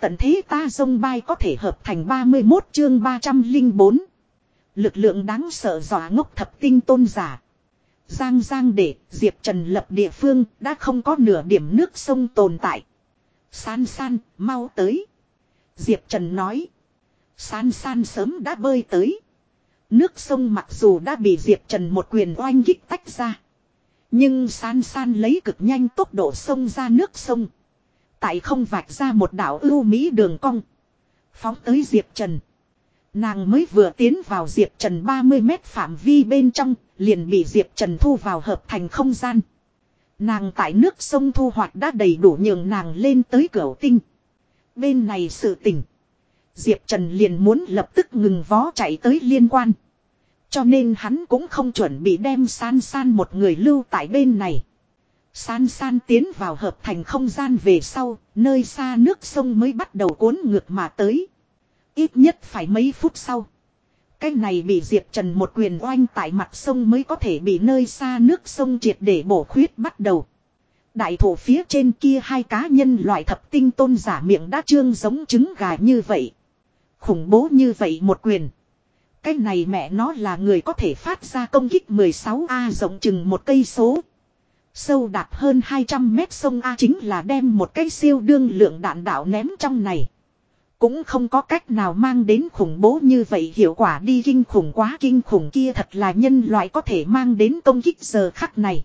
Tận thế ta dông bay có thể hợp thành 31 chương 304. Lực lượng đáng sợ dọa ngốc thập tinh tôn giả. Giang giang để Diệp Trần lập địa phương đã không có nửa điểm nước sông tồn tại. San san, mau tới. Diệp Trần nói. San san sớm đã bơi tới. Nước sông mặc dù đã bị Diệp Trần một quyền oanh kích tách ra. Nhưng san san lấy cực nhanh tốc độ sông ra nước sông. Tại không vạch ra một đảo ưu mỹ đường cong. Phóng tới Diệp Trần. Nàng mới vừa tiến vào Diệp Trần 30 mét phạm vi bên trong, liền bị Diệp Trần thu vào hợp thành không gian. Nàng tại nước sông thu hoạch đã đầy đủ nhường nàng lên tới cửa tinh. Bên này sự tỉnh Diệp Trần liền muốn lập tức ngừng vó chạy tới liên quan. Cho nên hắn cũng không chuẩn bị đem san san một người lưu tại bên này. San san tiến vào hợp thành không gian về sau, nơi xa nước sông mới bắt đầu cuốn ngược mà tới. Ít nhất phải mấy phút sau. Cái này bị Diệp Trần một quyền oanh tại mặt sông mới có thể bị nơi xa nước sông triệt để bổ khuyết bắt đầu. Đại thổ phía trên kia hai cá nhân loại thập tinh tôn giả miệng đã trương giống trứng gà như vậy. Khủng bố như vậy một quyền. Cái này mẹ nó là người có thể phát ra công kích 16A rộng chừng một cây số. Sâu đạt hơn 200 mét sông A chính là đem một cây siêu đương lượng đạn đạo ném trong này. Cũng không có cách nào mang đến khủng bố như vậy, hiệu quả đi kinh khủng quá, kinh khủng kia thật là nhân loại có thể mang đến công kích giờ khắc này.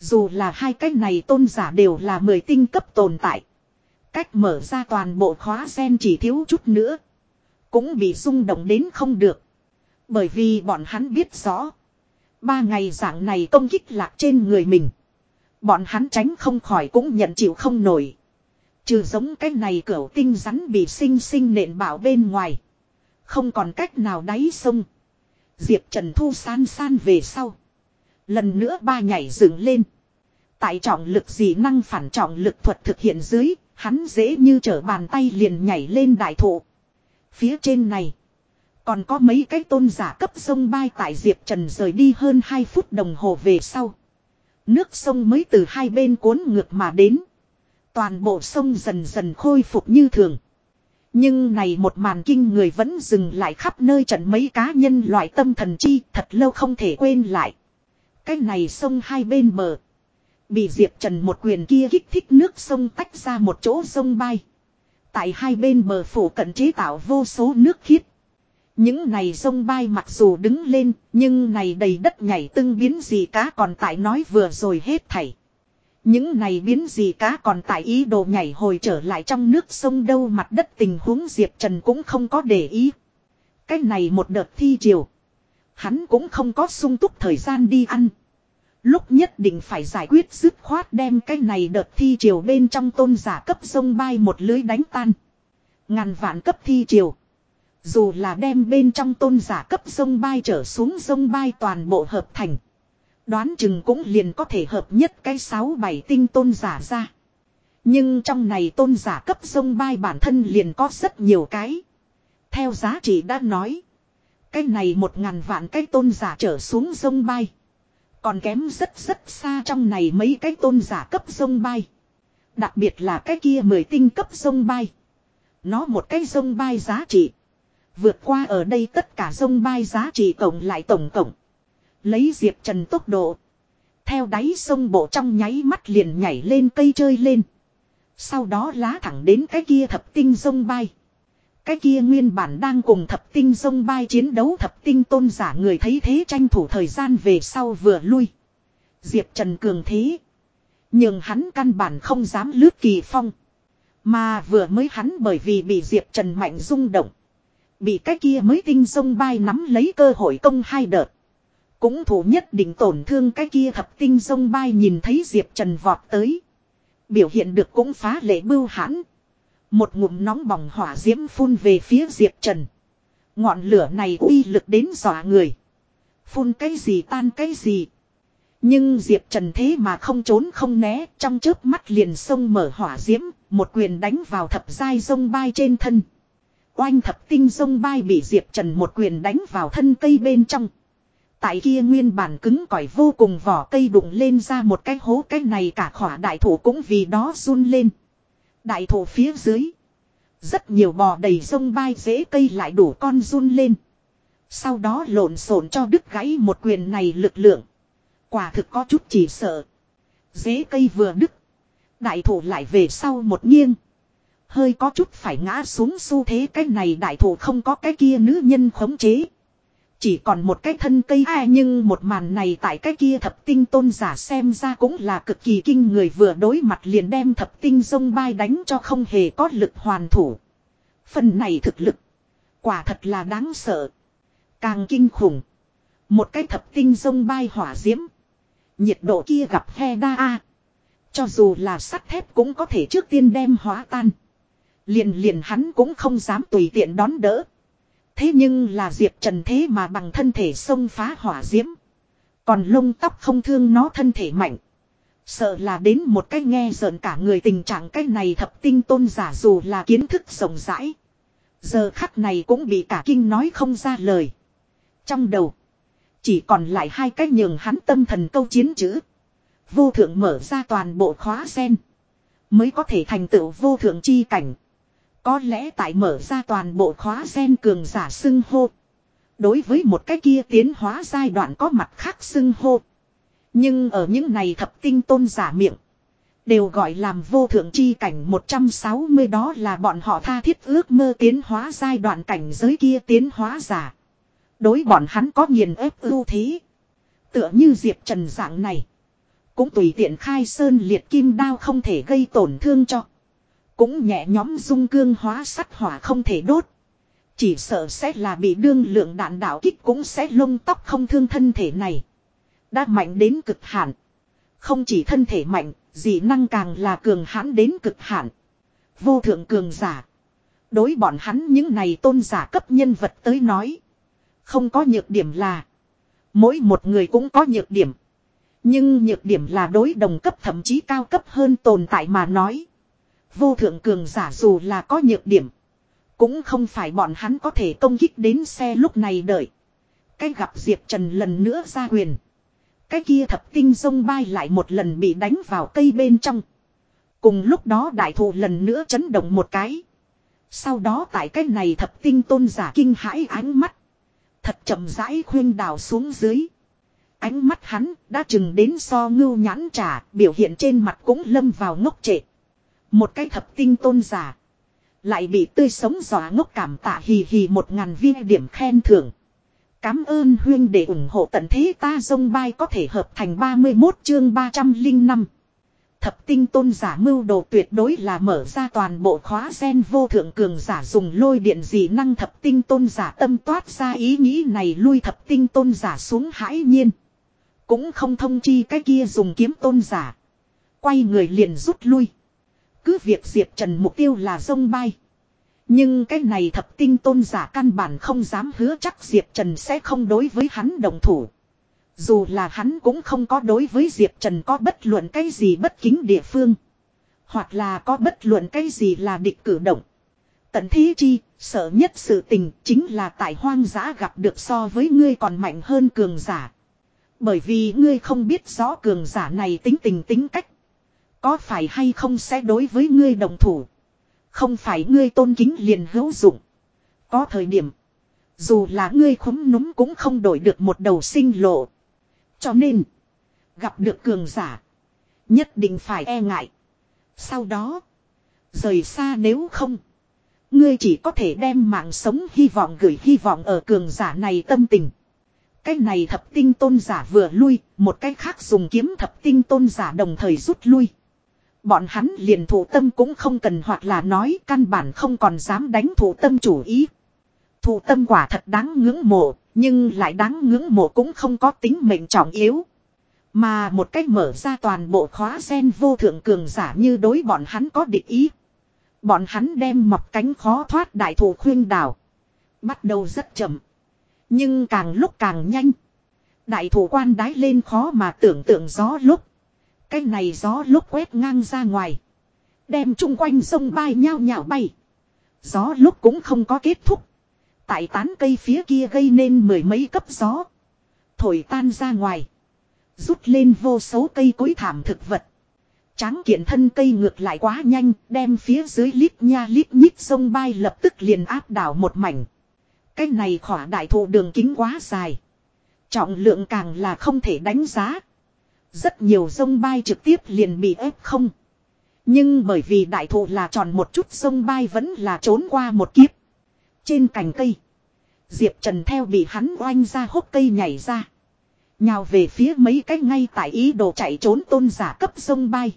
Dù là hai cái này tôn giả đều là mười tinh cấp tồn tại. Cách mở ra toàn bộ khóa sen chỉ thiếu chút nữa. Cũng bị rung động đến không được. Bởi vì bọn hắn biết rõ. Ba ngày dạng này công kích lạc trên người mình. Bọn hắn tránh không khỏi cũng nhận chịu không nổi. Trừ giống cái này cửa tinh rắn bị sinh sinh nện bảo bên ngoài. Không còn cách nào đáy sông. Diệp Trần Thu san san về sau. Lần nữa ba nhảy dựng lên. Tại trọng lực dị năng phản trọng lực thuật thực hiện dưới, hắn dễ như trở bàn tay liền nhảy lên đại thụ. Phía trên này, còn có mấy cái tôn giả cấp sông bay tại Diệp Trần rời đi hơn 2 phút đồng hồ về sau. Nước sông mới từ hai bên cuốn ngược mà đến. Toàn bộ sông dần dần khôi phục như thường. Nhưng này một màn kinh người vẫn dừng lại khắp nơi trận mấy cá nhân loại tâm thần chi thật lâu không thể quên lại. Cái này sông hai bên bờ. Bị Diệp Trần một quyền kia kích thích nước sông tách ra một chỗ sông bay. Tại hai bên bờ phủ cận chế tạo vô số nước khiết. Những này sông bay mặc dù đứng lên, nhưng này đầy đất nhảy tưng biến gì cá còn tại nói vừa rồi hết thảy. Những này biến gì cá còn tại ý đồ nhảy hồi trở lại trong nước sông đâu mặt đất tình huống Diệp Trần cũng không có để ý. Cái này một đợt thi triều. Hắn cũng không có sung túc thời gian đi ăn. Lúc nhất định phải giải quyết dứt khoát đem cái này đợt thi triều bên trong tôn giả cấp sông bay một lưới đánh tan. Ngàn vạn cấp thi triều. Dù là đem bên trong tôn giả cấp sông bay trở xuống sông bay toàn bộ hợp thành. Đoán chừng cũng liền có thể hợp nhất cái sáu bảy tinh tôn giả ra. Nhưng trong này tôn giả cấp sông bay bản thân liền có rất nhiều cái. Theo giá trị đã nói. Cái này một ngàn vạn cái tôn giả trở xuống sông bay. Còn kém rất rất xa trong này mấy cái tôn giả cấp sông bay. Đặc biệt là cái kia mười tinh cấp sông bay. Nó một cái sông bay giá trị. Vượt qua ở đây tất cả sông bay giá trị tổng lại tổng tổng. Lấy Diệp Trần tốc độ. Theo đáy sông bộ trong nháy mắt liền nhảy lên cây chơi lên. Sau đó lá thẳng đến cái kia thập tinh sông bay. Cái kia nguyên bản đang cùng thập tinh sông bay chiến đấu thập tinh tôn giả người thấy thế tranh thủ thời gian về sau vừa lui. Diệp Trần cường thế. Nhưng hắn căn bản không dám lướt kỳ phong. Mà vừa mới hắn bởi vì bị Diệp Trần mạnh rung động. Bị cái kia mới tinh sông bay nắm lấy cơ hội công hai đợt. Cũng thủ nhất định tổn thương cái kia thập tinh sông bay nhìn thấy Diệp Trần vọt tới. Biểu hiện được cũng phá lệ bưu hãn. Một ngụm nóng bỏng hỏa diễm phun về phía Diệp Trần. Ngọn lửa này uy lực đến dọa người. Phun cái gì tan cái gì. Nhưng Diệp Trần thế mà không trốn không né, trong chớp mắt liền sông mở hỏa diễm, một quyền đánh vào thập giai sông bay trên thân. Oanh thập tinh sông bay bị Diệp Trần một quyền đánh vào thân cây bên trong. Tại kia nguyên bản cứng cỏi vô cùng vỏ cây đụng lên ra một cái hố, cái này cả khỏa đại thủ cũng vì đó run lên. Đại thủ phía dưới. Rất nhiều bò đầy sông bay dễ cây lại đủ con run lên. Sau đó lộn xộn cho đứt gãy một quyền này lực lượng. Quả thực có chút chỉ sợ. Dễ cây vừa đứt. Đại thủ lại về sau một nghiêng. Hơi có chút phải ngã xuống xu thế cái này đại thủ không có cái kia nữ nhân khống chế. Chỉ còn một cái thân cây ai nhưng một màn này tại cái kia thập tinh tôn giả xem ra cũng là cực kỳ kinh người vừa đối mặt liền đem thập tinh sông bay đánh cho không hề có lực hoàn thủ. Phần này thực lực. Quả thật là đáng sợ. Càng kinh khủng. Một cái thập tinh sông bay hỏa diễm. Nhiệt độ kia gặp he đa a. Cho dù là sắt thép cũng có thể trước tiên đem hóa tan. Liền liền hắn cũng không dám tùy tiện đón đỡ. Thế nhưng là Diệp Trần thế mà bằng thân thể xông phá hỏa diễm. Còn lông tóc không thương nó thân thể mạnh. Sợ là đến một cái nghe rợn cả người tình trạng cái này thập tinh tôn giả dù là kiến thức rộng rãi. Giờ khắc này cũng bị cả kinh nói không ra lời. Trong đầu. Chỉ còn lại hai cái nhường hắn tâm thần câu chiến chữ. Vô thượng mở ra toàn bộ khóa sen. Mới có thể thành tựu vô thượng chi cảnh. Có lẽ tại mở ra toàn bộ khóa gen cường giả xưng hô. Đối với một cái kia tiến hóa giai đoạn có mặt khác xưng hô. Nhưng ở những này thập tinh tôn giả miệng. Đều gọi làm vô thượng chi cảnh 160 đó là bọn họ tha thiết ước mơ tiến hóa giai đoạn cảnh giới kia tiến hóa giả. Đối bọn hắn có nghiền ép ưu thế. Tựa như Diệp Trần dạng này. Cũng tùy tiện khai sơn liệt kim đao không thể gây tổn thương cho. Cũng nhẹ nhóm dung cương hóa sắt hỏa không thể đốt. Chỉ sợ sẽ là bị đương lượng đạn đạo kích cũng sẽ lông tóc không thương thân thể này. Đã mạnh đến cực hạn. Không chỉ thân thể mạnh, dị năng càng là cường hãn đến cực hạn. Vô thượng cường giả. Đối bọn hắn những này tôn giả cấp nhân vật tới nói. Không có nhược điểm là. Mỗi một người cũng có nhược điểm. Nhưng nhược điểm là đối đồng cấp thậm chí cao cấp hơn tồn tại mà nói. Vô thượng cường giả dù là có nhược điểm. Cũng không phải bọn hắn có thể công kích đến xe lúc này đợi. Cái gặp Diệp Trần lần nữa ra quyền. Cái kia thập tinh sông bay lại một lần bị đánh vào cây bên trong. Cùng lúc đó đại thụ lần nữa chấn động một cái. Sau đó tại cái này thập tinh tôn giả kinh hãi ánh mắt. Thật chậm rãi khuyên đào xuống dưới. Ánh mắt hắn đã chừng đến so ngưu nhãn trà, biểu hiện trên mặt cũng lâm vào ngốc trệ. Một cái thập tinh tôn giả. Lại bị tươi sống giò ngốc cảm tạ hì hì một ngàn viên điểm khen thưởng. Cám ơn huyên để ủng hộ tận thế ta dông bay có thể hợp thành 31 chương 305. Thập tinh tôn giả mưu đồ tuyệt đối là mở ra toàn bộ khóa gen vô thượng cường giả dùng lôi điện dị năng thập tinh tôn giả tâm toát ra ý nghĩ này lui thập tinh tôn giả xuống hãi nhiên. Cũng không thông chi cái kia dùng kiếm tôn giả. Quay người liền rút lui. Cứ việc Diệp Trần mục tiêu là sông bay. Nhưng cái này thập tinh tôn giả căn bản không dám hứa chắc Diệp Trần sẽ không đối với hắn đồng thủ. Dù là hắn cũng không có đối với Diệp Trần có bất luận cái gì bất kính địa phương. Hoặc là có bất luận cái gì là địch cử động. Tận thế chi, sợ nhất sự tình chính là tại hoang dã gặp được so với ngươi còn mạnh hơn cường giả. Bởi vì ngươi không biết rõ cường giả này tính tình tính cách. Có phải hay không sẽ đối với ngươi đồng thủ. Không phải ngươi tôn kính liền hữu dụng. Có thời điểm. Dù là ngươi khúm núm cũng không đổi được một đầu sinh lộ. Cho nên. Gặp được cường giả. Nhất định phải e ngại. Sau đó. Rời xa nếu không. Ngươi chỉ có thể đem mạng sống hy vọng gửi hy vọng ở cường giả này tâm tình. Cái này thập tinh tôn giả vừa lui, một cái khác dùng kiếm thập tinh tôn giả đồng thời rút lui. Bọn hắn liền thủ tâm cũng không cần hoặc là nói căn bản không còn dám đánh thủ tâm chủ ý. Thủ tâm quả thật đáng ngưỡng mộ, nhưng lại đáng ngưỡng mộ cũng không có tính mệnh trọng yếu. Mà một cách mở ra toàn bộ khóa sen vô thượng cường giả như đối bọn hắn có địch ý. Bọn hắn đem mọc cánh khó thoát đại thủ khuyên đảo. Bắt đầu rất chậm. Nhưng càng lúc càng nhanh. Đại thủ quan đái lên khó mà tưởng tượng gió lúc. Cái này gió lúc quét ngang ra ngoài. Đem chung quanh sông bay nhao nhào bay. Gió lúc cũng không có kết thúc. Tại tán cây phía kia gây nên mười mấy cấp gió. Thổi tan ra ngoài. Rút lên vô số cây cối thảm thực vật. Tráng kiện thân cây ngược lại quá nhanh, đem phía dưới lít nha lít nhít sông bay lập tức liền áp đảo một mảnh. Cái này khỏa đại thụ đường kính quá dài. Trọng lượng càng là không thể đánh giá. Rất nhiều sông bay trực tiếp liền bị ép không. Nhưng bởi vì đại thụ là tròn một chút sông bay vẫn là trốn qua một kiếp. Trên cành cây. Diệp Trần theo bị hắn oanh ra hốc cây nhảy ra. Nhào về phía mấy cái ngay tại ý đồ chạy trốn tôn giả cấp sông bay.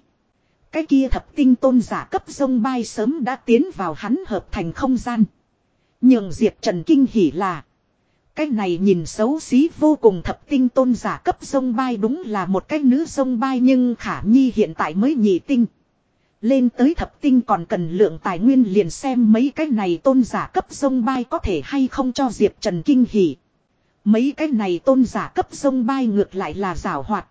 Cái kia thập tinh tôn giả cấp sông bay sớm đã tiến vào hắn hợp thành không gian. Nhưng Diệp Trần kinh hỉ là. Cái này nhìn xấu xí vô cùng thập tinh tôn giả cấp sông bay đúng là một cái nữ sông bay nhưng khả nhi hiện tại mới nhị tinh. Lên tới thập tinh còn cần lượng tài nguyên liền xem mấy cái này tôn giả cấp sông bay có thể hay không cho Diệp Trần kinh hỉ. Mấy cái này tôn giả cấp sông bay ngược lại là rào hoạt.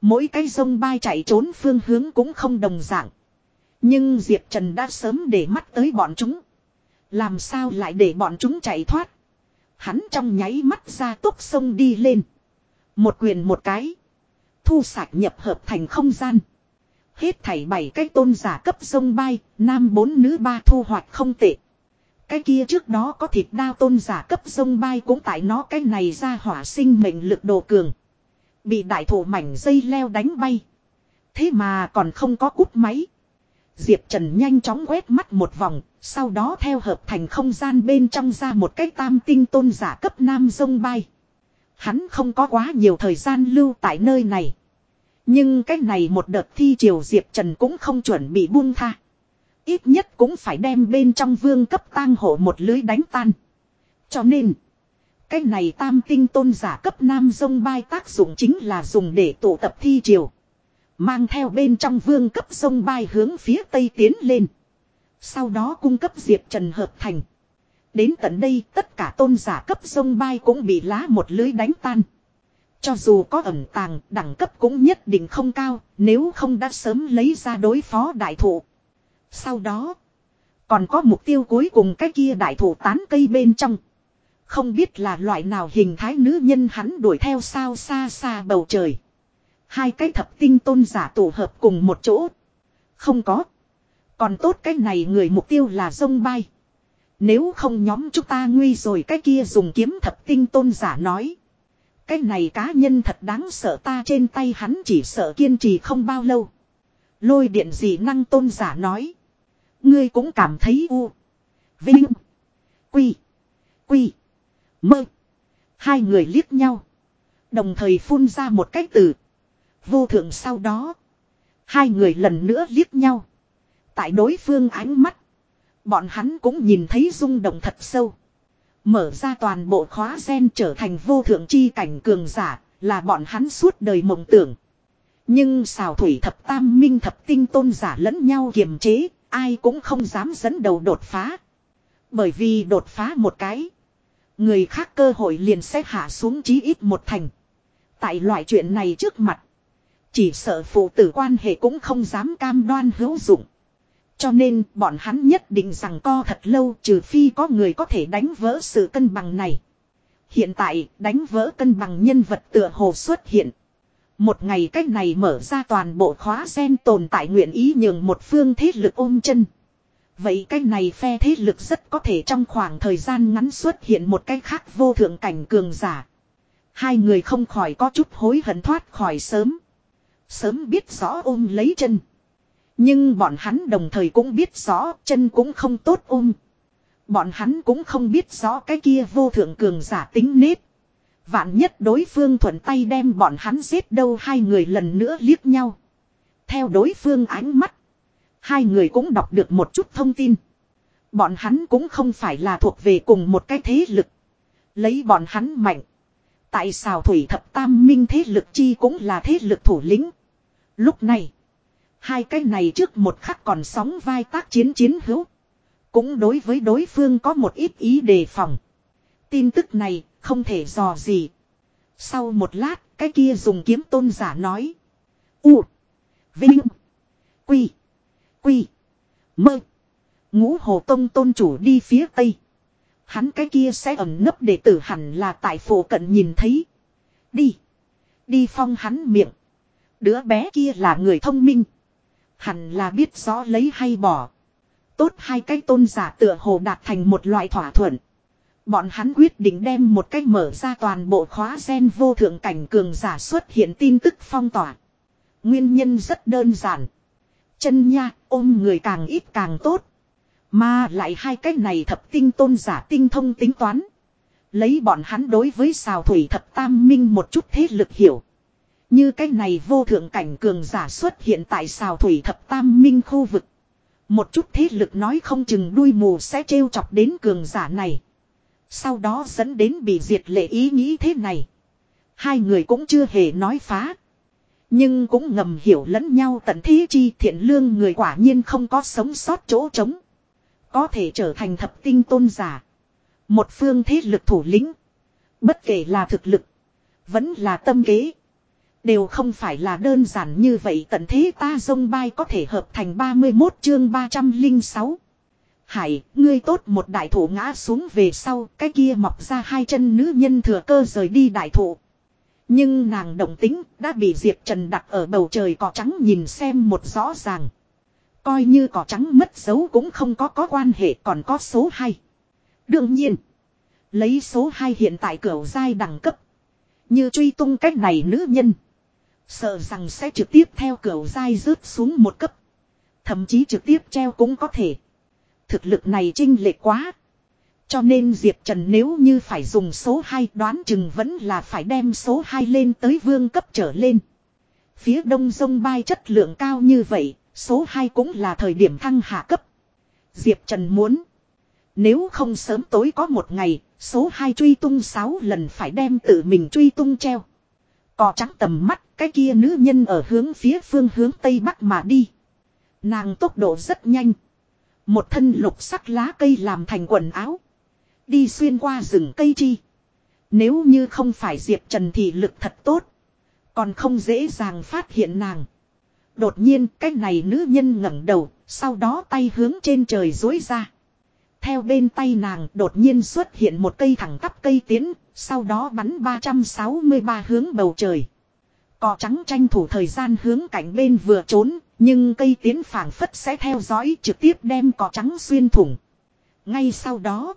Mỗi cái sông bay chạy trốn phương hướng cũng không đồng dạng. Nhưng Diệp Trần đã sớm để mắt tới bọn chúng. Làm sao lại để bọn chúng chạy thoát. Hắn trong nháy mắt ra tốc sông đi lên. Một quyền một cái. Thu sạc nhập hợp thành không gian. Hết thảy bảy cái tôn giả cấp sông bay, nam bốn nữ ba thu hoạch không tệ. Cái kia trước đó có thịt đao tôn giả cấp sông bay cũng tại nó cái này ra hỏa sinh mệnh lực đồ cường. Bị đại thổ mảnh dây leo đánh bay. Thế mà còn không có cút máy. Diệp Trần nhanh chóng quét mắt một vòng, sau đó theo hợp thành không gian bên trong ra một cái tam tinh tôn giả cấp nam sông bay. Hắn không có quá nhiều thời gian lưu tại nơi này. Nhưng cái này một đợt thi triều Diệp Trần cũng không chuẩn bị buông tha. Ít nhất cũng phải đem bên trong vương cấp tang hộ một lưới đánh tan. Cho nên, cái này tam tinh tôn giả cấp nam sông bay tác dụng chính là dùng để tụ tập thi triều. Mang theo bên trong vương cấp sông bay hướng phía tây tiến lên. Sau đó cung cấp Diệp Trần hợp thành. Đến tận đây tất cả tôn giả cấp sông bay cũng bị lá một lưới đánh tan. Cho dù có ẩn tàng, đẳng cấp cũng nhất định không cao, nếu không đã sớm lấy ra đối phó đại thụ. Sau đó, còn có mục tiêu cuối cùng cái kia đại thụ tán cây bên trong. Không biết là loại nào hình thái nữ nhân hắn đuổi theo sao xa xa bầu trời. Hai cái thập tinh tôn giả tổ hợp cùng một chỗ. Không có. Còn tốt cái này người mục tiêu là sông bay. Nếu không nhóm chúng ta nguy rồi cái kia dùng kiếm thập tinh tôn giả nói. Cái này cá nhân thật đáng sợ ta trên tay hắn chỉ sợ kiên trì không bao lâu. Lôi điện gì năng tôn giả nói. Ngươi cũng cảm thấy u. Vinh. Quy. Quy. Mơ. Hai người liếc nhau. Đồng thời phun ra một cái từ. Vô thượng sau đó. Hai người lần nữa liếc nhau. Tại đối phương ánh mắt. Bọn hắn cũng nhìn thấy rung động thật sâu. Mở ra toàn bộ khóa sen trở thành vô thượng chi cảnh cường giả, là bọn hắn suốt đời mộng tưởng. Nhưng xào thủy thập tam minh thập tinh tôn giả lẫn nhau kiềm chế, ai cũng không dám dẫn đầu đột phá. Bởi vì đột phá một cái, người khác cơ hội liền sẽ hạ xuống chí ít một thành. Tại loại chuyện này trước mặt, chỉ sợ phụ tử quan hệ cũng không dám cam đoan hữu dụng. Cho nên, bọn hắn nhất định rằng co thật lâu trừ phi có người có thể đánh vỡ sự cân bằng này. Hiện tại, đánh vỡ cân bằng nhân vật tựa hồ xuất hiện. Một ngày cách này mở ra toàn bộ khóa sen tồn tại nguyện ý nhường một phương thế lực ôm chân. Vậy cái này phe thế lực rất có thể trong khoảng thời gian ngắn xuất hiện một cái khác vô thượng cảnh cường giả. Hai người không khỏi có chút hối hận thoát khỏi sớm. Sớm biết rõ ôm lấy chân. Nhưng bọn hắn đồng thời cũng biết rõ chân cũng không tốt ôm. Bọn hắn cũng không biết rõ cái kia vô thượng cường giả tính nết. Vạn nhất đối phương thuận tay đem bọn hắn giết đâu hai người lần nữa liếc nhau. Theo đối phương ánh mắt. Hai người cũng đọc được một chút thông tin. Bọn hắn cũng không phải là thuộc về cùng một cái thế lực. Lấy bọn hắn mạnh. Tại sao thủy thập tam minh thế lực chi cũng là thế lực thủ lĩnh. Lúc này. Hai cái này trước một khắc còn sóng vai tác chiến chiến hữu. Cũng đối với đối phương có một ít ý đề phòng. Tin tức này không thể dò gì. Sau một lát, cái kia dùng kiếm tôn giả nói. U. Vinh. Quy. Quy. Mơ. Ngũ hồ tông tôn chủ đi phía tây. Hắn cái kia sẽ ẩn nấp để tử hẳn là tại phổ cận nhìn thấy. Đi. Đi phong hắn miệng. Đứa bé kia là người thông minh. Hẳn là biết rõ lấy hay bỏ. Tốt hai cái tôn giả tựa hồ đạt thành một loại thỏa thuận. Bọn hắn quyết định đem một cách mở ra toàn bộ khóa gen vô thượng cảnh cường giả xuất hiện tin tức phong tỏa. Nguyên nhân rất đơn giản. Chân nha, ôm người càng ít càng tốt. Mà lại hai cách này thập tinh tôn giả tinh thông tính toán. Lấy bọn hắn đối với xào thủy thập tam minh một chút thế lực hiểu. Như cái này vô thượng cảnh cường giả xuất hiện tại xào thủy thập tam minh khu vực. Một chút thế lực nói không chừng đuôi mù sẽ trêu chọc đến cường giả này. Sau đó dẫn đến bị diệt lệ ý nghĩ thế này. Hai người cũng chưa hề nói phá. Nhưng cũng ngầm hiểu lẫn nhau tận thế chi thiện lương người quả nhiên không có sống sót chỗ trống. Có thể trở thành thập tinh tôn giả. Một phương thế lực thủ lĩnh. Bất kể là thực lực. Vẫn là tâm kế. Đều không phải là đơn giản như vậy tận thế ta dông bay có thể hợp thành 31 chương 306. Hải, ngươi tốt một đại thủ ngã xuống về sau, cái kia mọc ra hai chân nữ nhân thừa cơ rời đi đại thủ. Nhưng nàng động tính đã bị Diệp Trần đặt ở bầu trời cỏ trắng nhìn xem một rõ ràng. Coi như cỏ trắng mất dấu cũng không có có quan hệ còn có số 2. Đương nhiên, lấy số 2 hiện tại cửa dai đẳng cấp. Như truy tung cách này nữ nhân. Sợ rằng sẽ trực tiếp theo cửa dai rớt xuống một cấp. Thậm chí trực tiếp treo cũng có thể. Thực lực này trinh lệ quá. Cho nên Diệp Trần nếu như phải dùng số 2 đoán chừng vẫn là phải đem số 2 lên tới vương cấp trở lên. Phía đông sông bay chất lượng cao như vậy, số 2 cũng là thời điểm thăng hạ cấp. Diệp Trần muốn. Nếu không sớm tối có một ngày, số 2 truy tung 6 lần phải đem tự mình truy tung treo. Cò trắng tầm mắt, cái kia nữ nhân ở hướng phía phương hướng Tây Bắc mà đi. Nàng tốc độ rất nhanh. Một thân lục sắc lá cây làm thành quần áo. Đi xuyên qua rừng cây chi. Nếu như không phải Diệp Trần thì lực thật tốt. Còn không dễ dàng phát hiện nàng. Đột nhiên, cái này nữ nhân ngẩng đầu. Sau đó tay hướng trên trời dối ra. Theo bên tay nàng, đột nhiên xuất hiện một cây thẳng tắp cây tiến. Sau đó bắn 363 hướng bầu trời. Cò trắng tranh thủ thời gian hướng cảnh bên vừa trốn. Nhưng cây tiến phảng phất sẽ theo dõi trực tiếp đem cỏ trắng xuyên thủng. Ngay sau đó.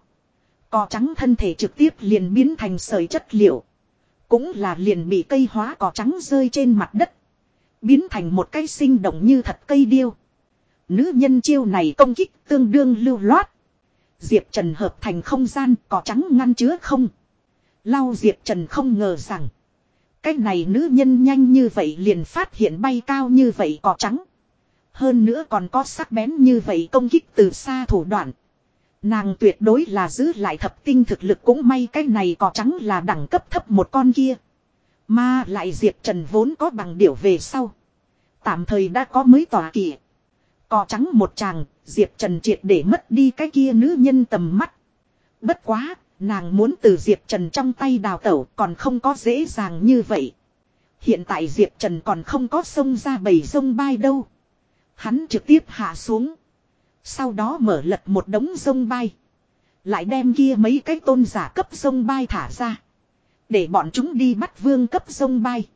Cỏ trắng thân thể trực tiếp liền biến thành sợi chất liệu. Cũng là liền bị cây hóa cỏ trắng rơi trên mặt đất. Biến thành một cây sinh động như thật cây điêu. Nữ nhân chiêu này công kích tương đương lưu loát. Diệp Trần hợp thành không gian, cỏ trắng ngăn chứa không. Lau Diệp Trần không ngờ rằng. Cái này nữ nhân nhanh như vậy liền phát hiện bay cao như vậy cỏ trắng. Hơn nữa còn có sắc bén như vậy công kích từ xa thủ đoạn. Nàng tuyệt đối là giữ lại thập tinh thực lực cũng may cái này cỏ trắng là đẳng cấp thấp một con kia. Mà lại Diệp Trần vốn có bằng điểu về sau. Tạm thời đã có mới tòa kỳ. Cỏ trắng một chàng, Diệp Trần triệt để mất đi cái kia nữ nhân tầm mắt. Bất quá, nàng muốn từ Diệp Trần trong tay đào tẩu còn không có dễ dàng như vậy. Hiện tại Diệp Trần còn không có sông ra bầy sông bay đâu. Hắn trực tiếp hạ xuống. Sau đó mở lật một đống sông bay. Lại đem kia mấy cái tôn giả cấp sông bay thả ra. Để bọn chúng đi bắt vương cấp sông bay.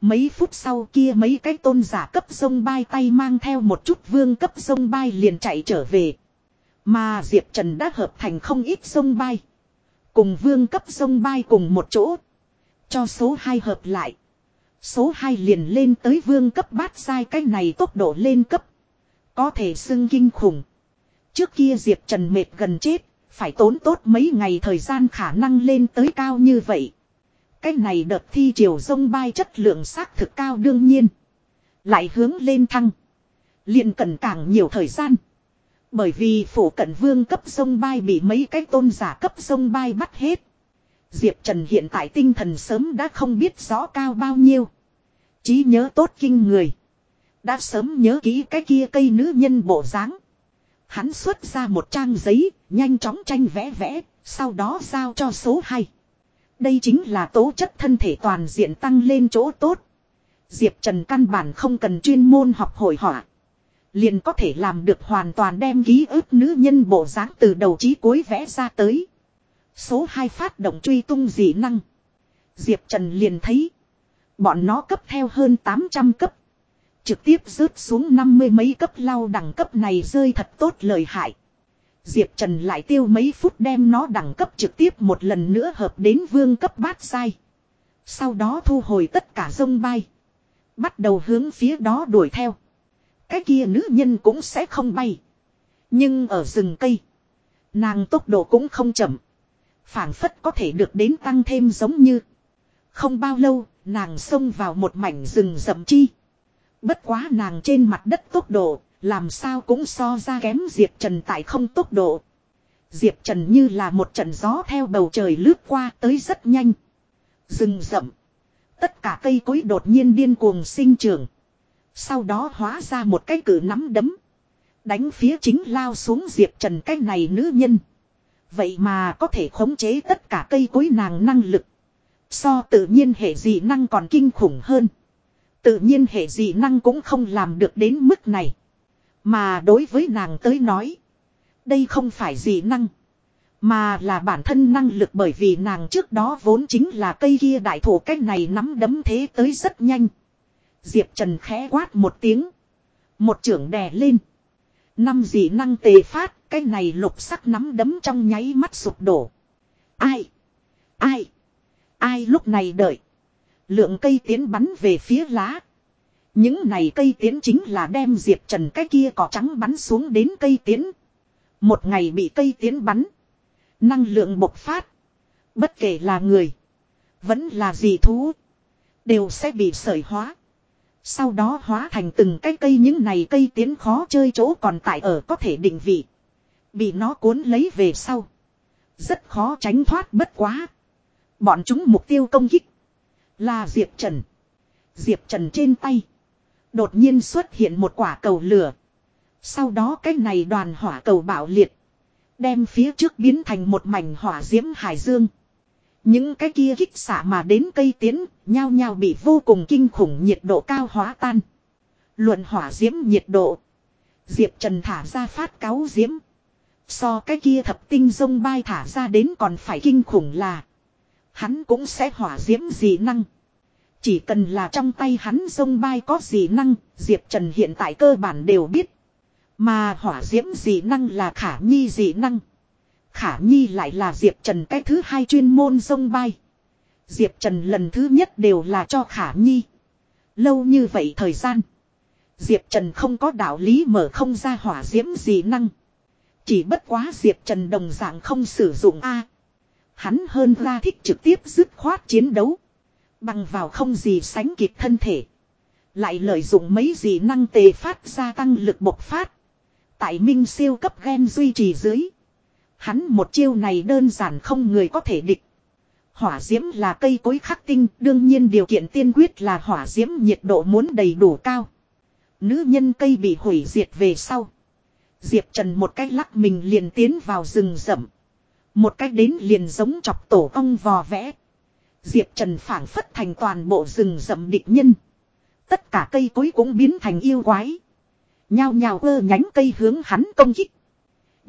Mấy phút sau kia mấy cái tôn giả cấp sông bay tay mang theo một chút vương cấp sông bay liền chạy trở về. Mà Diệp Trần đã hợp thành không ít sông bay. Cùng vương cấp sông bay cùng một chỗ. Cho số 2 hợp lại. Số 2 liền lên tới vương cấp bát sai cái này tốc độ lên cấp. Có thể xưng kinh khủng. Trước kia Diệp Trần mệt gần chết, phải tốn tốt mấy ngày thời gian khả năng lên tới cao như vậy. Cái này đợt thi triều sông bay chất lượng xác thực cao đương nhiên. Lại hướng lên thăng. liền cần càng nhiều thời gian. Bởi vì phủ cận vương cấp sông bay bị mấy cái tôn giả cấp sông bay bắt hết. Diệp Trần hiện tại tinh thần sớm đã không biết rõ cao bao nhiêu. trí nhớ tốt kinh người. Đã sớm nhớ kỹ cái kia cây nữ nhân bộ dáng. Hắn xuất ra một trang giấy, nhanh chóng tranh vẽ vẽ, sau đó giao cho số 2. Đây chính là tố chất thân thể toàn diện tăng lên chỗ tốt. Diệp Trần căn bản không cần chuyên môn học hội họa. Liền có thể làm được hoàn toàn đem ký ức nữ nhân bộ dáng từ đầu chí cuối vẽ ra tới. Số 2 phát động truy tung dị năng. Diệp Trần liền thấy. Bọn nó cấp theo hơn 800 cấp. Trực tiếp rớt xuống năm mươi mấy cấp lao đẳng cấp này rơi thật tốt lời hại. Diệp Trần lại tiêu mấy phút đem nó đẳng cấp trực tiếp một lần nữa hợp đến vương cấp bát sai. Sau đó thu hồi tất cả sông bay. Bắt đầu hướng phía đó đuổi theo. Cái kia nữ nhân cũng sẽ không bay. Nhưng ở rừng cây. Nàng tốc độ cũng không chậm. phảng phất có thể được đến tăng thêm giống như. Không bao lâu, nàng xông vào một mảnh rừng rậm chi. Bất quá nàng trên mặt đất tốc độ, làm sao cũng so ra kém Diệp Trần tại không tốc độ. Diệp Trần như là một trận gió theo bầu trời lướt qua tới rất nhanh. Rừng rậm. Tất cả cây cối đột nhiên điên cuồng sinh trưởng. Sau đó hóa ra một cái cử nắm đấm. Đánh phía chính lao xuống Diệp Trần cái này nữ nhân. Vậy mà có thể khống chế tất cả cây cối nàng năng lực. So tự nhiên hệ dị năng còn kinh khủng hơn. Tự nhiên hệ dị năng cũng không làm được đến mức này. Mà đối với nàng tới nói. Đây không phải dị năng. Mà là bản thân năng lực bởi vì nàng trước đó vốn chính là cây kia đại thổ cách này nắm đấm thế tới rất nhanh. Diệp Trần khẽ quát một tiếng. Một trưởng đè lên. Năm dị năng tề phát, cái này lục sắc nắm đấm trong nháy mắt sụp đổ. Ai? Ai? Ai lúc này đợi? Lượng cây tiến bắn về phía lá. Những này cây tiến chính là đem Diệp Trần cái kia cỏ trắng bắn xuống đến cây tiến. Một ngày bị cây tiến bắn. Năng lượng bộc phát. Bất kể là người. Vẫn là gì thú. Đều sẽ bị sởi hóa. Sau đó hóa thành từng cái cây, những này cây tiến khó chơi chỗ còn tại ở có thể định vị. Bị nó cuốn lấy về sau. Rất khó tránh thoát bất quá. Bọn chúng mục tiêu công kích. Là Diệp Trần. Diệp Trần trên tay. Đột nhiên xuất hiện một quả cầu lửa. Sau đó cái này đoàn hỏa cầu bạo liệt. Đem phía trước biến thành một mảnh hỏa diễm hải dương. Những cái kia kích xạ mà đến cây tiến, nhao nhao bị vô cùng kinh khủng nhiệt độ cao hóa tan. Luận hỏa diễm nhiệt độ. Diệp Trần thả ra phát cáo diễm. So cái kia thập tinh dông bay thả ra đến còn phải kinh khủng là. Hắn cũng sẽ hỏa diễm dị năng. Chỉ cần là trong tay hắn dông bay có dị năng, Diệp Trần hiện tại cơ bản đều biết. Mà hỏa diễm dị năng là khả nhi dị năng. Khả nhi lại là Diệp Trần cái thứ hai chuyên môn sông bay. Diệp Trần lần thứ nhất đều là cho khả nhi. Lâu như vậy thời gian. Diệp Trần không có đạo lý mở không ra hỏa diễm gì năng. Chỉ bất quá Diệp Trần đồng dạng không sử dụng A. Hắn hơn ra thích trực tiếp dứt khoát chiến đấu. Bằng vào không gì sánh kịp thân thể. Lại lợi dụng mấy gì năng tề phát ra tăng lực bộc phát. Tại minh siêu cấp gen duy trì dưới. Hắn một chiêu này đơn giản không người có thể địch. Hỏa diễm là cây cối khắc tinh, đương nhiên điều kiện tiên quyết là hỏa diễm nhiệt độ muốn đầy đủ cao. Nữ nhân cây bị hủy diệt về sau. Diệp Trần một cách lắc mình liền tiến vào rừng rậm. Một cách đến liền giống chọc tổ ong vò vẽ. Diệp Trần phản phất thành toàn bộ rừng rậm địch nhân. Tất cả cây cối cũng biến thành yêu quái. Nhao nhao ơ nhánh cây hướng hắn công kích.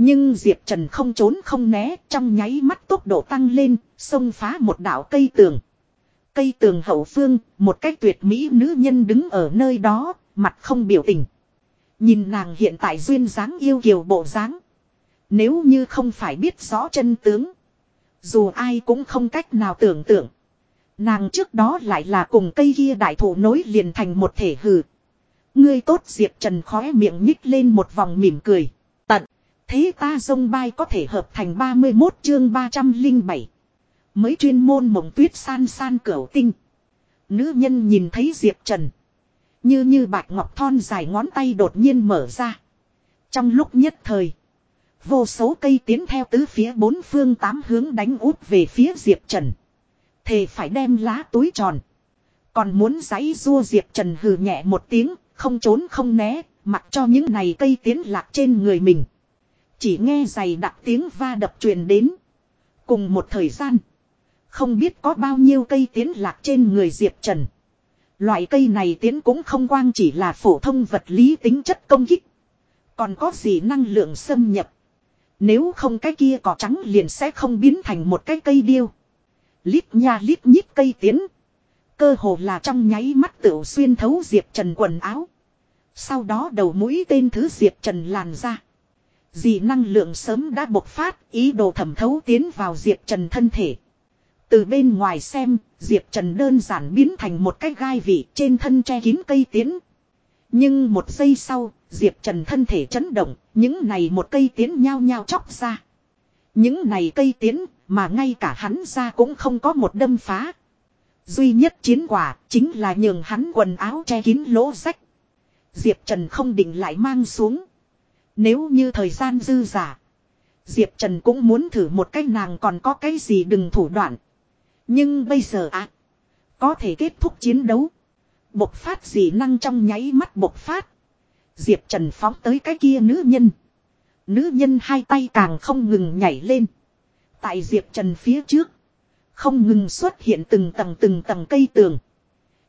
Nhưng Diệp Trần không trốn không né, trong nháy mắt tốc độ tăng lên, xông phá một đảo cây tường. Cây tường hậu phương, một cách tuyệt mỹ nữ nhân đứng ở nơi đó, mặt không biểu tình. Nhìn nàng hiện tại duyên dáng yêu kiều bộ dáng. Nếu như không phải biết rõ chân tướng. Dù ai cũng không cách nào tưởng tượng. Nàng trước đó lại là cùng cây kia đại thụ nối liền thành một thể hừ. Ngươi tốt Diệp Trần khóe miệng nhích lên một vòng mỉm cười. Thế ta dông bay có thể hợp thành 31 chương 307. Mới chuyên môn mộng tuyết san san cửu tinh. Nữ nhân nhìn thấy Diệp Trần. Như như bạch ngọc thon dài ngón tay đột nhiên mở ra. Trong lúc nhất thời. Vô số cây tiến theo tứ phía bốn phương tám hướng đánh út về phía Diệp Trần. Thề phải đem lá túi tròn. Còn muốn giấy rua Diệp Trần hừ nhẹ một tiếng, không trốn không né, mặc cho những này cây tiến lạc trên người mình. Chỉ nghe giày đặc tiếng va đập truyền đến. Cùng một thời gian. Không biết có bao nhiêu cây tiến lạc trên người Diệp Trần. Loại cây này tiến cũng không quang chỉ là phổ thông vật lý tính chất công kích. Còn có gì năng lượng xâm nhập. Nếu không cái kia cỏ trắng liền sẽ không biến thành một cái cây điêu. Lít nha lít nhít cây tiến. Cơ hồ là trong nháy mắt tựu xuyên thấu Diệp Trần quần áo. Sau đó đầu mũi tên thứ Diệp Trần làn ra. Dị năng lượng sớm đã bộc phát, ý đồ thẩm thấu tiến vào Diệp Trần thân thể. Từ bên ngoài xem, Diệp Trần đơn giản biến thành một cái gai vị trên thân che kín cây tiến. Nhưng một giây sau, Diệp Trần thân thể chấn động, những này một cây tiến nhao nhao chóc ra. Những này cây tiến, mà ngay cả hắn ra cũng không có một đâm phá. Duy nhất chiến quả, chính là nhường hắn quần áo che kín lỗ rách. Diệp Trần không định lại mang xuống. Nếu như thời gian dư giả. Diệp Trần cũng muốn thử một cách nàng còn có cái gì đừng thủ đoạn. Nhưng bây giờ ạ. À, có thể kết thúc chiến đấu. Bộc phát gì năng trong nháy mắt bộc phát. Diệp Trần phóng tới cái kia nữ nhân. Nữ nhân hai tay càng không ngừng nhảy lên. Tại Diệp Trần phía trước. Không ngừng xuất hiện từng tầng từng tầng cây tường.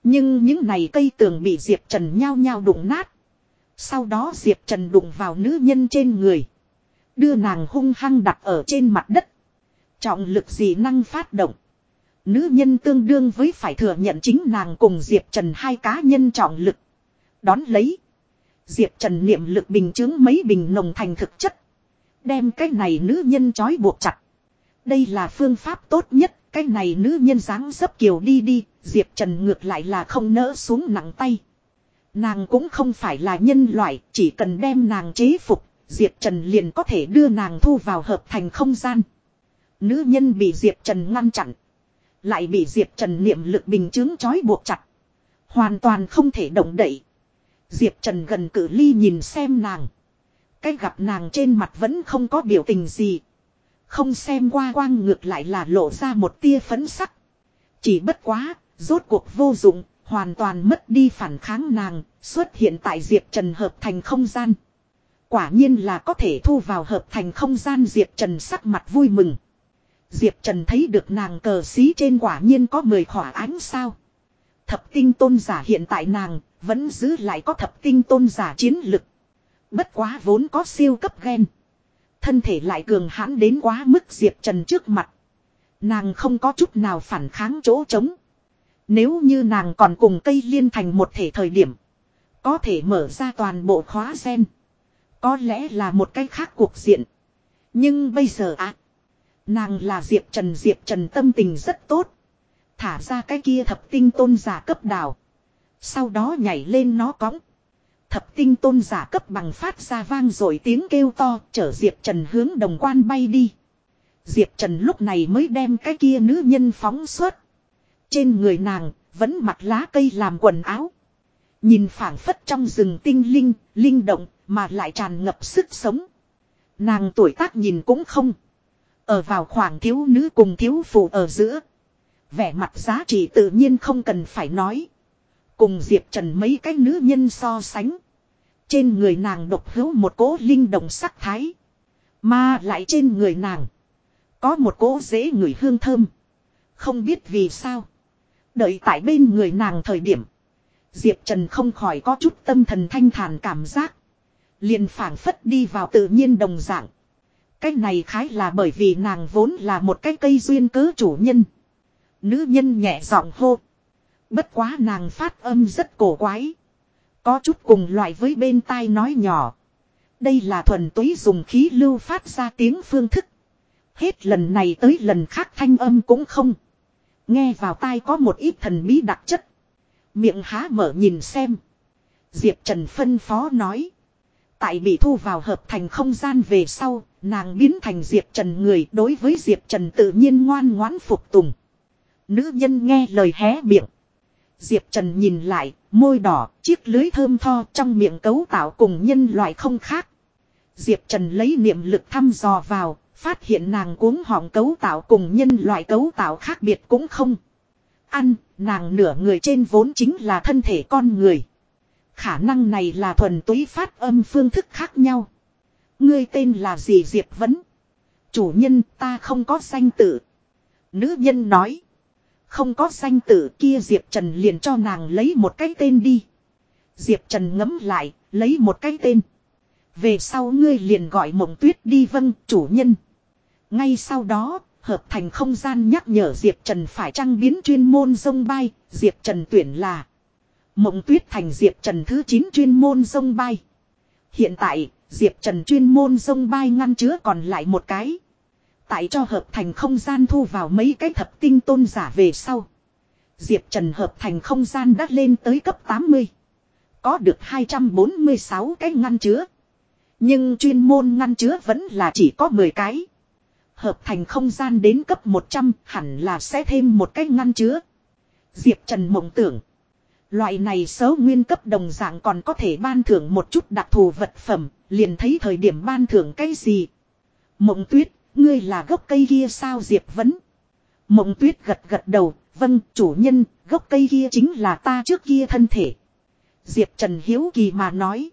Nhưng những này cây tường bị Diệp Trần nhao nhao đụng nát. Sau đó Diệp Trần đụng vào nữ nhân trên người. Đưa nàng hung hăng đặt ở trên mặt đất. Trọng lực dị năng phát động. Nữ nhân tương đương với phải thừa nhận chính nàng cùng Diệp Trần hai cá nhân trọng lực. Đón lấy. Diệp Trần niệm lực bình chứng mấy bình nồng thành thực chất. Đem cái này nữ nhân trói buộc chặt. Đây là phương pháp tốt nhất. Cái này nữ nhân dáng dấp kiều đi đi. Diệp Trần ngược lại là không nỡ xuống nặng tay. Nàng cũng không phải là nhân loại. Chỉ cần đem nàng chế phục. Diệp Trần liền có thể đưa nàng thu vào hợp thành không gian. Nữ nhân bị Diệp Trần ngăn chặn. Lại bị Diệp Trần niệm lực bình chứng chói buộc chặt. Hoàn toàn không thể động đậy. Diệp Trần gần cử ly nhìn xem nàng. Cái gặp nàng trên mặt vẫn không có biểu tình gì. Không xem qua quang ngược lại là lộ ra một tia phấn sắc. Chỉ bất quá, rốt cuộc vô dụng, hoàn toàn mất đi phản kháng nàng, xuất hiện tại Diệp Trần hợp thành không gian. Quả nhiên là có thể thu vào hợp thành không gian Diệp Trần sắc mặt vui mừng. Diệp Trần thấy được nàng cờ xí trên quả nhiên có 10 khỏa ánh sao. Thập tinh tôn giả hiện tại nàng, vẫn giữ lại có thập tinh tôn giả chiến lực. Bất quá vốn có siêu cấp ghen. Thân thể lại cường hãn đến quá mức Diệp Trần trước mặt. Nàng không có chút nào phản kháng chỗ trống. Nếu như nàng còn cùng cây liên thành một thể thời điểm. Có thể mở ra toàn bộ khóa sen. Có lẽ là một cái khác cuộc diện. Nhưng bây giờ ạ. Nàng là Diệp Trần Diệp Trần tâm tình rất tốt. Thả ra cái kia thập tinh tôn giả cấp đảo. Sau đó nhảy lên nó cõng. Thập tinh tôn giả cấp bằng phát ra vang rồi tiếng kêu to, chở Diệp Trần hướng đồng quan bay đi. Diệp Trần lúc này mới đem cái kia nữ nhân phóng suốt. Trên người nàng vẫn mặc lá cây làm quần áo. Nhìn phảng phất trong rừng tinh linh, linh động mà lại tràn ngập sức sống. Nàng tuổi tác nhìn cũng không. Ở vào khoảng thiếu nữ cùng thiếu phụ ở giữa. Vẻ mặt giá trị tự nhiên không cần phải nói. Cùng Diệp Trần mấy cái nữ nhân so sánh. Trên người nàng độc hữu một cỗ linh động sắc thái. Mà lại trên người nàng. Có một cỗ dễ người hương thơm. Không biết vì sao. Đợi tại bên người nàng thời điểm. Diệp Trần không khỏi có chút tâm thần thanh thản cảm giác. Liền phảng phất đi vào tự nhiên đồng dạng. Cái này khái là bởi vì nàng vốn là một cái cây duyên cớ chủ nhân. Nữ nhân nhẹ giọng hô. Bất quá nàng phát âm rất cổ quái. Có chút cùng loại với bên tai nói nhỏ. Đây là thuần túy dùng khí lưu phát ra tiếng phương thức. Hết lần này tới lần khác thanh âm cũng không. Nghe vào tai có một ít thần bí đặc chất. Miệng há mở nhìn xem. Diệp Trần phân phó nói. Tại bị thu vào hợp thành không gian về sau, nàng biến thành Diệp Trần người đối với Diệp Trần tự nhiên ngoan ngoãn phục tùng. Nữ nhân nghe lời hé miệng. Diệp Trần nhìn lại, môi đỏ, chiếc lưới thơm tho trong miệng cấu tạo cùng nhân loại không khác. Diệp Trần lấy niệm lực thăm dò vào, phát hiện nàng cuống họng cấu tạo cùng nhân loại cấu tạo khác biệt cũng không. Ăn, nàng nửa người trên vốn chính là thân thể con người. Khả năng này là thuần túy phát âm phương thức khác nhau. Ngươi tên là gì Diệp Vấn? Chủ nhân ta không có danh tự. Nữ nhân nói. Không có danh tự kia Diệp Trần liền cho nàng lấy một cái tên đi. Diệp Trần ngấm lại, lấy một cái tên. Về sau ngươi liền gọi mộng tuyết đi vâng, chủ nhân. Ngay sau đó, hợp thành không gian nhắc nhở Diệp Trần phải trăng biến chuyên môn sông bay, Diệp Trần tuyển là Mộng tuyết thành Diệp Trần thứ 9 chuyên môn sông bay. Hiện tại, Diệp Trần chuyên môn sông bay ngăn chứa còn lại một cái. Tại cho hợp thành không gian thu vào mấy cái thập tinh tôn giả về sau. Diệp Trần hợp thành không gian đã lên tới cấp 80. Có được 246 cái ngăn chứa. Nhưng chuyên môn ngăn chứa vẫn là chỉ có 10 cái. Hợp thành không gian đến cấp 100 hẳn là sẽ thêm một cái ngăn chứa. Diệp Trần mộng tưởng. Loại này số nguyên cấp đồng dạng còn có thể ban thưởng một chút đặc thù vật phẩm, liền thấy thời điểm ban thưởng cái gì. Mộng tuyết, ngươi là gốc cây kia sao Diệp vấn. Mộng tuyết gật gật đầu, vâng, chủ nhân, gốc cây kia chính là ta trước kia thân thể. Diệp Trần Hiếu Kỳ mà nói.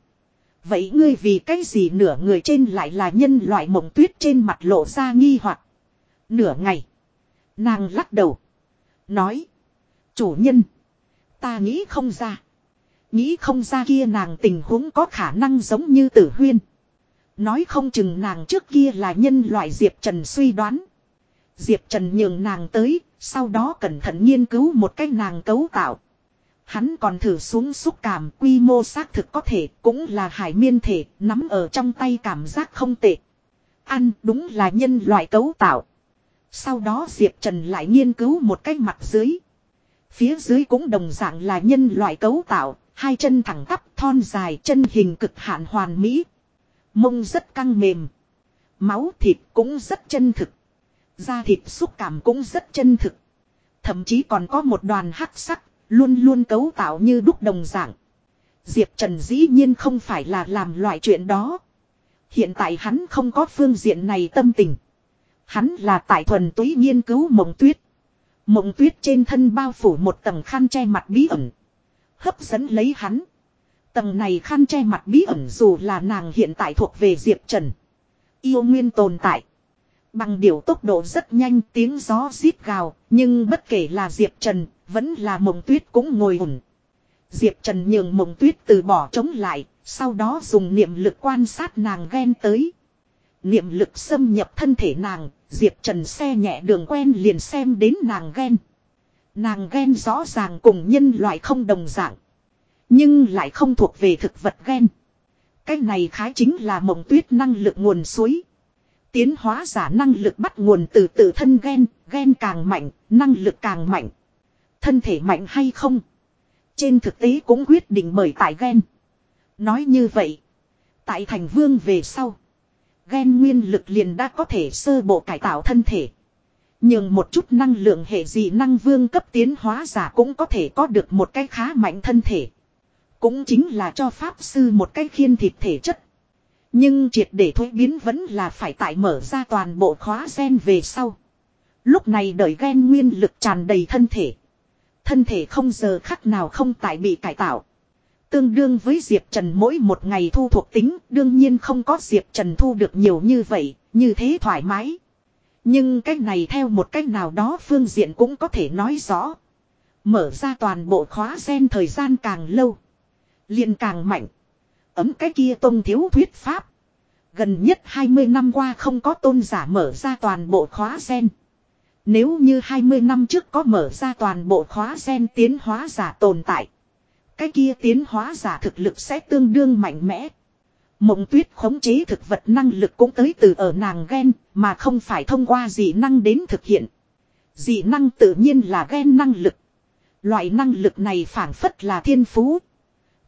Vậy ngươi vì cái gì nửa người trên lại là nhân loại mộng tuyết trên mặt lộ ra nghi hoặc Nửa ngày. Nàng lắc đầu. Nói. Chủ nhân. Ta nghĩ không ra. Nghĩ không ra kia nàng tình huống có khả năng giống như tử huyên. Nói không chừng nàng trước kia là nhân loại Diệp Trần suy đoán. Diệp Trần nhường nàng tới, sau đó cẩn thận nghiên cứu một cách nàng cấu tạo. Hắn còn thử xuống xúc cảm quy mô xác thực có thể cũng là hải miên thể nắm ở trong tay cảm giác không tệ. Ăn đúng là nhân loại cấu tạo. Sau đó Diệp Trần lại nghiên cứu một cách mặt dưới. Phía dưới cũng đồng dạng là nhân loại cấu tạo, hai chân thẳng tắp thon dài chân hình cực hạn hoàn mỹ. Mông rất căng mềm. Máu thịt cũng rất chân thực. Da thịt xúc cảm cũng rất chân thực. Thậm chí còn có một đoàn hắc sắc, luôn luôn cấu tạo như đúc đồng dạng. Diệp Trần dĩ nhiên không phải là làm loại chuyện đó. Hiện tại hắn không có phương diện này tâm tình. Hắn là tại thuần túy nghiên cứu mộng tuyết. Mộng tuyết trên thân bao phủ một tầng khăn che mặt bí ẩn. Hấp dẫn lấy hắn. Tầng này khăn che mặt bí ẩn dù là nàng hiện tại thuộc về Diệp Trần. Yêu nguyên tồn tại. Bằng điều tốc độ rất nhanh tiếng gió xít gào. Nhưng bất kể là Diệp Trần vẫn là mộng tuyết cũng ngồi ủng. Diệp Trần nhường mộng tuyết từ bỏ chống lại. Sau đó dùng niệm lực quan sát nàng ghen tới. Niệm lực xâm nhập thân thể nàng, Diệp Trần xe nhẹ đường quen liền xem đến nàng ghen. Nàng ghen rõ ràng cùng nhân loại không đồng dạng. Nhưng lại không thuộc về thực vật ghen. Cái này khái chính là mộng tuyết năng lực nguồn suối. Tiến hóa giả năng lực bắt nguồn từ tự thân ghen, ghen càng mạnh, năng lực càng mạnh. Thân thể mạnh hay không? Trên thực tế cũng quyết định bởi tại ghen. Nói như vậy, tại thành vương về sau, Gen nguyên lực liền đã có thể sơ bộ cải tạo thân thể. Nhưng một chút năng lượng hệ dị năng vương cấp tiến hóa giả cũng có thể có được một cái khá mạnh thân thể. Cũng chính là cho pháp sư một cái khiên thịt thể chất. Nhưng triệt để thuế biến vẫn là phải tại mở ra toàn bộ khóa gen về sau. Lúc này đợi gen nguyên lực tràn đầy thân thể. Thân thể không giờ khắc nào không tại bị cải tạo. Tương đương với Diệp Trần mỗi một ngày thu thuộc tính, đương nhiên không có Diệp Trần thu được nhiều như vậy, như thế thoải mái. Nhưng cách này theo một cách nào đó phương diện cũng có thể nói rõ. Mở ra toàn bộ khóa sen thời gian càng lâu. liền càng mạnh. Ấm cái kia tôn thiếu thuyết pháp. Gần nhất 20 năm qua không có tôn giả mở ra toàn bộ khóa sen. Nếu như 20 năm trước có mở ra toàn bộ khóa sen tiến hóa giả tồn tại. Cái kia tiến hóa giả thực lực sẽ tương đương mạnh mẽ. Mộng tuyết khống chế thực vật năng lực cũng tới từ ở nàng gen, mà không phải thông qua dị năng đến thực hiện. Dị năng tự nhiên là gen năng lực. Loại năng lực này phản phất là thiên phú.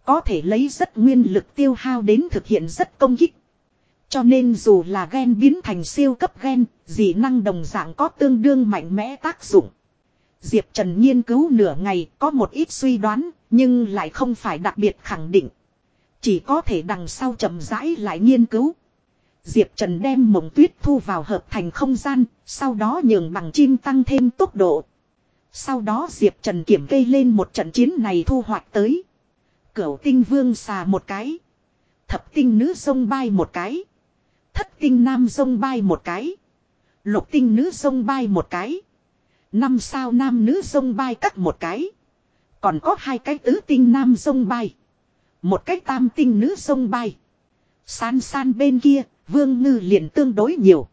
Có thể lấy rất nguyên lực tiêu hao đến thực hiện rất công kích. Cho nên dù là gen biến thành siêu cấp gen, dị năng đồng dạng có tương đương mạnh mẽ tác dụng. Diệp Trần nghiên cứu nửa ngày có một ít suy đoán, nhưng lại không phải đặc biệt khẳng định. Chỉ có thể đằng sau chậm rãi lại nghiên cứu. Diệp Trần đem mộng tuyết thu vào hợp thành không gian, sau đó nhường bằng chim tăng thêm tốc độ. Sau đó Diệp Trần kiểm kê lên một trận chiến này thu hoạch tới. Cửu tinh vương xà một cái. Thập tinh nữ sông bay một cái. Thất tinh nam sông bay một cái. Lục tinh nữ sông bay một cái. Năm sao nam nữ sông bay cắt một cái. Còn có hai cái tứ tinh nam sông bay. Một cái tam tinh nữ sông bay. San san bên kia, vương ngư liền tương đối nhiều.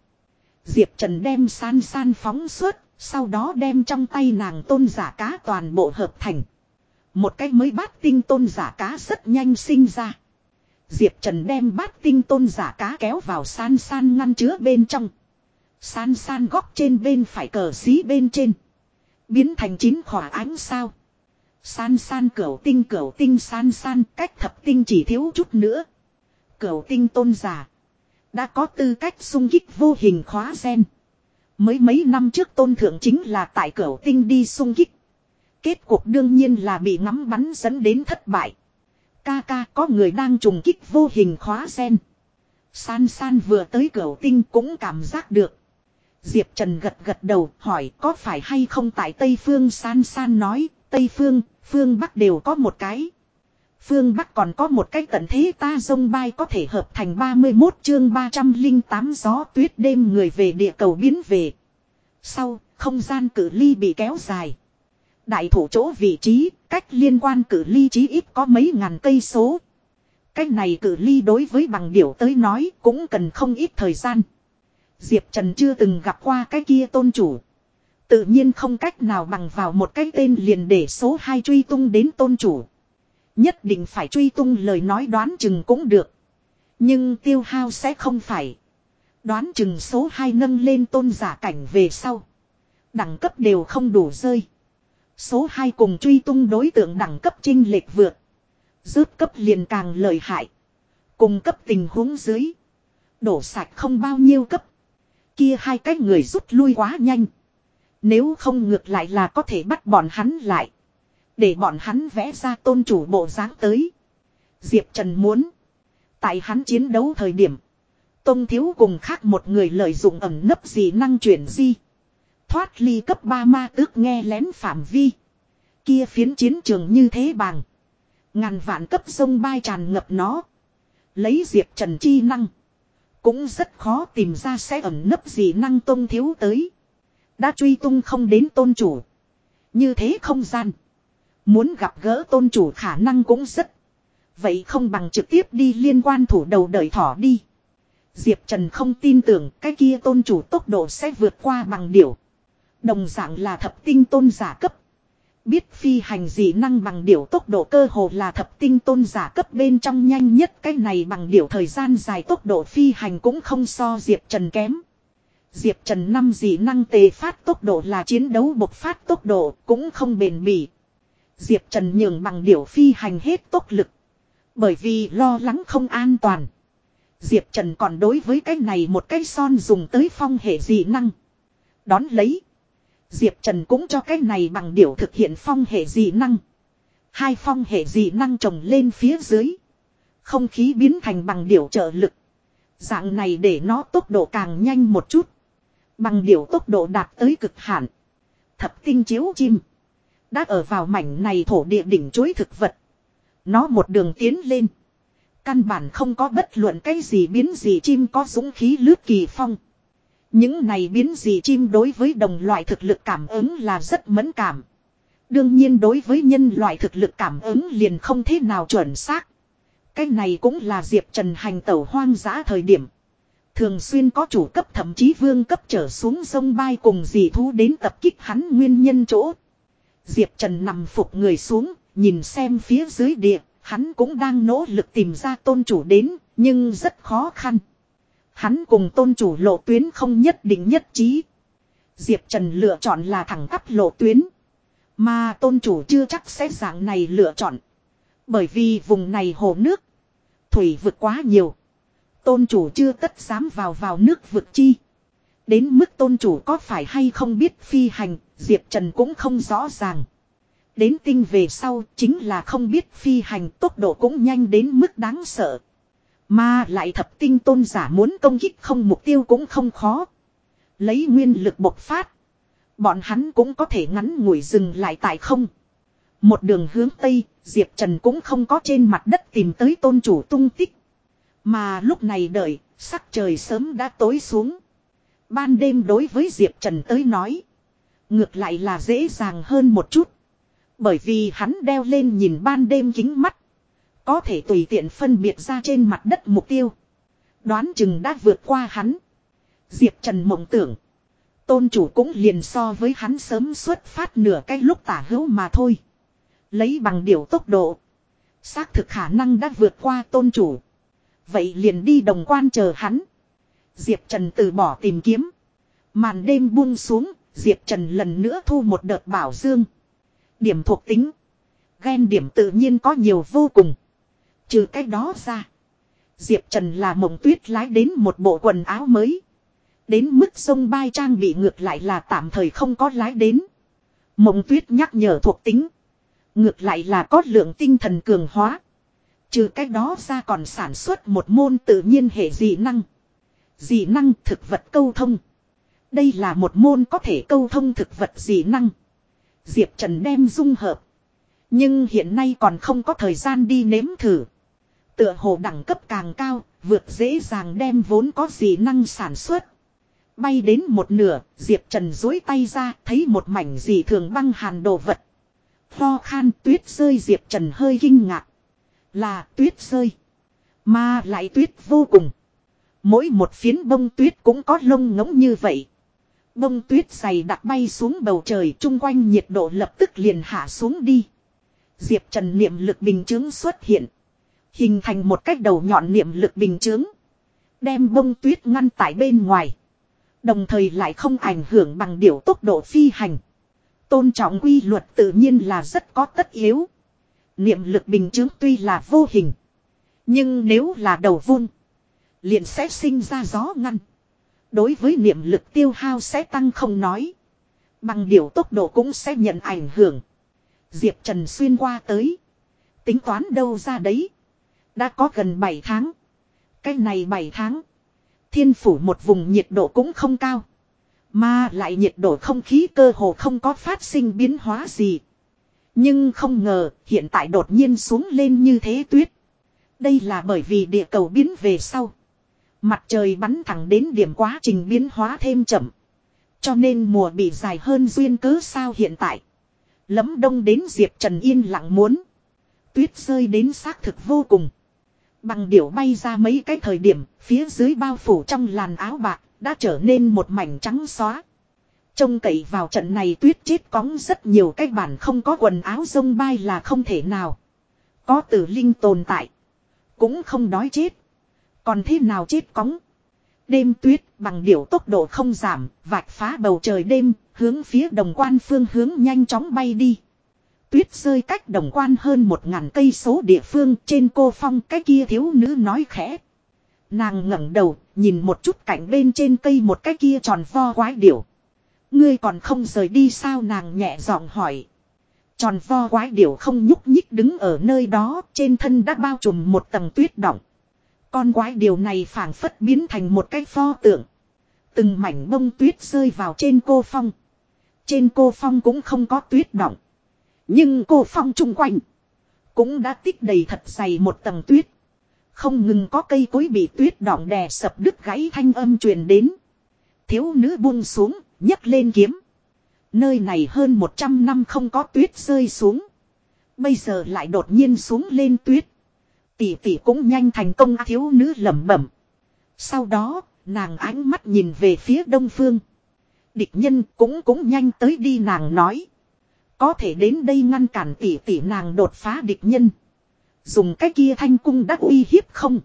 Diệp Trần đem san san phóng suốt, sau đó đem trong tay nàng tôn giả cá toàn bộ hợp thành. Một cái mới bát tinh tôn giả cá rất nhanh sinh ra. Diệp Trần đem bát tinh tôn giả cá kéo vào san san ngăn chứa bên trong. San san góc trên bên phải cờ xí bên trên. Biến thành chín khỏa ánh sao. San san cửu tinh cửu tinh san san cách thập tinh chỉ thiếu chút nữa. Cửu tinh tôn giả. Đã có tư cách sung kích vô hình khóa sen. Mới mấy năm trước tôn thượng chính là tại cửu tinh đi sung kích. Kết cuộc đương nhiên là bị ngắm bắn dẫn đến thất bại. Ca ca có người đang trùng kích vô hình khóa sen. San san vừa tới cửa tinh cũng cảm giác được. Diệp Trần gật gật đầu hỏi có phải hay không tại Tây Phương san san nói Tây Phương, Phương Bắc đều có một cái. Phương Bắc còn có một cái tận thế ta dông bay có thể hợp thành 31 chương 308 gió tuyết đêm người về địa cầu biến về. Sau, không gian cử ly bị kéo dài. Đại thủ chỗ vị trí, cách liên quan cử ly chí ít có mấy ngàn cây số. Cách này cử ly đối với bằng điểu tới nói cũng cần không ít thời gian. Diệp Trần chưa từng gặp qua cái kia tôn chủ. Tự nhiên không cách nào bằng vào một cái tên liền để số 2 truy tung đến tôn chủ. Nhất định phải truy tung lời nói đoán chừng cũng được. Nhưng tiêu hao sẽ không phải. Đoán chừng số 2 nâng lên tôn giả cảnh về sau. Đẳng cấp đều không đủ rơi. Số 2 cùng truy tung đối tượng đẳng cấp trinh lệch vượt. Rớt cấp liền càng lợi hại. Cùng cấp tình huống dưới. Đổ sạch không bao nhiêu cấp. Kia hai cái người rút lui quá nhanh. Nếu không ngược lại là có thể bắt bọn hắn lại. Để bọn hắn vẽ ra tôn chủ bộ dáng tới. Diệp Trần muốn. Tại hắn chiến đấu thời điểm. Tông thiếu cùng khác một người lợi dụng ẩn nấp gì năng chuyển di. Thoát ly cấp 3 ma tước nghe lén phạm vi. Kia phiến chiến trường như thế bằng. Ngàn vạn cấp sông bay tràn ngập nó. Lấy Diệp Trần chi năng. Cũng rất khó tìm ra sẽ ẩn nấp gì năng tôn thiếu tới. Đã truy tung không đến tôn chủ. Như thế không gian. Muốn gặp gỡ tôn chủ khả năng cũng rất. Vậy không bằng trực tiếp đi liên quan thủ đầu đợi thỏ đi. Diệp Trần không tin tưởng cái kia tôn chủ tốc độ sẽ vượt qua bằng điểu. Đồng dạng là thập tinh tôn giả cấp. Biết phi hành dị năng bằng điểu tốc độ cơ hồ là thập tinh tôn giả cấp bên trong nhanh nhất cái này bằng điểu thời gian dài tốc độ phi hành cũng không so Diệp Trần kém. Diệp Trần năm dị năng tề phát tốc độ là chiến đấu bộc phát tốc độ cũng không bền bỉ. Diệp Trần nhường bằng điểu phi hành hết tốc lực. Bởi vì lo lắng không an toàn. Diệp Trần còn đối với cái này một cái son dùng tới phong hệ dị năng. Đón lấy. Diệp Trần cũng cho cái này bằng điểu thực hiện phong hệ dị năng. Hai phong hệ dị năng trồng lên phía dưới. Không khí biến thành bằng điểu trợ lực. Dạng này để nó tốc độ càng nhanh một chút. Bằng điểu tốc độ đạt tới cực hạn. Thập tinh chiếu chim. Đã ở vào mảnh này thổ địa đỉnh chuối thực vật. Nó một đường tiến lên. Căn bản không có bất luận cái gì biến gì chim có dũng khí lướt kỳ phong. Những này biến gì chim đối với đồng loại thực lực cảm ứng là rất mẫn cảm. Đương nhiên đối với nhân loại thực lực cảm ứng liền không thế nào chuẩn xác. Cái này cũng là Diệp Trần hành tẩu hoang dã thời điểm. Thường xuyên có chủ cấp thậm chí vương cấp trở xuống sông bay cùng dì thú đến tập kích hắn nguyên nhân chỗ. Diệp Trần nằm phục người xuống, nhìn xem phía dưới địa, hắn cũng đang nỗ lực tìm ra tôn chủ đến, nhưng rất khó khăn. Hắn cùng tôn chủ lộ tuyến không nhất định nhất trí. Diệp Trần lựa chọn là thẳng tắp lộ tuyến. Mà tôn chủ chưa chắc sẽ dạng này lựa chọn. Bởi vì vùng này hồ nước. Thủy vượt quá nhiều. Tôn chủ chưa tất dám vào vào nước vượt chi. Đến mức tôn chủ có phải hay không biết phi hành, Diệp Trần cũng không rõ ràng. Đến tinh về sau chính là không biết phi hành tốc độ cũng nhanh đến mức đáng sợ. Mà lại thập tinh tôn giả muốn công kích không mục tiêu cũng không khó. Lấy nguyên lực bộc phát. Bọn hắn cũng có thể ngắn ngủi dừng lại tại không. Một đường hướng Tây, Diệp Trần cũng không có trên mặt đất tìm tới tôn chủ tung tích. Mà lúc này đợi, sắc trời sớm đã tối xuống. Ban đêm đối với Diệp Trần tới nói. Ngược lại là dễ dàng hơn một chút. Bởi vì hắn đeo lên nhìn ban đêm kính mắt. Có thể tùy tiện phân biệt ra trên mặt đất mục tiêu. Đoán chừng đã vượt qua hắn. Diệp Trần mộng tưởng. Tôn chủ cũng liền so với hắn sớm xuất phát nửa cái lúc tả hữu mà thôi. Lấy bằng điều tốc độ. Xác thực khả năng đã vượt qua tôn chủ. Vậy liền đi đồng quan chờ hắn. Diệp Trần từ bỏ tìm kiếm. Màn đêm buông xuống, Diệp Trần lần nữa thu một đợt bảo dương. Điểm thuộc tính. Ghen điểm tự nhiên có nhiều vô cùng. Trừ cái đó ra. Diệp Trần là mộng tuyết lái đến một bộ quần áo mới. Đến mức sông bay trang bị ngược lại là tạm thời không có lái đến. Mộng tuyết nhắc nhở thuộc tính. Ngược lại là có lượng tinh thần cường hóa. Trừ cái đó ra còn sản xuất một môn tự nhiên hệ dị năng. Dị năng thực vật câu thông. Đây là một môn có thể câu thông thực vật dị năng. Diệp Trần đem dung hợp. Nhưng hiện nay còn không có thời gian đi nếm thử. Tựa hồ đẳng cấp càng cao, vượt dễ dàng đem vốn có gì năng sản xuất. Bay đến một nửa, Diệp Trần dối tay ra, thấy một mảnh gì thường băng hàn đồ vật. Ho khan tuyết rơi Diệp Trần hơi kinh ngạc. Là tuyết rơi. Mà lại tuyết vô cùng. Mỗi một phiến bông tuyết cũng có lông ngỗng như vậy. Bông tuyết dày đặc bay xuống bầu trời chung quanh nhiệt độ lập tức liền hạ xuống đi. Diệp Trần niệm lực bình chứng xuất hiện. Hình thành một cách đầu nhọn niệm lực bình chướng. Đem bông tuyết ngăn tại bên ngoài. Đồng thời lại không ảnh hưởng bằng điều tốc độ phi hành. Tôn trọng quy luật tự nhiên là rất có tất yếu. Niệm lực bình chứng tuy là vô hình. Nhưng nếu là đầu vuông. Liền sẽ sinh ra gió ngăn. Đối với niệm lực tiêu hao sẽ tăng không nói. Bằng điều tốc độ cũng sẽ nhận ảnh hưởng. Diệp Trần xuyên qua tới. Tính toán đâu ra đấy. Đã có gần 7 tháng. Cái này 7 tháng. Thiên phủ một vùng nhiệt độ cũng không cao. Mà lại nhiệt độ không khí cơ hồ không có phát sinh biến hóa gì. Nhưng không ngờ, hiện tại đột nhiên xuống lên như thế tuyết. Đây là bởi vì địa cầu biến về sau. Mặt trời bắn thẳng đến điểm quá trình biến hóa thêm chậm. Cho nên mùa bị dài hơn duyên cớ sao hiện tại. Lấm đông đến Diệp Trần yên lặng muốn. Tuyết rơi đến xác thực vô cùng. Bằng điểu bay ra mấy cái thời điểm, phía dưới bao phủ trong làn áo bạc, đã trở nên một mảnh trắng xóa. Trông cậy vào trận này tuyết chết cóng rất nhiều cái bản không có quần áo sông bay là không thể nào. Có tử linh tồn tại. Cũng không đói chết. Còn thế nào chết cóng. Đêm tuyết bằng điểu tốc độ không giảm, vạch phá bầu trời đêm, hướng phía đồng quan phương hướng nhanh chóng bay đi. Tuyết rơi cách đồng quan hơn một ngàn cây số địa phương trên cô phong cái kia thiếu nữ nói khẽ. Nàng ngẩng đầu, nhìn một chút cảnh bên trên cây một cái kia tròn vo quái điểu. Ngươi còn không rời đi sao nàng nhẹ giọng hỏi. Tròn vo quái điểu không nhúc nhích đứng ở nơi đó, trên thân đã bao trùm một tầng tuyết động. Con quái điều này phảng phất biến thành một cái pho tượng. Từng mảnh bông tuyết rơi vào trên cô phong. Trên cô phong cũng không có tuyết động. Nhưng cô phong chung quanh. Cũng đã tích đầy thật dày một tầng tuyết. Không ngừng có cây cối bị tuyết đọng đè sập đứt gãy thanh âm truyền đến. Thiếu nữ buông xuống, nhấc lên kiếm. Nơi này hơn 100 năm không có tuyết rơi xuống. Bây giờ lại đột nhiên xuống lên tuyết. Tỷ tỷ cũng nhanh thành công thiếu nữ lẩm bẩm. Sau đó, nàng ánh mắt nhìn về phía đông phương. Địch nhân cũng cũng nhanh tới đi nàng nói. Có thể đến đây ngăn cản tỷ tỷ nàng đột phá địch nhân. Dùng cái kia thanh cung đã uy hiếp không.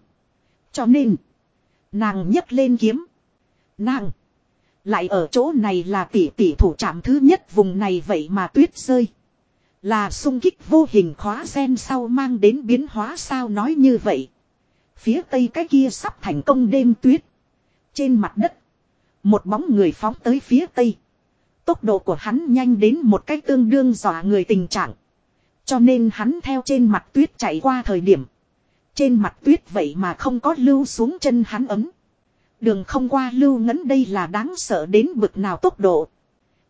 Cho nên, nàng nhấc lên kiếm. Nàng, lại ở chỗ này là tỷ tỷ thủ trạm thứ nhất vùng này vậy mà tuyết rơi. Là sung kích vô hình khóa sen sau mang đến biến hóa sao nói như vậy. Phía tây cái kia sắp thành công đêm tuyết. Trên mặt đất. Một bóng người phóng tới phía tây. Tốc độ của hắn nhanh đến một cách tương đương dọa người tình trạng. Cho nên hắn theo trên mặt tuyết chạy qua thời điểm. Trên mặt tuyết vậy mà không có lưu xuống chân hắn ấm. Đường không qua lưu ngấn đây là đáng sợ đến bực nào tốc độ.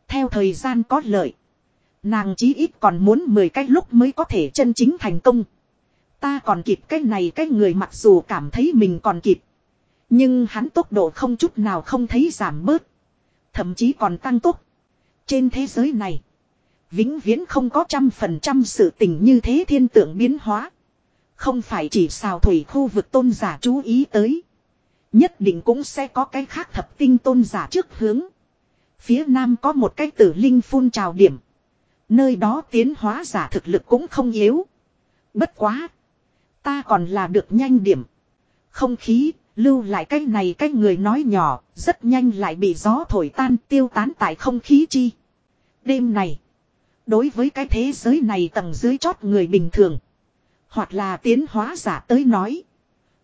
Theo thời gian có lợi. Nàng chí ít còn muốn 10 cái lúc mới có thể chân chính thành công. Ta còn kịp cái này cái người mặc dù cảm thấy mình còn kịp. Nhưng hắn tốc độ không chút nào không thấy giảm bớt. Thậm chí còn tăng tốc. Trên thế giới này. Vĩnh viễn không có trăm phần trăm sự tình như thế thiên tượng biến hóa. Không phải chỉ xào thủy khu vực tôn giả chú ý tới. Nhất định cũng sẽ có cái khác thập tinh tôn giả trước hướng. Phía nam có một cái tử linh phun trào điểm. Nơi đó tiến hóa giả thực lực cũng không yếu. Bất quá. Ta còn là được nhanh điểm. Không khí, lưu lại cái này cái người nói nhỏ, rất nhanh lại bị gió thổi tan tiêu tán tại không khí chi. Đêm này, đối với cái thế giới này tầng dưới chót người bình thường, hoặc là tiến hóa giả tới nói,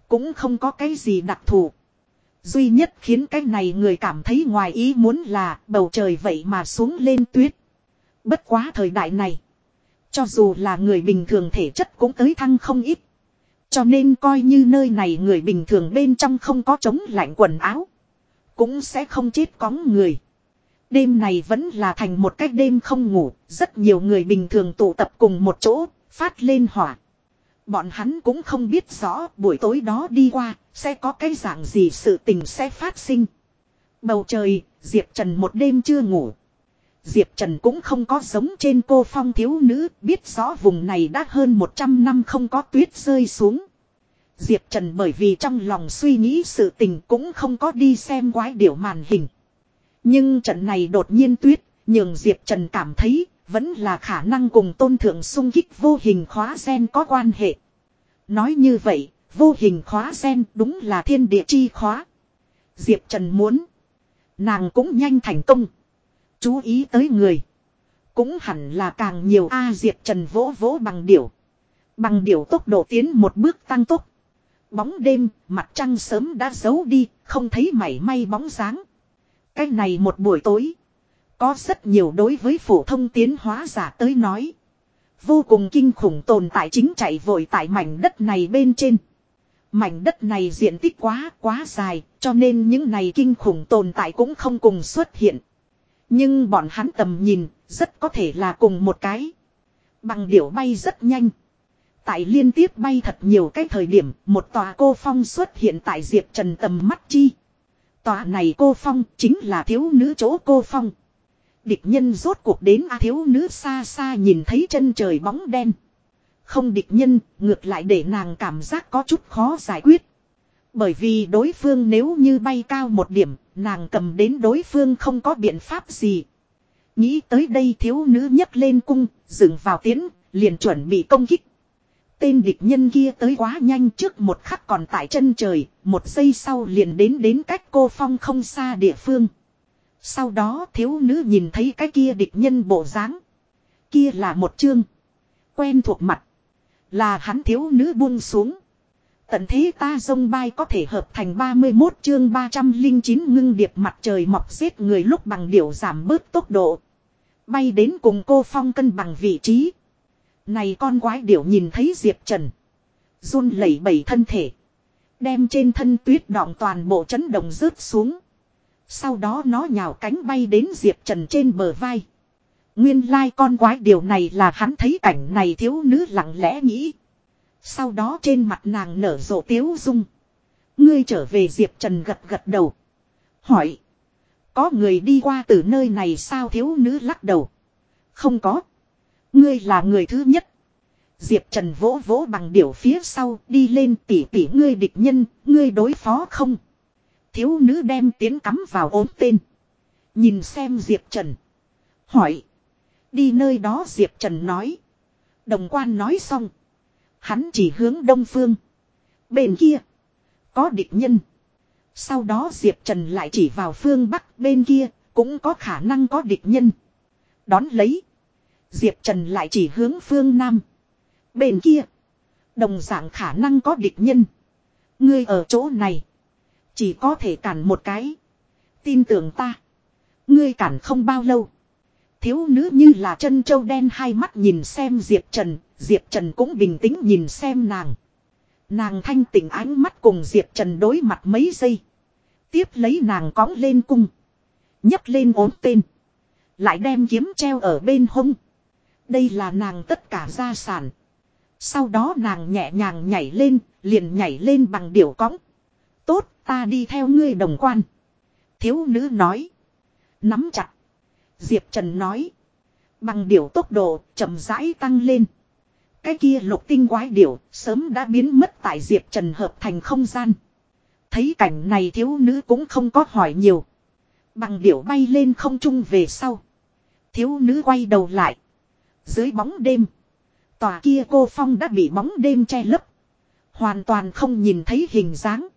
cũng không có cái gì đặc thù. Duy nhất khiến cái này người cảm thấy ngoài ý muốn là bầu trời vậy mà xuống lên tuyết. Bất quá thời đại này. Cho dù là người bình thường thể chất cũng tới thăng không ít. Cho nên coi như nơi này người bình thường bên trong không có chống lạnh quần áo. Cũng sẽ không chết cóng người. Đêm này vẫn là thành một cách đêm không ngủ. Rất nhiều người bình thường tụ tập cùng một chỗ, phát lên hỏa. Bọn hắn cũng không biết rõ buổi tối đó đi qua, sẽ có cái dạng gì sự tình sẽ phát sinh. Bầu trời, Diệp Trần một đêm chưa ngủ. Diệp Trần cũng không có giống trên cô phong thiếu nữ, biết rõ vùng này đã hơn 100 năm không có tuyết rơi xuống. Diệp Trần bởi vì trong lòng suy nghĩ sự tình cũng không có đi xem quái điểu màn hình. Nhưng trận này đột nhiên tuyết, nhường Diệp Trần cảm thấy vẫn là khả năng cùng tôn thượng sung kích vô hình khóa sen có quan hệ. Nói như vậy, vô hình khóa sen đúng là thiên địa chi khóa. Diệp Trần muốn. Nàng cũng nhanh thành công. Chú ý tới người. Cũng hẳn là càng nhiều A Diệp Trần vỗ vỗ bằng điểu. Bằng điểu tốc độ tiến một bước tăng tốc. Bóng đêm, mặt trăng sớm đã giấu đi, không thấy mảy may bóng dáng. Cái này một buổi tối. Có rất nhiều đối với phổ thông tiến hóa giả tới nói. Vô cùng kinh khủng tồn tại chính chạy vội tại mảnh đất này bên trên. Mảnh đất này diện tích quá quá dài, cho nên những này kinh khủng tồn tại cũng không cùng xuất hiện. Nhưng bọn hắn tầm nhìn, rất có thể là cùng một cái. Bằng điểu bay rất nhanh. Tại liên tiếp bay thật nhiều cái thời điểm, một tòa cô phong xuất hiện tại Diệp Trần tầm mắt chi. Tòa này cô phong chính là thiếu nữ chỗ cô phong. Địch nhân rốt cuộc đến a thiếu nữ xa xa nhìn thấy chân trời bóng đen. Không địch nhân, ngược lại để nàng cảm giác có chút khó giải quyết. Bởi vì đối phương nếu như bay cao một điểm, nàng cầm đến đối phương không có biện pháp gì. Nghĩ tới đây thiếu nữ nhấc lên cung, dựng vào tiến, liền chuẩn bị công kích. Tên địch nhân kia tới quá nhanh trước một khắc còn tại chân trời, một giây sau liền đến đến cách cô phong không xa địa phương. Sau đó thiếu nữ nhìn thấy cái kia địch nhân bộ dáng Kia là một chương. Quen thuộc mặt. Là hắn thiếu nữ buông xuống. Tận thế ta dông bay có thể hợp thành 31 chương 309 ngưng điệp mặt trời mọc giết người lúc bằng điểu giảm bớt tốc độ. Bay đến cùng cô phong cân bằng vị trí. Này con quái điểu nhìn thấy Diệp Trần. run lẩy bẩy thân thể. Đem trên thân tuyết đọng toàn bộ chấn động rớt xuống. Sau đó nó nhào cánh bay đến Diệp Trần trên bờ vai. Nguyên lai con quái điều này là hắn thấy cảnh này thiếu nữ lặng lẽ nghĩ. Sau đó trên mặt nàng nở rộ tiếu dung. Ngươi trở về Diệp Trần gật gật đầu. Hỏi. Có người đi qua từ nơi này sao thiếu nữ lắc đầu. Không có. Ngươi là người thứ nhất. Diệp Trần vỗ vỗ bằng điểu phía sau đi lên tỉ tỉ ngươi địch nhân, ngươi đối phó không. Thiếu nữ đem tiến cắm vào ốm tên. Nhìn xem Diệp Trần. Hỏi. Đi nơi đó Diệp Trần nói. Đồng quan nói xong. Hắn chỉ hướng đông phương. Bên kia. Có địch nhân. Sau đó Diệp Trần lại chỉ vào phương Bắc, bên kia. Cũng có khả năng có địch nhân. Đón lấy. Diệp Trần lại chỉ hướng phương Nam. Bên kia. Đồng dạng khả năng có địch nhân. Ngươi ở chỗ này. Chỉ có thể cản một cái. Tin tưởng ta. Ngươi cản không bao lâu. Thiếu nữ như là chân châu đen hai mắt nhìn xem Diệp Trần. Diệp Trần cũng bình tĩnh nhìn xem nàng. Nàng thanh tỉnh ánh mắt cùng Diệp Trần đối mặt mấy giây. Tiếp lấy nàng cõng lên cung. nhấc lên ốm tên. Lại đem kiếm treo ở bên hông. Đây là nàng tất cả gia sản. Sau đó nàng nhẹ nhàng nhảy lên, liền nhảy lên bằng điểu cõng. Tốt, ta đi theo ngươi đồng quan. Thiếu nữ nói. Nắm chặt. Diệp Trần nói. Bằng điểu tốc độ chậm rãi tăng lên. Cái kia lục tinh quái điểu sớm đã biến mất tại Diệp Trần hợp thành không gian. Thấy cảnh này thiếu nữ cũng không có hỏi nhiều. Bằng điểu bay lên không trung về sau. Thiếu nữ quay đầu lại. Dưới bóng đêm. Tòa kia cô phong đã bị bóng đêm che lấp. Hoàn toàn không nhìn thấy hình dáng.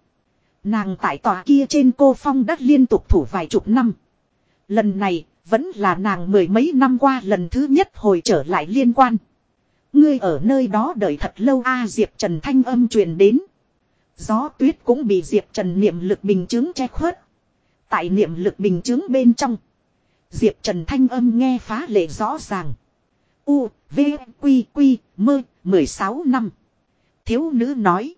Nàng tại tòa kia trên cô phong đã liên tục thủ vài chục năm. Lần này, vẫn là nàng mười mấy năm qua lần thứ nhất hồi trở lại liên quan. Ngươi ở nơi đó đợi thật lâu a Diệp Trần thanh âm truyền đến. Gió tuyết cũng bị Diệp Trần niệm lực bình chứng che khuất. Tại niệm lực bình chứng bên trong. Diệp Trần thanh âm nghe phá lệ rõ ràng. U, V, Quy, Quy, Mơ, 16 năm. Thiếu nữ nói.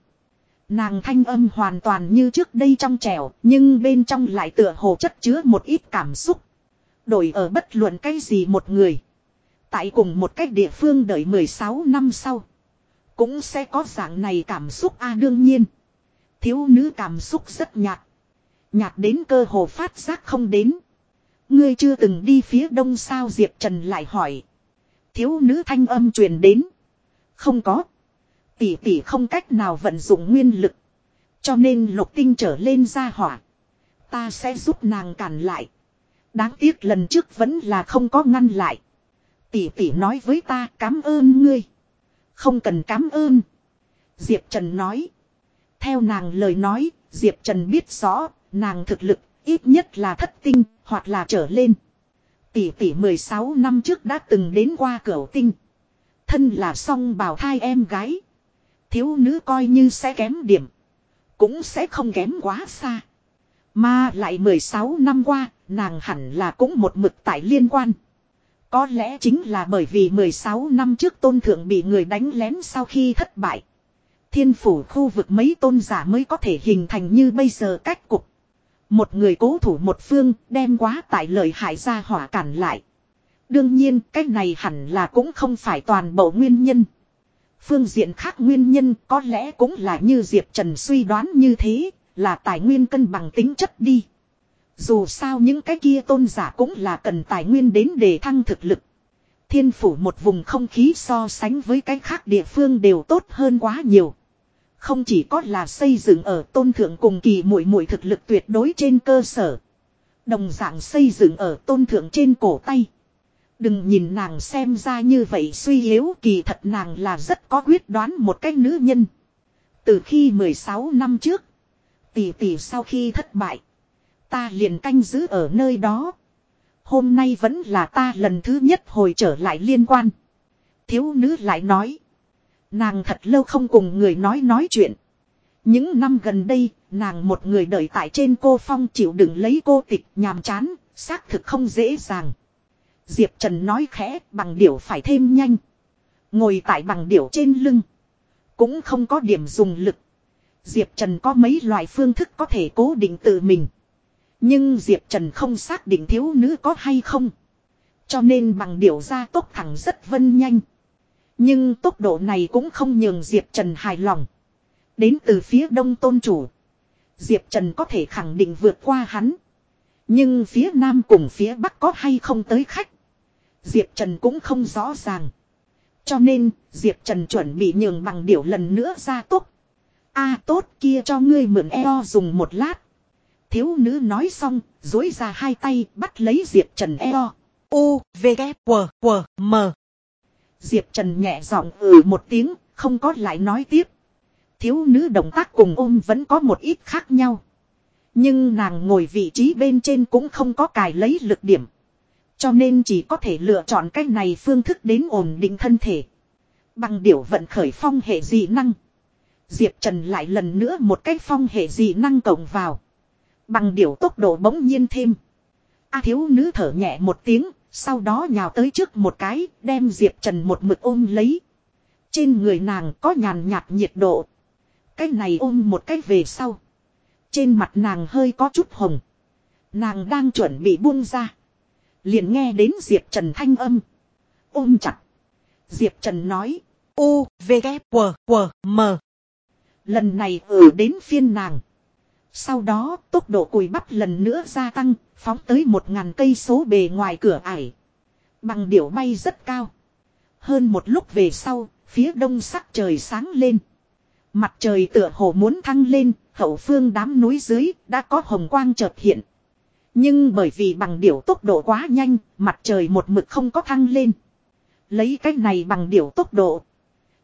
Nàng thanh âm hoàn toàn như trước đây trong trẻo, nhưng bên trong lại tựa hồ chất chứa một ít cảm xúc. Đổi ở bất luận cái gì một người. Tại cùng một cách địa phương đợi 16 năm sau. Cũng sẽ có dạng này cảm xúc a à, đương nhiên. Thiếu nữ cảm xúc rất nhạt. Nhạt đến cơ hồ phát giác không đến. Ngươi chưa từng đi phía đông sao Diệp Trần lại hỏi. Thiếu nữ thanh âm truyền đến. Không có. Tỷ tỷ không cách nào vận dụng nguyên lực. Cho nên lục tinh trở lên ra hỏa. Ta sẽ giúp nàng cản lại. Đáng tiếc lần trước vẫn là không có ngăn lại. Tỷ tỷ nói với ta cảm ơn ngươi. Không cần cảm ơn. Diệp Trần nói. Theo nàng lời nói, Diệp Trần biết rõ, nàng thực lực, ít nhất là thất tinh, hoặc là trở lên. Tỷ tỷ 16 năm trước đã từng đến qua cửa tinh. Thân là song bào thai em gái. Thiếu nữ coi như sẽ kém điểm. Cũng sẽ không kém quá xa. Mà lại 16 năm qua, nàng hẳn là cũng một mực tại liên quan. Có lẽ chính là bởi vì 16 năm trước tôn thượng bị người đánh lén sau khi thất bại. Thiên phủ khu vực mấy tôn giả mới có thể hình thành như bây giờ cách cục. Một người cố thủ một phương đem quá tại lợi hại ra hỏa cản lại. Đương nhiên cách này hẳn là cũng không phải toàn bộ nguyên nhân. Phương diện khác nguyên nhân có lẽ cũng là như Diệp Trần suy đoán như thế, là tài nguyên cân bằng tính chất đi. Dù sao những cái kia tôn giả cũng là cần tài nguyên đến để thăng thực lực. Thiên phủ một vùng không khí so sánh với cái khác địa phương đều tốt hơn quá nhiều. Không chỉ có là xây dựng ở tôn thượng cùng kỳ muội muội thực lực tuyệt đối trên cơ sở. Đồng dạng xây dựng ở tôn thượng trên cổ tay. Đừng nhìn nàng xem ra như vậy suy yếu kỳ thật nàng là rất có quyết đoán một cái nữ nhân. Từ khi 16 năm trước, tỷ tỷ sau khi thất bại, ta liền canh giữ ở nơi đó. Hôm nay vẫn là ta lần thứ nhất hồi trở lại liên quan. Thiếu nữ lại nói. Nàng thật lâu không cùng người nói nói chuyện. Những năm gần đây, nàng một người đợi tại trên cô phong chịu đựng lấy cô tịch nhàm chán, xác thực không dễ dàng. Diệp Trần nói khẽ bằng điểu phải thêm nhanh. Ngồi tại bằng điểu trên lưng. Cũng không có điểm dùng lực. Diệp Trần có mấy loại phương thức có thể cố định tự mình. Nhưng Diệp Trần không xác định thiếu nữ có hay không. Cho nên bằng điều ra tốc thẳng rất vân nhanh. Nhưng tốc độ này cũng không nhường Diệp Trần hài lòng. Đến từ phía đông tôn chủ. Diệp Trần có thể khẳng định vượt qua hắn. Nhưng phía nam cùng phía bắc có hay không tới khách. Diệp Trần cũng không rõ ràng. Cho nên, Diệp Trần chuẩn bị nhường bằng điểu lần nữa ra tốc a tốt kia cho ngươi mượn eo dùng một lát. Thiếu nữ nói xong, dối ra hai tay bắt lấy Diệp Trần eo. U, V, K, W, W, M. Diệp Trần nhẹ giọng ừ một tiếng, không có lại nói tiếp. Thiếu nữ động tác cùng ôm vẫn có một ít khác nhau. Nhưng nàng ngồi vị trí bên trên cũng không có cài lấy lực điểm. Cho nên chỉ có thể lựa chọn cách này phương thức đến ổn định thân thể. Bằng điểu vận khởi phong hệ dị năng. Diệp Trần lại lần nữa một cách phong hệ dị năng cộng vào. Bằng điều tốc độ bỗng nhiên thêm. A thiếu nữ thở nhẹ một tiếng, sau đó nhào tới trước một cái, đem Diệp Trần một mực ôm lấy. Trên người nàng có nhàn nhạt nhiệt độ. Cái này ôm một cái về sau. Trên mặt nàng hơi có chút hồng. Nàng đang chuẩn bị buông ra. Liền nghe đến Diệp Trần thanh âm. Ôm chặt. Diệp Trần nói. U, V, K, W, W, M. Lần này ở đến phiên nàng. Sau đó tốc độ cùi bắp lần nữa gia tăng, phóng tới một ngàn cây số bề ngoài cửa ải. Bằng điểu bay rất cao. Hơn một lúc về sau, phía đông sắc trời sáng lên. Mặt trời tựa hồ muốn thăng lên, hậu phương đám núi dưới đã có hồng quang chợt hiện. Nhưng bởi vì bằng điểu tốc độ quá nhanh, mặt trời một mực không có thăng lên. Lấy cái này bằng điểu tốc độ.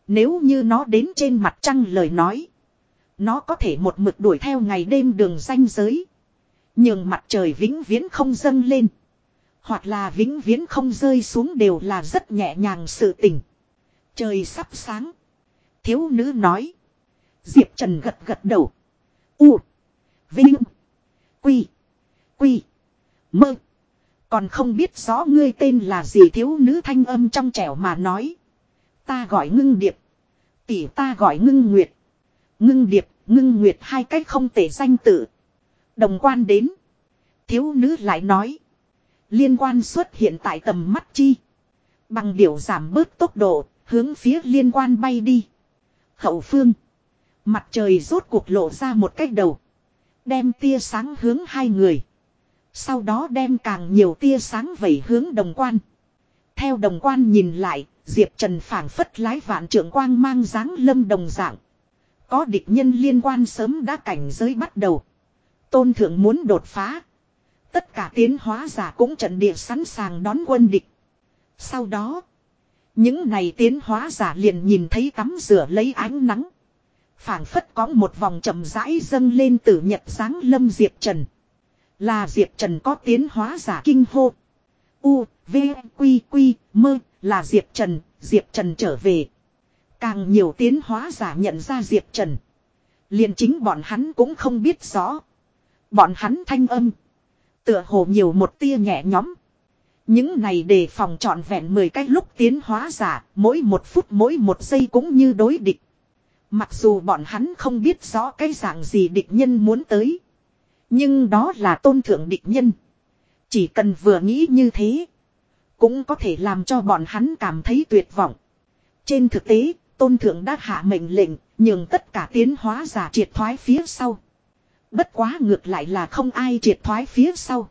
Nếu như nó đến trên mặt trăng lời nói. Nó có thể một mực đuổi theo ngày đêm đường ranh giới. Nhưng mặt trời vĩnh viễn không dâng lên. Hoặc là vĩnh viễn không rơi xuống đều là rất nhẹ nhàng sự tình. Trời sắp sáng. Thiếu nữ nói. Diệp Trần gật gật đầu. U. Vinh. Quy. Quy. Mơ. Còn không biết rõ ngươi tên là gì thiếu nữ thanh âm trong trẻo mà nói. Ta gọi ngưng điệp. Tỷ ta gọi ngưng nguyệt. Ngưng điệp, ngưng nguyệt hai cách không tể danh tự. Đồng quan đến. Thiếu nữ lại nói. Liên quan xuất hiện tại tầm mắt chi. Bằng điều giảm bớt tốc độ, hướng phía liên quan bay đi. Hậu phương. Mặt trời rốt cuộc lộ ra một cách đầu. Đem tia sáng hướng hai người. Sau đó đem càng nhiều tia sáng vẩy hướng đồng quan. Theo đồng quan nhìn lại, Diệp Trần phảng phất lái vạn trưởng quang mang dáng lâm đồng dạng. Có địch nhân liên quan sớm đã cảnh giới bắt đầu. Tôn thượng muốn đột phá. Tất cả tiến hóa giả cũng trận địa sẵn sàng đón quân địch. Sau đó, những này tiến hóa giả liền nhìn thấy tắm rửa lấy ánh nắng. phảng phất có một vòng chậm rãi dâng lên từ nhật sáng lâm Diệp Trần. Là Diệp Trần có tiến hóa giả kinh hô. U, V, Quy, Quy, Mơ, là Diệp Trần, Diệp Trần trở về. Càng nhiều tiến hóa giả nhận ra Diệp Trần. liền chính bọn hắn cũng không biết rõ. Bọn hắn thanh âm. Tựa hồ nhiều một tia nhẹ nhõm. Những này đề phòng trọn vẹn 10 cái lúc tiến hóa giả, mỗi một phút mỗi một giây cũng như đối địch. Mặc dù bọn hắn không biết rõ cái dạng gì địch nhân muốn tới. Nhưng đó là tôn thượng địch nhân. Chỉ cần vừa nghĩ như thế. Cũng có thể làm cho bọn hắn cảm thấy tuyệt vọng. Trên thực tế, tôn thượng đã hạ mệnh lệnh, nhường tất cả tiến hóa giả triệt thoái phía sau. Bất quá ngược lại là không ai triệt thoái phía sau.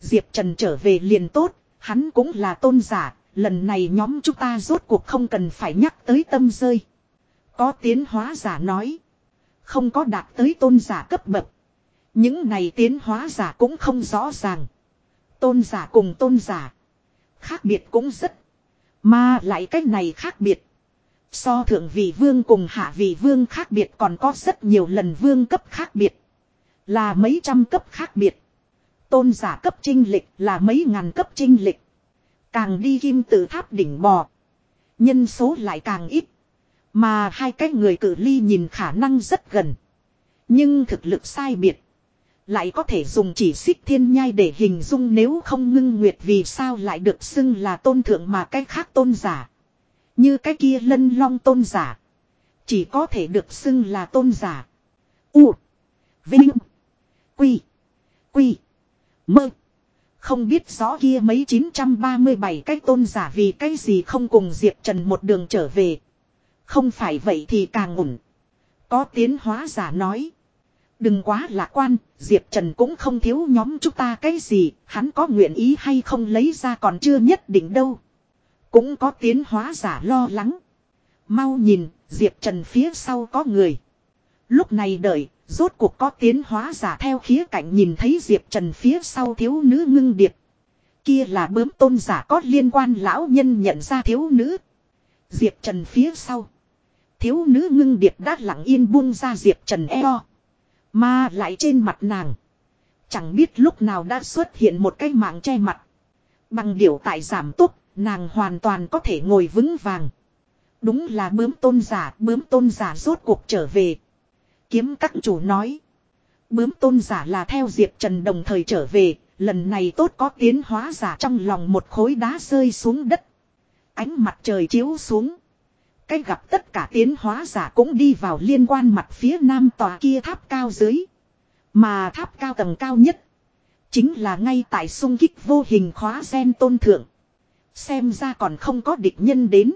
Diệp Trần trở về liền tốt, hắn cũng là tôn giả, lần này nhóm chúng ta rốt cuộc không cần phải nhắc tới tâm rơi. Có tiến hóa giả nói, không có đạt tới tôn giả cấp bậc. Những này tiến hóa giả cũng không rõ ràng. Tôn giả cùng tôn giả. Khác biệt cũng rất. Mà lại cách này khác biệt. So thượng vị vương cùng hạ vị vương khác biệt, còn có rất nhiều lần vương cấp khác biệt. Là mấy trăm cấp khác biệt. Tôn giả cấp trinh lịch là mấy ngàn cấp trinh lịch. Càng đi kim tự tháp đỉnh bò. Nhân số lại càng ít. Mà hai cái người cử ly nhìn khả năng rất gần. Nhưng thực lực sai biệt. Lại có thể dùng chỉ xích thiên nhai để hình dung nếu không ngưng nguyệt vì sao lại được xưng là tôn thượng mà cái khác tôn giả. Như cái kia lân long tôn giả. Chỉ có thể được xưng là tôn giả. U. Vinh. Quy. Quy. Mơ. Không biết rõ kia mấy 937 cái tôn giả vì cái gì không cùng Diệp Trần một đường trở về. Không phải vậy thì càng ổn. Có tiến hóa giả nói. Đừng quá lạc quan, Diệp Trần cũng không thiếu nhóm chúng ta cái gì, hắn có nguyện ý hay không lấy ra còn chưa nhất định đâu. Cũng có tiến hóa giả lo lắng. Mau nhìn, Diệp Trần phía sau có người. Lúc này đợi, rốt cuộc có tiến hóa giả theo khía cạnh nhìn thấy Diệp Trần phía sau thiếu nữ ngưng điệp. Kia là bướm tôn giả có liên quan lão nhân nhận ra thiếu nữ. Diệp Trần phía sau. Thiếu nữ ngưng điệp đã lặng yên buông ra Diệp Trần eo. Mà lại trên mặt nàng. Chẳng biết lúc nào đã xuất hiện một cái mạng che mặt. Bằng điểu tại giảm tốc, nàng hoàn toàn có thể ngồi vững vàng. Đúng là bướm tôn giả, bướm tôn giả rốt cuộc trở về. Kiếm các chủ nói. Bướm tôn giả là theo Diệp Trần đồng thời trở về, lần này tốt có tiến hóa giả trong lòng một khối đá rơi xuống đất. Ánh mặt trời chiếu xuống. Cách gặp tất cả tiến hóa giả cũng đi vào liên quan mặt phía nam tòa kia tháp cao dưới. Mà tháp cao tầng cao nhất. Chính là ngay tại sung kích vô hình khóa sen tôn thượng. Xem ra còn không có địch nhân đến.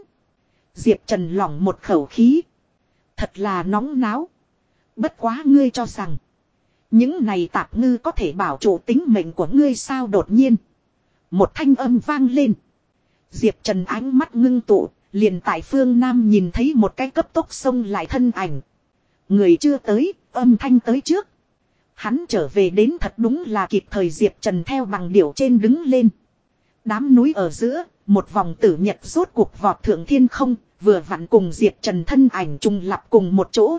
Diệp Trần lỏng một khẩu khí. Thật là nóng náo. Bất quá ngươi cho rằng. Những này tạp ngư có thể bảo chủ tính mệnh của ngươi sao đột nhiên. Một thanh âm vang lên. Diệp Trần ánh mắt ngưng tụ, liền tại phương Nam nhìn thấy một cái cấp tốc sông lại thân ảnh. Người chưa tới, âm thanh tới trước. Hắn trở về đến thật đúng là kịp thời Diệp Trần theo bằng điểu trên đứng lên. Đám núi ở giữa, một vòng tử nhật rốt cuộc vọt thượng thiên không, vừa vặn cùng Diệp Trần thân ảnh trùng lập cùng một chỗ.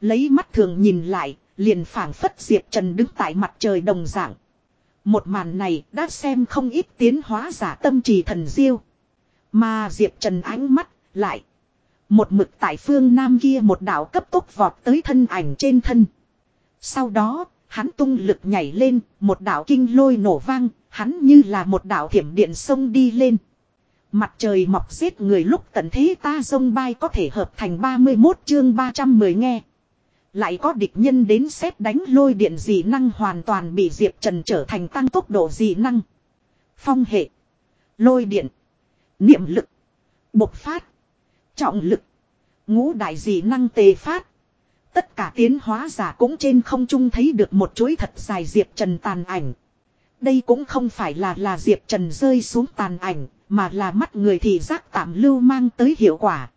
Lấy mắt thường nhìn lại, liền phảng phất Diệp Trần đứng tại mặt trời đồng dạng. Một màn này đã xem không ít tiến hóa giả tâm trì thần diêu. Mà Diệp Trần ánh mắt lại. Một mực tại phương nam kia một đảo cấp tốc vọt tới thân ảnh trên thân. Sau đó, hắn tung lực nhảy lên, một đảo kinh lôi nổ vang, hắn như là một đạo thiểm điện sông đi lên. Mặt trời mọc giết người lúc tận thế ta sông bay có thể hợp thành 31 chương 310 nghe. Lại có địch nhân đến xét đánh lôi điện dị năng hoàn toàn bị Diệp Trần trở thành tăng tốc độ dị năng. Phong hệ. Lôi điện. Niệm lực. Bộc phát. Trọng lực. Ngũ đại dị năng tề phát. Tất cả tiến hóa giả cũng trên không trung thấy được một chuỗi thật dài Diệp Trần tàn ảnh. Đây cũng không phải là là Diệp Trần rơi xuống tàn ảnh, mà là mắt người thị giác tạm lưu mang tới hiệu quả.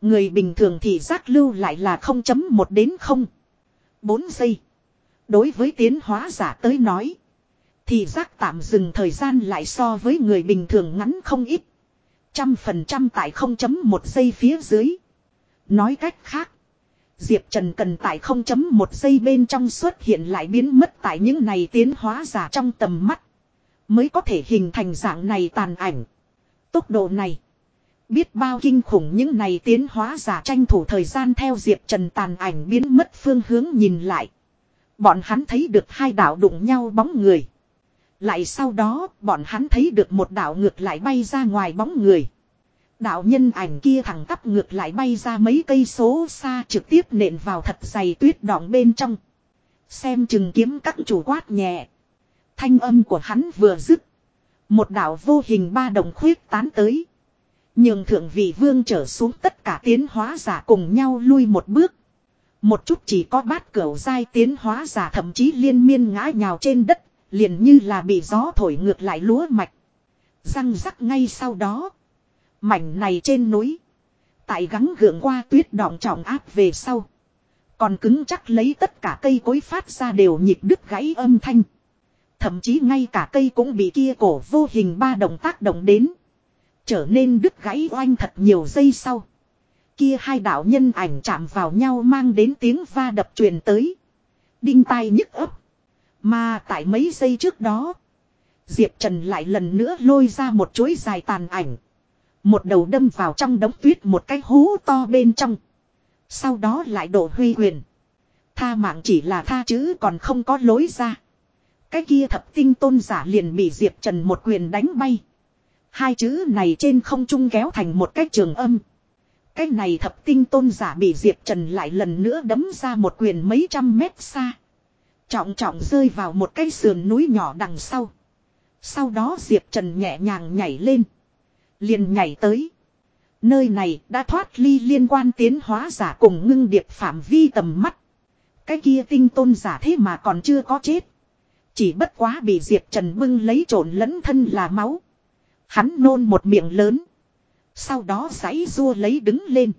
Người bình thường thị giác lưu lại là 0.1 đến 0. 4 giây. Đối với tiến hóa giả tới nói. Thị giác tạm dừng thời gian lại so với người bình thường ngắn không ít. Trăm phần trăm tại 0.1 giây phía dưới. Nói cách khác. Diệp Trần cần tại 0.1 giây bên trong xuất hiện lại biến mất tại những này tiến hóa giả trong tầm mắt. Mới có thể hình thành dạng này tàn ảnh. Tốc độ này. Biết bao kinh khủng những này tiến hóa giả tranh thủ thời gian theo Diệp Trần tàn ảnh biến mất phương hướng nhìn lại. Bọn hắn thấy được hai đảo đụng nhau bóng người. Lại sau đó, bọn hắn thấy được một đảo ngược lại bay ra ngoài bóng người. Đạo nhân ảnh kia thẳng tắp ngược lại bay ra mấy cây số xa trực tiếp nện vào thật dày tuyết đỏng bên trong. Xem chừng kiếm các chủ quát nhẹ. Thanh âm của hắn vừa dứt. Một đạo vô hình ba đồng khuyết tán tới. Nhường thượng vị vương trở xuống tất cả tiến hóa giả cùng nhau lui một bước. Một chút chỉ có bát cửu dai tiến hóa giả thậm chí liên miên ngã nhào trên đất, liền như là bị gió thổi ngược lại lúa mạch. Răng rắc ngay sau đó. Mảnh này trên núi. Tại gắng gượng qua tuyết đọng trọng áp về sau. Còn cứng chắc lấy tất cả cây cối phát ra đều nhịp đứt gãy âm thanh. Thậm chí ngay cả cây cũng bị kia cổ vô hình ba động tác động đến. Trở nên đứt gãy oanh thật nhiều giây sau. Kia hai đạo nhân ảnh chạm vào nhau mang đến tiếng va đập truyền tới. Đinh tai nhức ấp. Mà tại mấy giây trước đó. Diệp Trần lại lần nữa lôi ra một chuỗi dài tàn ảnh. Một đầu đâm vào trong đống tuyết một cái hố to bên trong. Sau đó lại đổ huy quyền. Tha mạng chỉ là tha chứ còn không có lối ra. Cái kia thập tinh tôn giả liền bị Diệp Trần một quyền đánh bay. Hai chữ này trên không trung kéo thành một cái trường âm. Cái này thập tinh tôn giả bị Diệp Trần lại lần nữa đấm ra một quyền mấy trăm mét xa. Trọng trọng rơi vào một cái sườn núi nhỏ đằng sau. Sau đó Diệp Trần nhẹ nhàng nhảy lên. Liền nhảy tới. Nơi này đã thoát ly liên quan tiến hóa giả cùng ngưng điệp phạm vi tầm mắt. Cái kia tinh tôn giả thế mà còn chưa có chết. Chỉ bất quá bị Diệp Trần bưng lấy trộn lẫn thân là máu. Hắn nôn một miệng lớn. Sau đó giấy rua lấy đứng lên.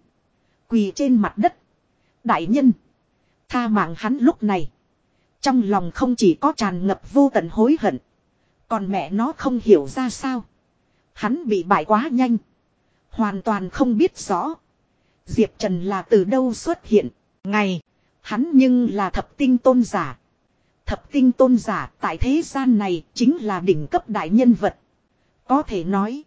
Quỳ trên mặt đất. Đại nhân. Tha mạng hắn lúc này. Trong lòng không chỉ có tràn ngập vô tận hối hận. Còn mẹ nó không hiểu ra sao. Hắn bị bại quá nhanh. Hoàn toàn không biết rõ. Diệp Trần là từ đâu xuất hiện. Ngày. Hắn nhưng là thập tinh tôn giả. Thập tinh tôn giả tại thế gian này chính là đỉnh cấp đại nhân vật. Có thể nói.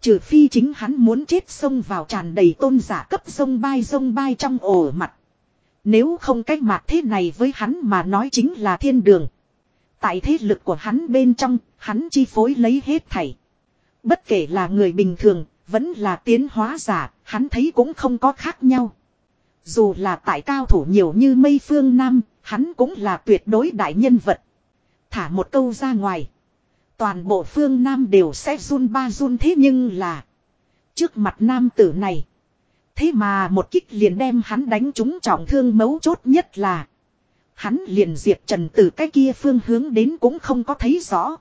Trừ phi chính hắn muốn chết xông vào tràn đầy tôn giả cấp sông bay sông bay trong ổ mặt. Nếu không cách mặt thế này với hắn mà nói chính là thiên đường. Tại thế lực của hắn bên trong, hắn chi phối lấy hết thảy. Bất kể là người bình thường, vẫn là tiến hóa giả, hắn thấy cũng không có khác nhau. Dù là tại cao thủ nhiều như mây phương Nam, hắn cũng là tuyệt đối đại nhân vật. Thả một câu ra ngoài. Toàn bộ phương Nam đều sẽ run ba run thế nhưng là. Trước mặt nam tử này. Thế mà một kích liền đem hắn đánh trúng trọng thương mấu chốt nhất là. Hắn liền Diệp Trần từ cái kia phương hướng đến cũng không có thấy rõ.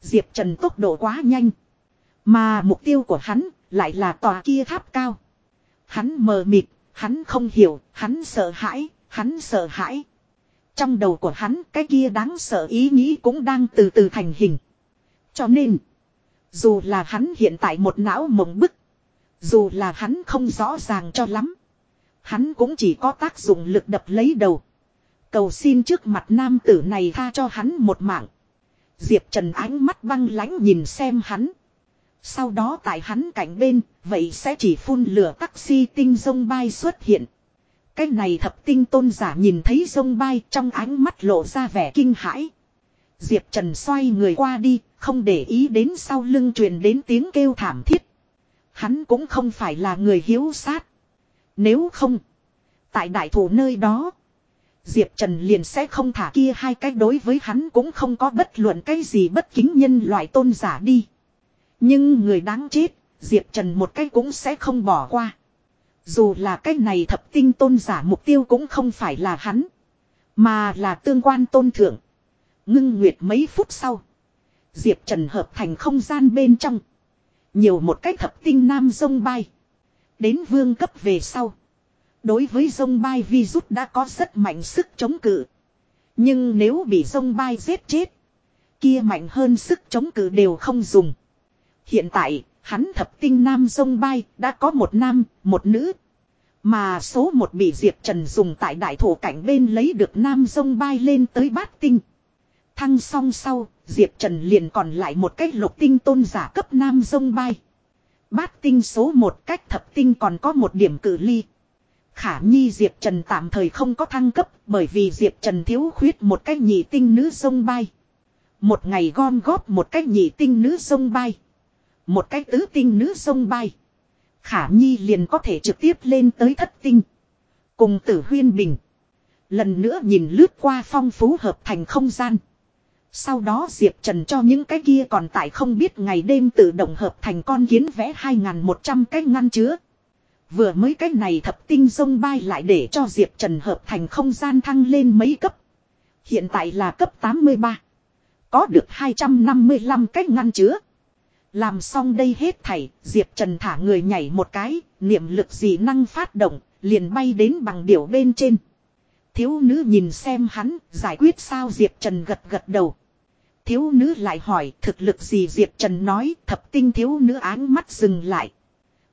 Diệp Trần tốc độ quá nhanh. Mà mục tiêu của hắn lại là tòa kia tháp cao. Hắn mờ mịt, hắn không hiểu, hắn sợ hãi, hắn sợ hãi. Trong đầu của hắn cái kia đáng sợ ý nghĩ cũng đang từ từ thành hình. Cho nên, Dù là hắn hiện tại một não mộng bức. Dù là hắn không rõ ràng cho lắm. Hắn cũng chỉ có tác dụng lực đập lấy đầu. Cầu xin trước mặt nam tử này tha cho hắn một mạng. Diệp Trần ánh mắt băng lãnh nhìn xem hắn. Sau đó tại hắn cạnh bên, vậy sẽ chỉ phun lửa taxi tinh sông bay xuất hiện. Cái này thập tinh tôn giả nhìn thấy sông bay trong ánh mắt lộ ra vẻ kinh hãi. Diệp Trần xoay người qua đi, không để ý đến sau lưng truyền đến tiếng kêu thảm thiết. Hắn cũng không phải là người hiếu sát. Nếu không, tại đại thủ nơi đó, Diệp Trần liền sẽ không thả kia hai cái đối với hắn cũng không có bất luận cái gì bất kính nhân loại tôn giả đi. Nhưng người đáng chết, Diệp Trần một cái cũng sẽ không bỏ qua. Dù là cái này thập tinh tôn giả mục tiêu cũng không phải là hắn. Mà là tương quan tôn thượng. Ngưng nguyệt mấy phút sau. Diệp Trần hợp thành không gian bên trong. Nhiều một cái thập tinh nam sông bay. Đến vương cấp về sau. Đối với sông bay virus đã có rất mạnh sức chống cự. Nhưng nếu bị sông bay giết chết. Kia mạnh hơn sức chống cự đều không dùng. Hiện tại, hắn thập tinh nam sông bay đã có một nam, một nữ. Mà số một bị Diệp Trần dùng tại đại thổ cảnh bên lấy được nam sông bay lên tới bát tinh. Thăng song sau, Diệp Trần liền còn lại một cách lục tinh tôn giả cấp nam sông bay. Bát tinh số một cách thập tinh còn có một điểm cử ly. Khả nhi Diệp Trần tạm thời không có thăng cấp bởi vì Diệp Trần thiếu khuyết một cách nhị tinh nữ sông bay. Một ngày gom góp một cách nhị tinh nữ sông bay. Một cách tứ tinh nữ sông bay. Khả nhi liền có thể trực tiếp lên tới thất tinh. Cùng tử huyên bình. Lần nữa nhìn lướt qua phong phú hợp thành không gian. Sau đó Diệp Trần cho những cái kia còn tại không biết ngày đêm tự động hợp thành con kiến vẽ 2.100 cái ngăn chứa. Vừa mới cái này thập tinh sông bay lại để cho Diệp Trần hợp thành không gian thăng lên mấy cấp. Hiện tại là cấp 83. Có được 255 cái ngăn chứa. Làm xong đây hết thảy, Diệp Trần thả người nhảy một cái, niệm lực dị năng phát động, liền bay đến bằng điểu bên trên. Thiếu nữ nhìn xem hắn, giải quyết sao Diệp Trần gật gật đầu. Thiếu nữ lại hỏi thực lực gì Diệp Trần nói, thập tinh thiếu nữ áng mắt dừng lại.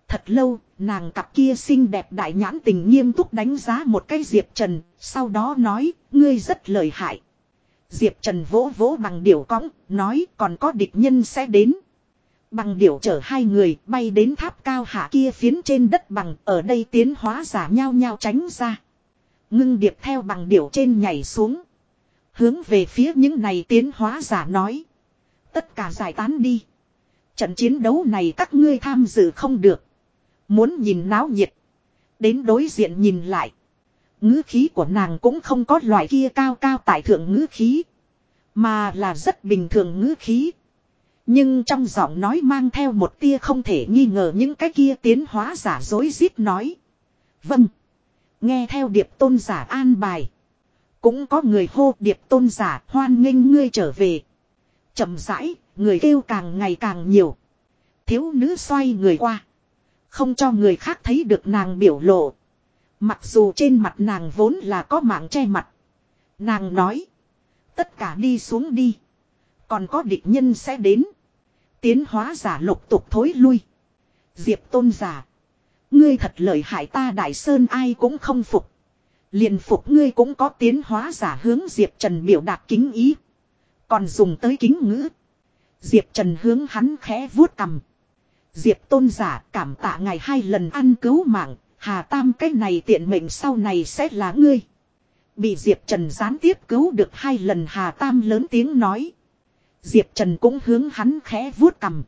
Thật lâu, nàng cặp kia xinh đẹp đại nhãn tình nghiêm túc đánh giá một cái Diệp Trần, sau đó nói, ngươi rất lợi hại. Diệp Trần vỗ vỗ bằng điểu cõng, nói còn có địch nhân sẽ đến. Bằng điểu chở hai người bay đến tháp cao hạ kia phiến trên đất bằng, ở đây tiến hóa giả nhau nhau tránh ra. Ngưng điệp theo bằng điểu trên nhảy xuống. Hướng về phía những này tiến hóa giả nói. Tất cả giải tán đi. Trận chiến đấu này các ngươi tham dự không được. Muốn nhìn náo nhiệt. Đến đối diện nhìn lại. ngữ khí của nàng cũng không có loại kia cao cao tại thượng ngữ khí. Mà là rất bình thường ngữ khí. Nhưng trong giọng nói mang theo một tia không thể nghi ngờ những cái kia tiến hóa giả dối rít nói. Vâng. Nghe theo điệp tôn giả an bài. Cũng có người hô điệp tôn giả hoan nghênh ngươi trở về. chậm rãi, người kêu càng ngày càng nhiều. Thiếu nữ xoay người qua. Không cho người khác thấy được nàng biểu lộ. Mặc dù trên mặt nàng vốn là có mạng che mặt. Nàng nói. Tất cả đi xuống đi. Còn có địch nhân sẽ đến. Tiến hóa giả lục tục thối lui. Diệp tôn giả. Ngươi thật lợi hại ta đại sơn ai cũng không phục. Liền phục ngươi cũng có tiến hóa giả hướng Diệp Trần biểu đạt kính ý. Còn dùng tới kính ngữ. Diệp Trần hướng hắn khẽ vuốt cầm. Diệp tôn giả, cảm tạ ngày hai lần ăn cứu mạng. Hà Tam, cái này tiện mệnh sau này sẽ là ngươi. Bị Diệp Trần gián tiếp cứu được hai lần, Hà Tam lớn tiếng nói. Diệp Trần cũng hướng hắn khẽ vuốt cầm.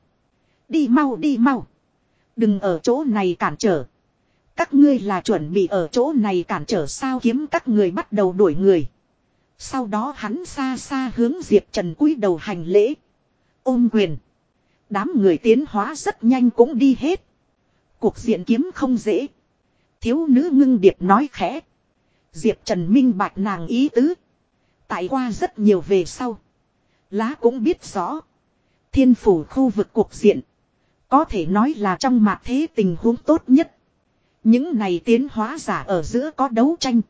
Đi mau đi mau. Đừng ở chỗ này cản trở. Các ngươi là chuẩn bị ở chỗ này cản trở sao kiếm các người bắt đầu đuổi người. Sau đó hắn xa xa hướng Diệp Trần cúi đầu hành lễ. Ôm quyền. Đám người tiến hóa rất nhanh cũng đi hết. Cuộc diện kiếm không dễ. Thiếu nữ ngưng điệp nói khẽ. Diệp Trần minh bạch nàng ý tứ. Tại qua rất nhiều về sau. Lá cũng biết rõ. Thiên phủ khu vực cuộc diện. Có thể nói là trong mặt thế tình huống tốt nhất. Những này tiến hóa giả ở giữa có đấu tranh.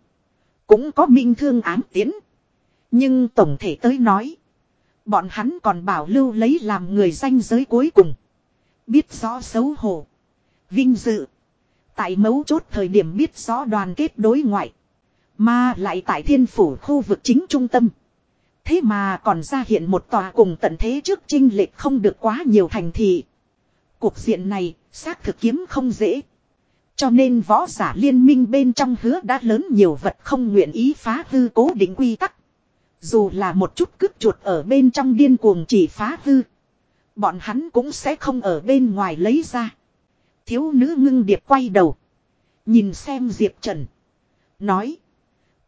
Cũng có minh thương ám tiến. Nhưng tổng thể tới nói. Bọn hắn còn bảo lưu lấy làm người danh giới cuối cùng. Biết rõ xấu hổ. Vinh dự. Tại mấu chốt thời điểm biết rõ đoàn kết đối ngoại. Mà lại tại thiên phủ khu vực chính trung tâm. Thế mà còn ra hiện một tòa cùng tận thế trước trinh lệch không được quá nhiều thành thị. Cuộc diện này, xác thực kiếm không dễ. Cho nên võ giả liên minh bên trong hứa đã lớn nhiều vật không nguyện ý phá hư cố định quy tắc. Dù là một chút cướp chuột ở bên trong điên cuồng chỉ phá hư. Bọn hắn cũng sẽ không ở bên ngoài lấy ra. Thiếu nữ ngưng điệp quay đầu. Nhìn xem Diệp Trần. Nói.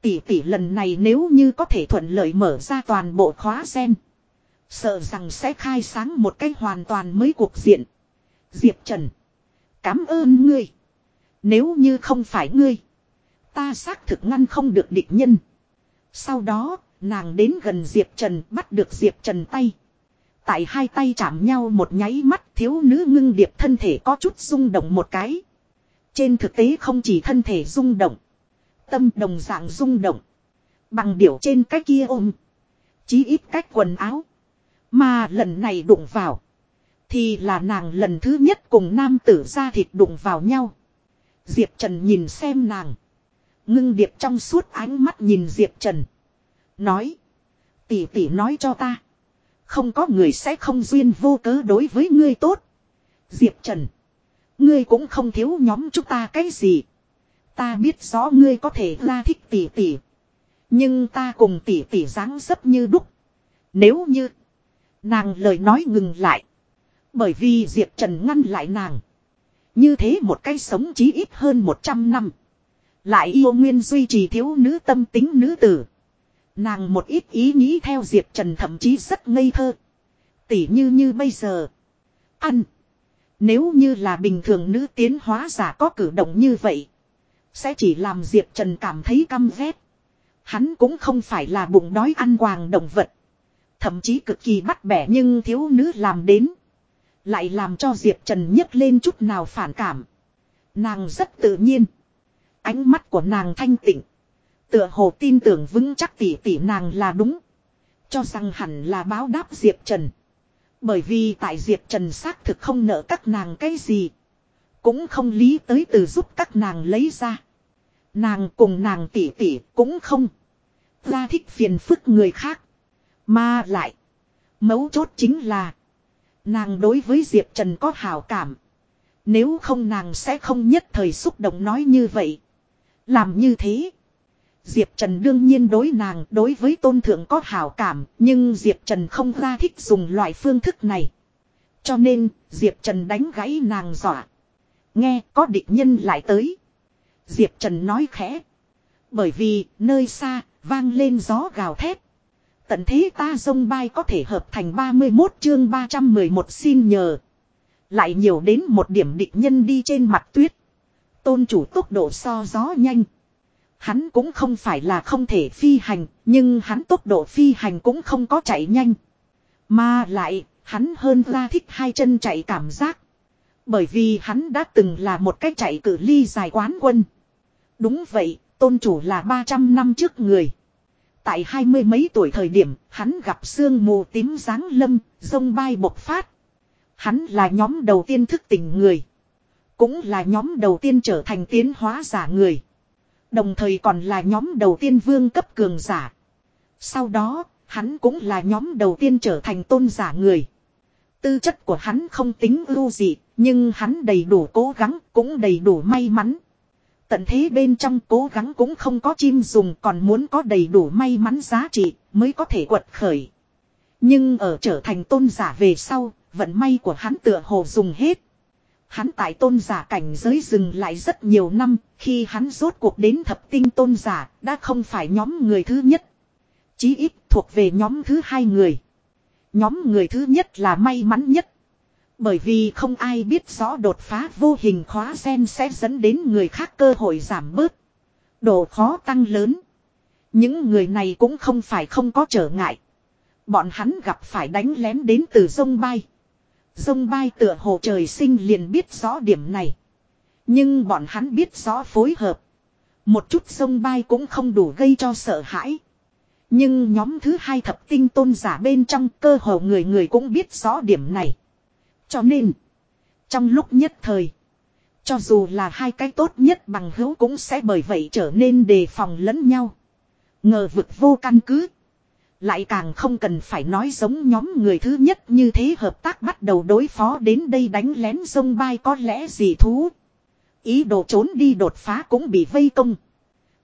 Tỷ tỷ lần này nếu như có thể thuận lợi mở ra toàn bộ khóa sen. Sợ rằng sẽ khai sáng một cách hoàn toàn mới cuộc diện. Diệp Trần. Cảm ơn ngươi. Nếu như không phải ngươi. Ta xác thực ngăn không được địch nhân. Sau đó, nàng đến gần Diệp Trần bắt được Diệp Trần tay. Tại hai tay chạm nhau một nháy mắt thiếu nữ ngưng điệp thân thể có chút rung động một cái. Trên thực tế không chỉ thân thể rung động. Tâm đồng dạng rung động. Bằng điểu trên cái kia ôm. Chí ít cách quần áo. Mà lần này đụng vào. Thì là nàng lần thứ nhất cùng nam tử ra thịt đụng vào nhau. Diệp Trần nhìn xem nàng. Ngưng điệp trong suốt ánh mắt nhìn Diệp Trần. Nói. Tỷ tỷ nói cho ta. Không có người sẽ không duyên vô cớ đối với ngươi tốt. Diệp Trần. Ngươi cũng không thiếu nhóm chúng ta cái gì. Ta biết rõ ngươi có thể ra thích tỷ tỷ. Nhưng ta cùng tỷ tỷ dáng dấp như đúc. Nếu như. Nàng lời nói ngừng lại. Bởi vì Diệp Trần ngăn lại nàng. Như thế một cái sống chí ít hơn 100 năm. Lại yêu nguyên duy trì thiếu nữ tâm tính nữ tử. Nàng một ít ý nghĩ theo Diệp Trần thậm chí rất ngây thơ. Tỉ như như bây giờ. Ăn. Nếu như là bình thường nữ tiến hóa giả có cử động như vậy. Sẽ chỉ làm Diệp Trần cảm thấy căm ghét. Hắn cũng không phải là bụng đói ăn quàng động vật. Thậm chí cực kỳ bắt bẻ nhưng thiếu nữ làm đến. Lại làm cho Diệp Trần nhấc lên chút nào phản cảm. Nàng rất tự nhiên. Ánh mắt của nàng thanh tịnh. Tựa hồ tin tưởng vững chắc tỷ tỷ nàng là đúng. Cho rằng hẳn là báo đáp Diệp Trần. Bởi vì tại Diệp Trần xác thực không nợ các nàng cái gì. Cũng không lý tới từ giúp các nàng lấy ra. Nàng cùng nàng tỷ tỷ cũng không. Ra thích phiền phức người khác. Mà lại. Mấu chốt chính là. Nàng đối với Diệp Trần có hảo cảm. Nếu không nàng sẽ không nhất thời xúc động nói như vậy. Làm như thế. Diệp Trần đương nhiên đối nàng đối với tôn thượng có hảo cảm. Nhưng Diệp Trần không ra thích dùng loại phương thức này. Cho nên, Diệp Trần đánh gãy nàng dọa. Nghe, có địch nhân lại tới. Diệp Trần nói khẽ. Bởi vì nơi xa vang lên gió gào thét. Tận thế ta dông bay có thể hợp thành 31 chương 311 xin nhờ. Lại nhiều đến một điểm địch nhân đi trên mặt tuyết. Tôn chủ tốc độ so gió nhanh. Hắn cũng không phải là không thể phi hành, nhưng hắn tốc độ phi hành cũng không có chạy nhanh. Mà lại, hắn hơn ra thích hai chân chạy cảm giác. Bởi vì hắn đã từng là một cách chạy cử ly dài quán quân. Đúng vậy, tôn chủ là 300 năm trước người. Tại hai mươi mấy tuổi thời điểm, hắn gặp sương mù tím dáng lâm, sông bay bộc phát. Hắn là nhóm đầu tiên thức tỉnh người. Cũng là nhóm đầu tiên trở thành tiến hóa giả người. Đồng thời còn là nhóm đầu tiên vương cấp cường giả. Sau đó, hắn cũng là nhóm đầu tiên trở thành tôn giả người. Tư chất của hắn không tính ưu gì, nhưng hắn đầy đủ cố gắng, cũng đầy đủ may mắn. Tận thế bên trong cố gắng cũng không có chim dùng còn muốn có đầy đủ may mắn giá trị mới có thể quật khởi. Nhưng ở trở thành tôn giả về sau, vận may của hắn tựa hồ dùng hết. Hắn tại tôn giả cảnh giới dừng lại rất nhiều năm, khi hắn rốt cuộc đến thập tinh tôn giả, đã không phải nhóm người thứ nhất. Chí ít thuộc về nhóm thứ hai người. Nhóm người thứ nhất là may mắn nhất. Bởi vì không ai biết rõ đột phá vô hình khóa sen sẽ dẫn đến người khác cơ hội giảm bớt. Độ khó tăng lớn. Những người này cũng không phải không có trở ngại. Bọn hắn gặp phải đánh lén đến từ sông bay. Sông bay tựa hồ trời sinh liền biết rõ điểm này. Nhưng bọn hắn biết rõ phối hợp. Một chút sông bay cũng không đủ gây cho sợ hãi. Nhưng nhóm thứ hai thập tinh tôn giả bên trong cơ hồ người người cũng biết rõ điểm này. Cho nên, trong lúc nhất thời, cho dù là hai cái tốt nhất bằng hữu cũng sẽ bởi vậy trở nên đề phòng lẫn nhau. Ngờ vực vô căn cứ. Lại càng không cần phải nói giống nhóm người thứ nhất như thế hợp tác bắt đầu đối phó đến đây đánh lén sông bay có lẽ gì thú. Ý đồ trốn đi đột phá cũng bị vây công.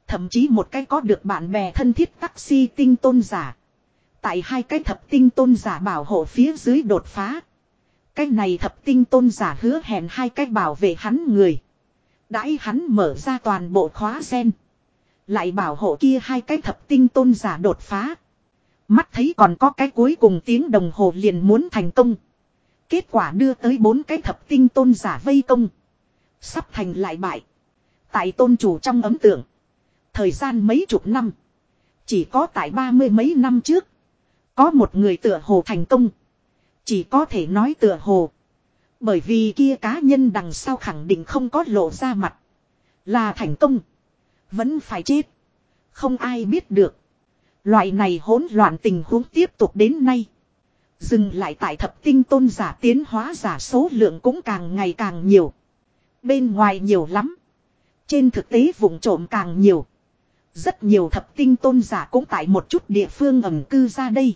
Thậm chí một cái có được bạn bè thân thiết taxi tinh tôn giả. Tại hai cái thập tinh tôn giả bảo hộ phía dưới đột phá. Cái này thập tinh tôn giả hứa hẹn hai cách bảo vệ hắn người. Đãi hắn mở ra toàn bộ khóa sen. Lại bảo hộ kia hai cái thập tinh tôn giả đột phá. Mắt thấy còn có cái cuối cùng tiếng đồng hồ liền muốn thành công. Kết quả đưa tới bốn cái thập tinh tôn giả vây công. Sắp thành lại bại. Tại tôn chủ trong ấm tượng. Thời gian mấy chục năm. Chỉ có tại ba mươi mấy năm trước. Có một người tựa hồ thành công. Chỉ có thể nói tựa hồ. Bởi vì kia cá nhân đằng sau khẳng định không có lộ ra mặt. Là thành công. Vẫn phải chết. Không ai biết được. Loại này hỗn loạn tình huống tiếp tục đến nay. Dừng lại tại thập tinh tôn giả tiến hóa giả số lượng cũng càng ngày càng nhiều. Bên ngoài nhiều lắm. Trên thực tế vùng trộm càng nhiều. Rất nhiều thập tinh tôn giả cũng tại một chút địa phương ẩm cư ra đây.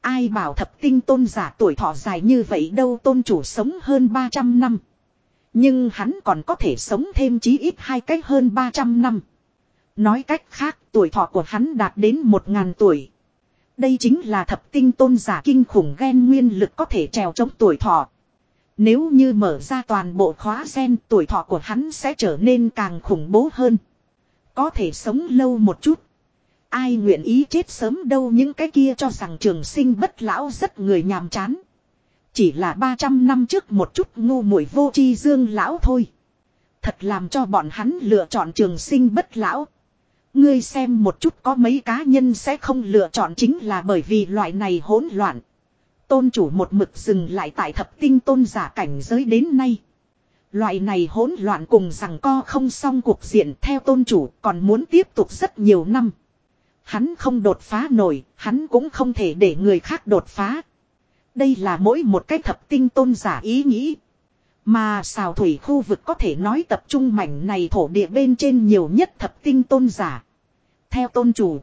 Ai bảo thập tinh tôn giả tuổi thọ dài như vậy đâu tôn chủ sống hơn 300 năm. Nhưng hắn còn có thể sống thêm chí ít hai cách hơn 300 năm. Nói cách khác, tuổi thọ của hắn đạt đến 1.000 tuổi. Đây chính là thập tinh tôn giả kinh khủng ghen nguyên lực có thể trèo chống tuổi thọ. Nếu như mở ra toàn bộ khóa sen tuổi thọ của hắn sẽ trở nên càng khủng bố hơn. Có thể sống lâu một chút. Ai nguyện ý chết sớm đâu những cái kia cho rằng trường sinh bất lão rất người nhàm chán. Chỉ là 300 năm trước một chút ngu muội vô chi dương lão thôi. Thật làm cho bọn hắn lựa chọn trường sinh bất lão. Ngươi xem một chút có mấy cá nhân sẽ không lựa chọn chính là bởi vì loại này hỗn loạn. Tôn chủ một mực dừng lại tại thập tinh tôn giả cảnh giới đến nay. Loại này hỗn loạn cùng rằng co không xong cuộc diện theo tôn chủ còn muốn tiếp tục rất nhiều năm. Hắn không đột phá nổi, hắn cũng không thể để người khác đột phá. Đây là mỗi một cái thập tinh tôn giả ý nghĩ. Mà xào thủy khu vực có thể nói tập trung mảnh này thổ địa bên trên nhiều nhất thập tinh tôn giả. Theo tôn chủ,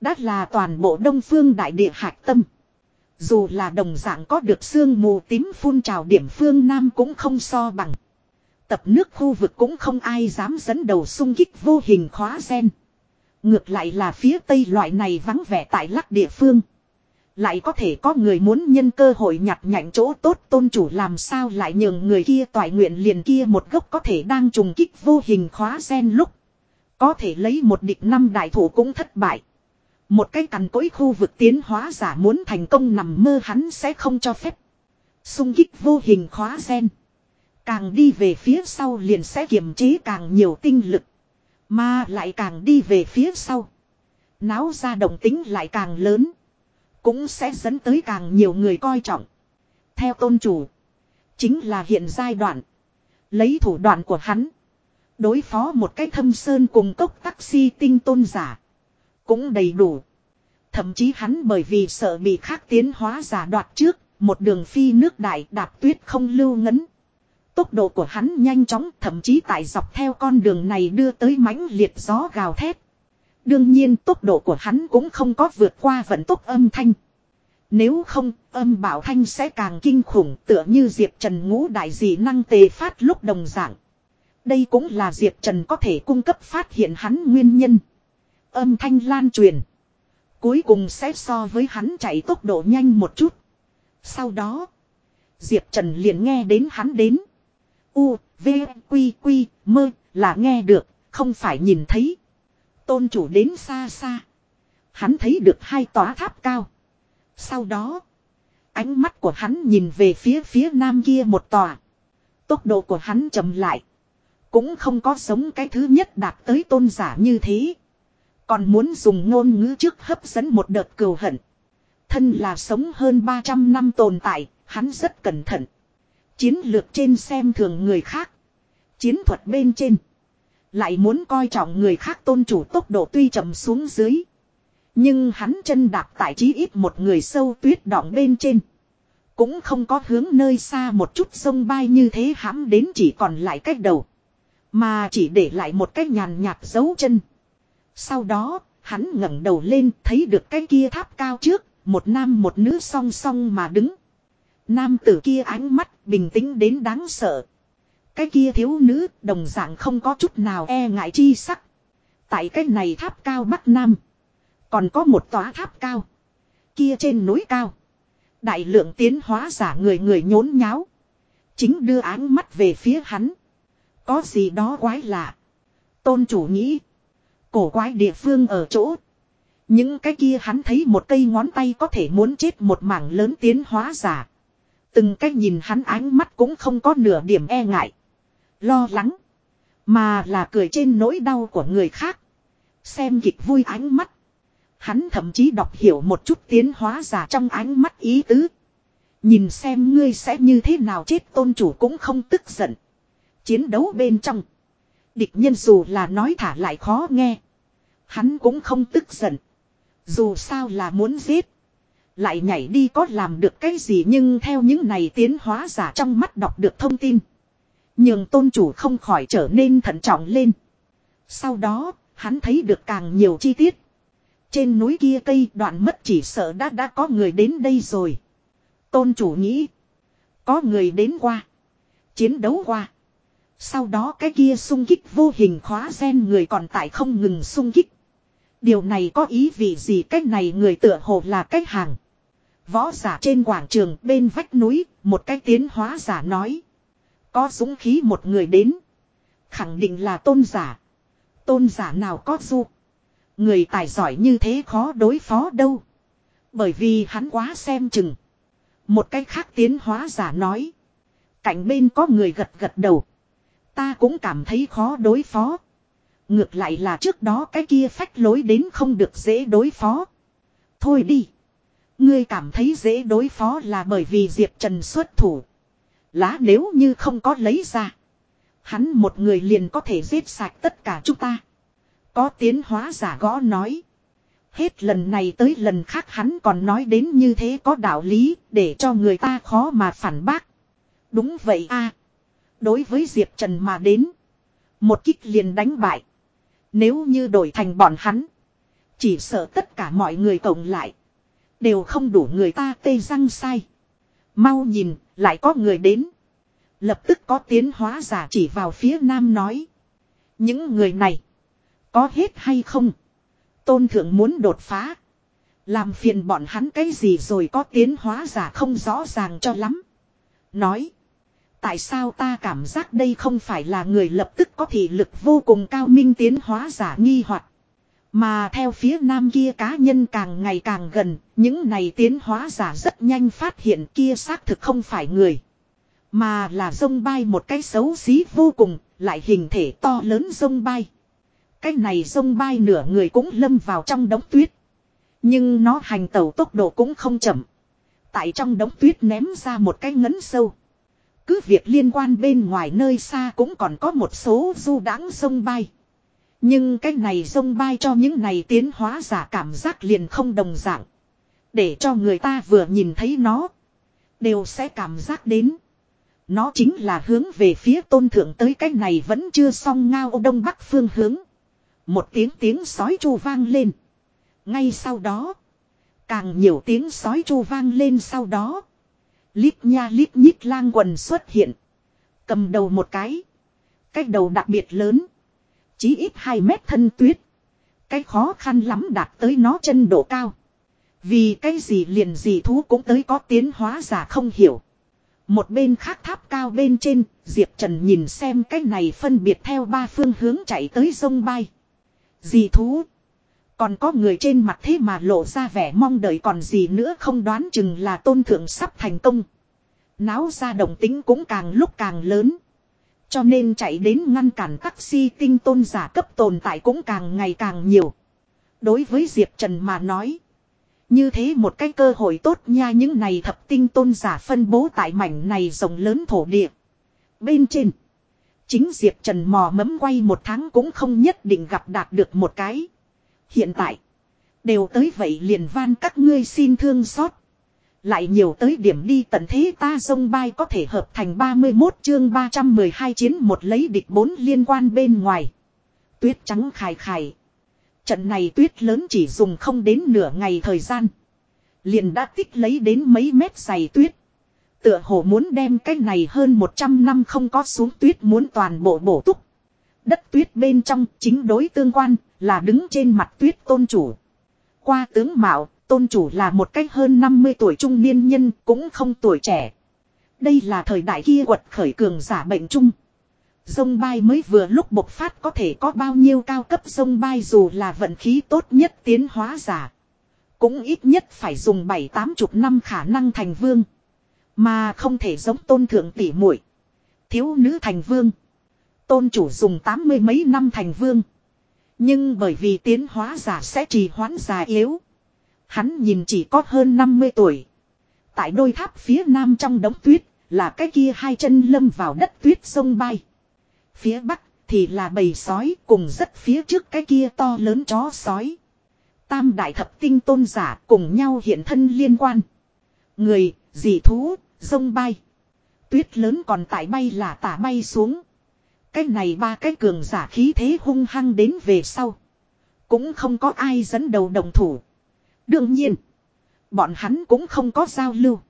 đã là toàn bộ đông phương đại địa hạch tâm. Dù là đồng dạng có được sương mù tím phun trào điểm phương Nam cũng không so bằng. Tập nước khu vực cũng không ai dám dẫn đầu xung kích vô hình khóa sen. Ngược lại là phía tây loại này vắng vẻ tại lắc địa phương. Lại có thể có người muốn nhân cơ hội nhặt nhạnh chỗ tốt tôn chủ làm sao lại nhường người kia toại nguyện liền kia một gốc có thể đang trùng kích vô hình khóa sen lúc. Có thể lấy một địch năm đại thủ cũng thất bại. Một cái cằn cỗi khu vực tiến hóa giả muốn thành công nằm mơ hắn sẽ không cho phép. Xung kích vô hình khóa sen. Càng đi về phía sau liền sẽ kiềm chế càng nhiều tinh lực. Mà lại càng đi về phía sau. Náo ra động tính lại càng lớn. Cũng sẽ dẫn tới càng nhiều người coi trọng. Theo tôn chủ. Chính là hiện giai đoạn. Lấy thủ đoạn của hắn. Đối phó một cái thâm sơn cùng cốc taxi tinh tôn giả. Cũng đầy đủ. Thậm chí hắn bởi vì sợ bị khác tiến hóa giả đoạt trước. Một đường phi nước đại đạp tuyết không lưu ngấn. Tốc độ của hắn nhanh chóng thậm chí tại dọc theo con đường này đưa tới mãnh liệt gió gào thét. Đương nhiên tốc độ của hắn cũng không có vượt qua vận tốc âm thanh. Nếu không, âm bảo thanh sẽ càng kinh khủng tựa như Diệp Trần ngũ đại dị năng tề phát lúc đồng dạng. Đây cũng là Diệp Trần có thể cung cấp phát hiện hắn nguyên nhân. Âm thanh lan truyền. Cuối cùng sẽ so với hắn chạy tốc độ nhanh một chút. Sau đó, Diệp Trần liền nghe đến hắn đến. U, V, Quy, Quy, mơ, là nghe được, không phải nhìn thấy. Tôn chủ đến xa xa. Hắn thấy được hai tòa tháp cao. Sau đó, ánh mắt của hắn nhìn về phía phía nam kia một tòa. Tốc độ của hắn chậm lại. Cũng không có sống cái thứ nhất đạt tới tôn giả như thế. Còn muốn dùng ngôn ngữ trước hấp dẫn một đợt cừu hận. Thân là sống hơn 300 năm tồn tại, hắn rất cẩn thận. Chiến lược trên xem thường người khác. Chiến thuật bên trên. Lại muốn coi trọng người khác tôn chủ tốc độ tuy chậm xuống dưới. Nhưng hắn chân đạp tại chí ít một người sâu tuyết đỏng bên trên. Cũng không có hướng nơi xa một chút sông bay như thế hãm đến chỉ còn lại cách đầu. Mà chỉ để lại một cái nhàn nhạt dấu chân. Sau đó, hắn ngẩng đầu lên thấy được cái kia tháp cao trước, một nam một nữ song song mà đứng. Nam tử kia ánh mắt bình tĩnh đến đáng sợ. Cái kia thiếu nữ, đồng dạng không có chút nào e ngại chi sắc. Tại cái này tháp cao bắc nam. Còn có một tòa tháp cao. Kia trên núi cao. Đại lượng tiến hóa giả người người nhốn nháo. Chính đưa áng mắt về phía hắn. Có gì đó quái lạ. Tôn chủ nghĩ. Cổ quái địa phương ở chỗ. Những cái kia hắn thấy một cây ngón tay có thể muốn chết một mảng lớn tiến hóa giả. Từng cách nhìn hắn ánh mắt cũng không có nửa điểm e ngại. Lo lắng. Mà là cười trên nỗi đau của người khác. Xem kịch vui ánh mắt. Hắn thậm chí đọc hiểu một chút tiến hóa giả trong ánh mắt ý tứ. Nhìn xem ngươi sẽ như thế nào chết tôn chủ cũng không tức giận. Chiến đấu bên trong. Địch nhân dù là nói thả lại khó nghe. Hắn cũng không tức giận. Dù sao là muốn giết. Lại nhảy đi có làm được cái gì nhưng theo những này tiến hóa giả trong mắt đọc được thông tin. Nhưng tôn chủ không khỏi trở nên thận trọng lên. Sau đó, hắn thấy được càng nhiều chi tiết. Trên núi kia cây đoạn mất chỉ sợ đã đã có người đến đây rồi. Tôn chủ nghĩ. Có người đến qua. Chiến đấu qua. Sau đó cái kia sung kích vô hình khóa gen người còn tại không ngừng sung kích. Điều này có ý vị gì cách này người tựa hồ là cách hàng. Võ giả trên quảng trường bên vách núi, một cái tiến hóa giả nói. Có dũng khí một người đến. Khẳng định là tôn giả. Tôn giả nào có du. Người tài giỏi như thế khó đối phó đâu. Bởi vì hắn quá xem chừng. Một cách khác tiến hóa giả nói. Cạnh bên có người gật gật đầu. Ta cũng cảm thấy khó đối phó. Ngược lại là trước đó cái kia phách lối đến không được dễ đối phó. Thôi đi. Ngươi cảm thấy dễ đối phó là bởi vì Diệp Trần xuất thủ. Lá nếu như không có lấy ra. Hắn một người liền có thể giết sạch tất cả chúng ta. Có tiến hóa giả gõ nói. Hết lần này tới lần khác hắn còn nói đến như thế có đạo lý để cho người ta khó mà phản bác. Đúng vậy a Đối với Diệp Trần mà đến. Một kích liền đánh bại. Nếu như đổi thành bọn hắn. Chỉ sợ tất cả mọi người cộng lại. Đều không đủ người ta tê răng sai. Mau nhìn, lại có người đến. Lập tức có tiến hóa giả chỉ vào phía nam nói. Những người này. Có hết hay không? Tôn thượng muốn đột phá. Làm phiền bọn hắn cái gì rồi có tiến hóa giả không rõ ràng cho lắm. Nói. Tại sao ta cảm giác đây không phải là người lập tức có thị lực vô cùng cao minh tiến hóa giả nghi hoặc Mà theo phía nam kia cá nhân càng ngày càng gần, những này tiến hóa giả rất nhanh phát hiện kia xác thực không phải người. Mà là sông bay một cái xấu xí vô cùng, lại hình thể to lớn sông bay. Cái này sông bay nửa người cũng lâm vào trong đống tuyết. Nhưng nó hành tẩu tốc độ cũng không chậm. Tại trong đống tuyết ném ra một cái ngấn sâu. Cứ việc liên quan bên ngoài nơi xa cũng còn có một số du đãng sông bay. Nhưng cái này sông bay cho những này tiến hóa giả cảm giác liền không đồng dạng. Để cho người ta vừa nhìn thấy nó. Đều sẽ cảm giác đến. Nó chính là hướng về phía tôn thượng tới cái này vẫn chưa xong ngao đông bắc phương hướng. Một tiếng tiếng sói chu vang lên. Ngay sau đó. Càng nhiều tiếng sói chu vang lên sau đó. Lít nha lít nhít lang quần xuất hiện. Cầm đầu một cái. Cái đầu đặc biệt lớn. Chí ít 2 mét thân tuyết. Cái khó khăn lắm đạt tới nó chân độ cao. Vì cái gì liền gì thú cũng tới có tiến hóa giả không hiểu. Một bên khác tháp cao bên trên, Diệp Trần nhìn xem cái này phân biệt theo ba phương hướng chạy tới sông bay. Gì thú? Còn có người trên mặt thế mà lộ ra vẻ mong đợi còn gì nữa không đoán chừng là tôn thượng sắp thành công. Náo ra đồng tính cũng càng lúc càng lớn. Cho nên chạy đến ngăn cản taxi tinh tôn giả cấp tồn tại cũng càng ngày càng nhiều. Đối với Diệp Trần mà nói. Như thế một cái cơ hội tốt nha những này thập tinh tôn giả phân bố tại mảnh này rộng lớn thổ địa. Bên trên. Chính Diệp Trần mò mẫm quay một tháng cũng không nhất định gặp đạt được một cái. Hiện tại. Đều tới vậy liền van các ngươi xin thương xót. Lại nhiều tới điểm đi tận thế ta sông bay có thể hợp thành 31 chương 312 chiến một lấy địch bốn liên quan bên ngoài. Tuyết trắng khải khải. Trận này tuyết lớn chỉ dùng không đến nửa ngày thời gian. Liền đã tích lấy đến mấy mét dày tuyết. Tựa hồ muốn đem cái này hơn 100 năm không có xuống tuyết muốn toàn bộ bổ túc. Đất tuyết bên trong chính đối tương quan là đứng trên mặt tuyết tôn chủ. Qua tướng mạo, tôn chủ là một cách hơn 50 tuổi trung niên nhân cũng không tuổi trẻ. Đây là thời đại kia quật khởi cường giả bệnh trung. Dông bay mới vừa lúc bộc phát có thể có bao nhiêu cao cấp dông bay dù là vận khí tốt nhất tiến hóa giả. Cũng ít nhất phải dùng bảy tám chục năm khả năng thành vương. Mà không thể giống tôn thượng tỷ muội Thiếu nữ thành vương. Tôn chủ dùng tám mươi mấy năm thành vương. Nhưng bởi vì tiến hóa giả sẽ trì hoãn già yếu. Hắn nhìn chỉ có hơn 50 tuổi. Tại đôi tháp phía nam trong đống tuyết, là cái kia hai chân lâm vào đất tuyết sông bay. Phía bắc thì là bầy sói cùng rất phía trước cái kia to lớn chó sói. Tam đại thập tinh tôn giả cùng nhau hiện thân liên quan. Người, dị thú, sông bay. Tuyết lớn còn tại bay là tả bay xuống. Cái này ba cái cường giả khí thế hung hăng đến về sau. Cũng không có ai dẫn đầu đồng thủ. Đương nhiên. Bọn hắn cũng không có giao lưu.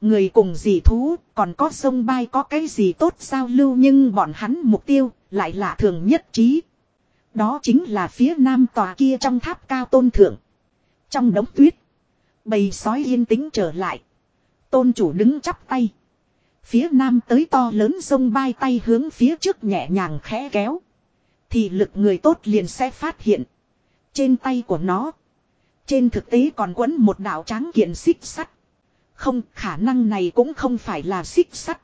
Người cùng dị thú, còn có sông bay có cái gì tốt giao lưu nhưng bọn hắn mục tiêu lại là thường nhất trí. Đó chính là phía nam tòa kia trong tháp cao tôn thượng. Trong đống tuyết. Bầy sói yên tĩnh trở lại. Tôn chủ đứng chắp tay. Phía nam tới to lớn sông bay tay hướng phía trước nhẹ nhàng khẽ kéo. Thì lực người tốt liền sẽ phát hiện. Trên tay của nó. Trên thực tế còn quấn một đạo tráng kiện xích sắt. Không, khả năng này cũng không phải là xích sắt.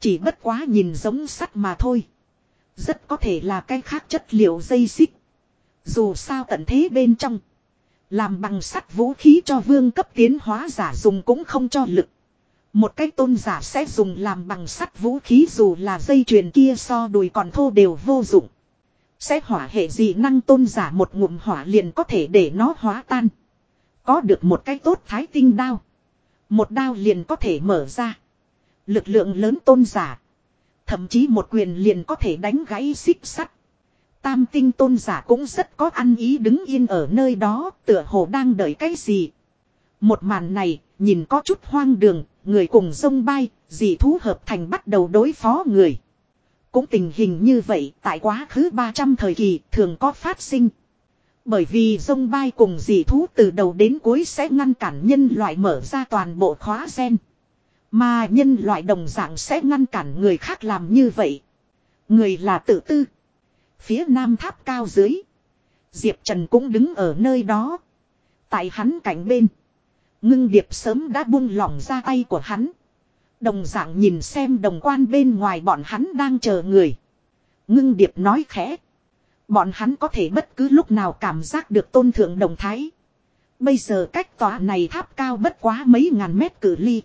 Chỉ bất quá nhìn giống sắt mà thôi. Rất có thể là cái khác chất liệu dây xích. Dù sao tận thế bên trong. Làm bằng sắt vũ khí cho vương cấp tiến hóa giả dùng cũng không cho lực. Một cái tôn giả sẽ dùng làm bằng sắt vũ khí dù là dây chuyền kia so đùi còn thô đều vô dụng. Sẽ hỏa hệ dị năng tôn giả một ngụm hỏa liền có thể để nó hóa tan. Có được một cái tốt thái tinh đao. Một đao liền có thể mở ra. Lực lượng lớn tôn giả. Thậm chí một quyền liền có thể đánh gãy xích sắt. Tam tinh tôn giả cũng rất có ăn ý đứng yên ở nơi đó tựa hồ đang đợi cái gì. Một màn này nhìn có chút hoang đường, người cùng sông bay, dị thú hợp thành bắt đầu đối phó người. Cũng tình hình như vậy tại quá khứ 300 thời kỳ thường có phát sinh. Bởi vì sông bay cùng dị thú từ đầu đến cuối sẽ ngăn cản nhân loại mở ra toàn bộ khóa sen. Mà nhân loại đồng dạng sẽ ngăn cản người khác làm như vậy. Người là tự tư. Phía nam tháp cao dưới. Diệp Trần cũng đứng ở nơi đó. Tại hắn cạnh bên. Ngưng điệp sớm đã buông lỏng ra tay của hắn. Đồng dạng nhìn xem đồng quan bên ngoài bọn hắn đang chờ người. Ngưng điệp nói khẽ. Bọn hắn có thể bất cứ lúc nào cảm giác được tôn thượng đồng thái. Bây giờ cách tòa này tháp cao bất quá mấy ngàn mét cử ly.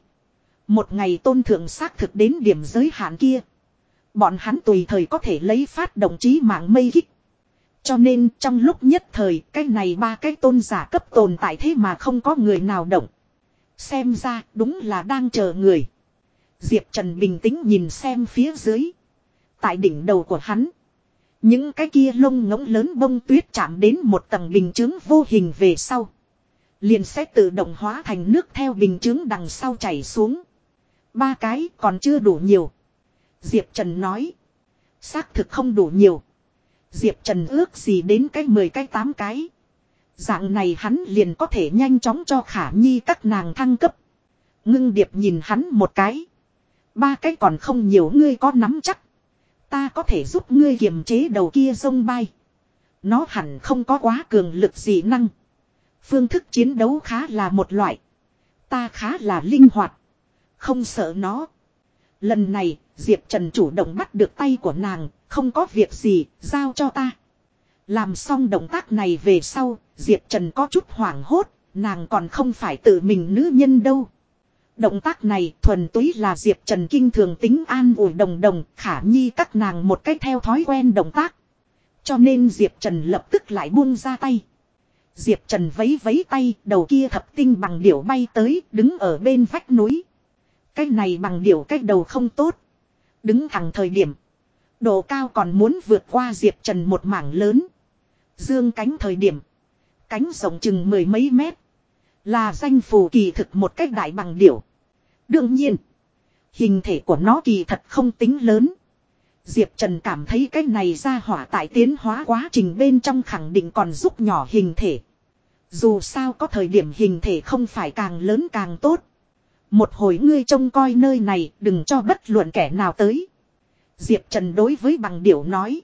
Một ngày tôn thượng xác thực đến điểm giới hạn kia. Bọn hắn tùy thời có thể lấy phát động trí mạng mây kích. Cho nên trong lúc nhất thời, cái này ba cái tôn giả cấp tồn tại thế mà không có người nào động. Xem ra đúng là đang chờ người. Diệp Trần bình tĩnh nhìn xem phía dưới. Tại đỉnh đầu của hắn. Những cái kia lông ngỗng lớn bông tuyết chạm đến một tầng bình chứng vô hình về sau. Liền sẽ tự động hóa thành nước theo bình chứng đằng sau chảy xuống. Ba cái còn chưa đủ nhiều. Diệp Trần nói. Xác thực không đủ nhiều. Diệp Trần ước gì đến cái 10 cái 8 cái. Dạng này hắn liền có thể nhanh chóng cho khả nhi các nàng thăng cấp. Ngưng điệp nhìn hắn một cái. Ba cái còn không nhiều, ngươi có nắm chắc. Ta có thể giúp ngươi kiềm chế đầu kia sông bay. Nó hẳn không có quá cường lực gì năng. Phương thức chiến đấu khá là một loại. Ta khá là linh hoạt. Không sợ nó. Lần này, Diệp Trần chủ động bắt được tay của nàng, không có việc gì, giao cho ta. Làm xong động tác này về sau, Diệp Trần có chút hoảng hốt, nàng còn không phải tự mình nữ nhân đâu. Động tác này thuần túy là Diệp Trần kinh thường tính an ủi đồng đồng, khả nhi các nàng một cách theo thói quen động tác. Cho nên Diệp Trần lập tức lại buông ra tay. Diệp Trần vấy vấy tay, đầu kia thập tinh bằng điểu bay tới, đứng ở bên vách núi. Cái này bằng điểu cách đầu không tốt. Đứng thẳng thời điểm. Độ cao còn muốn vượt qua Diệp Trần một mảng lớn. Dương cánh thời điểm. Cánh rộng chừng mười mấy mét. Là danh phù kỳ thực một cách đại bằng điểu. Đương nhiên. Hình thể của nó kỳ thật không tính lớn. Diệp Trần cảm thấy cái này ra hỏa tại tiến hóa quá trình bên trong khẳng định còn giúp nhỏ hình thể. Dù sao có thời điểm hình thể không phải càng lớn càng tốt. Một hồi ngươi trông coi nơi này, đừng cho bất luận kẻ nào tới. Diệp Trần đối với bằng điểu nói.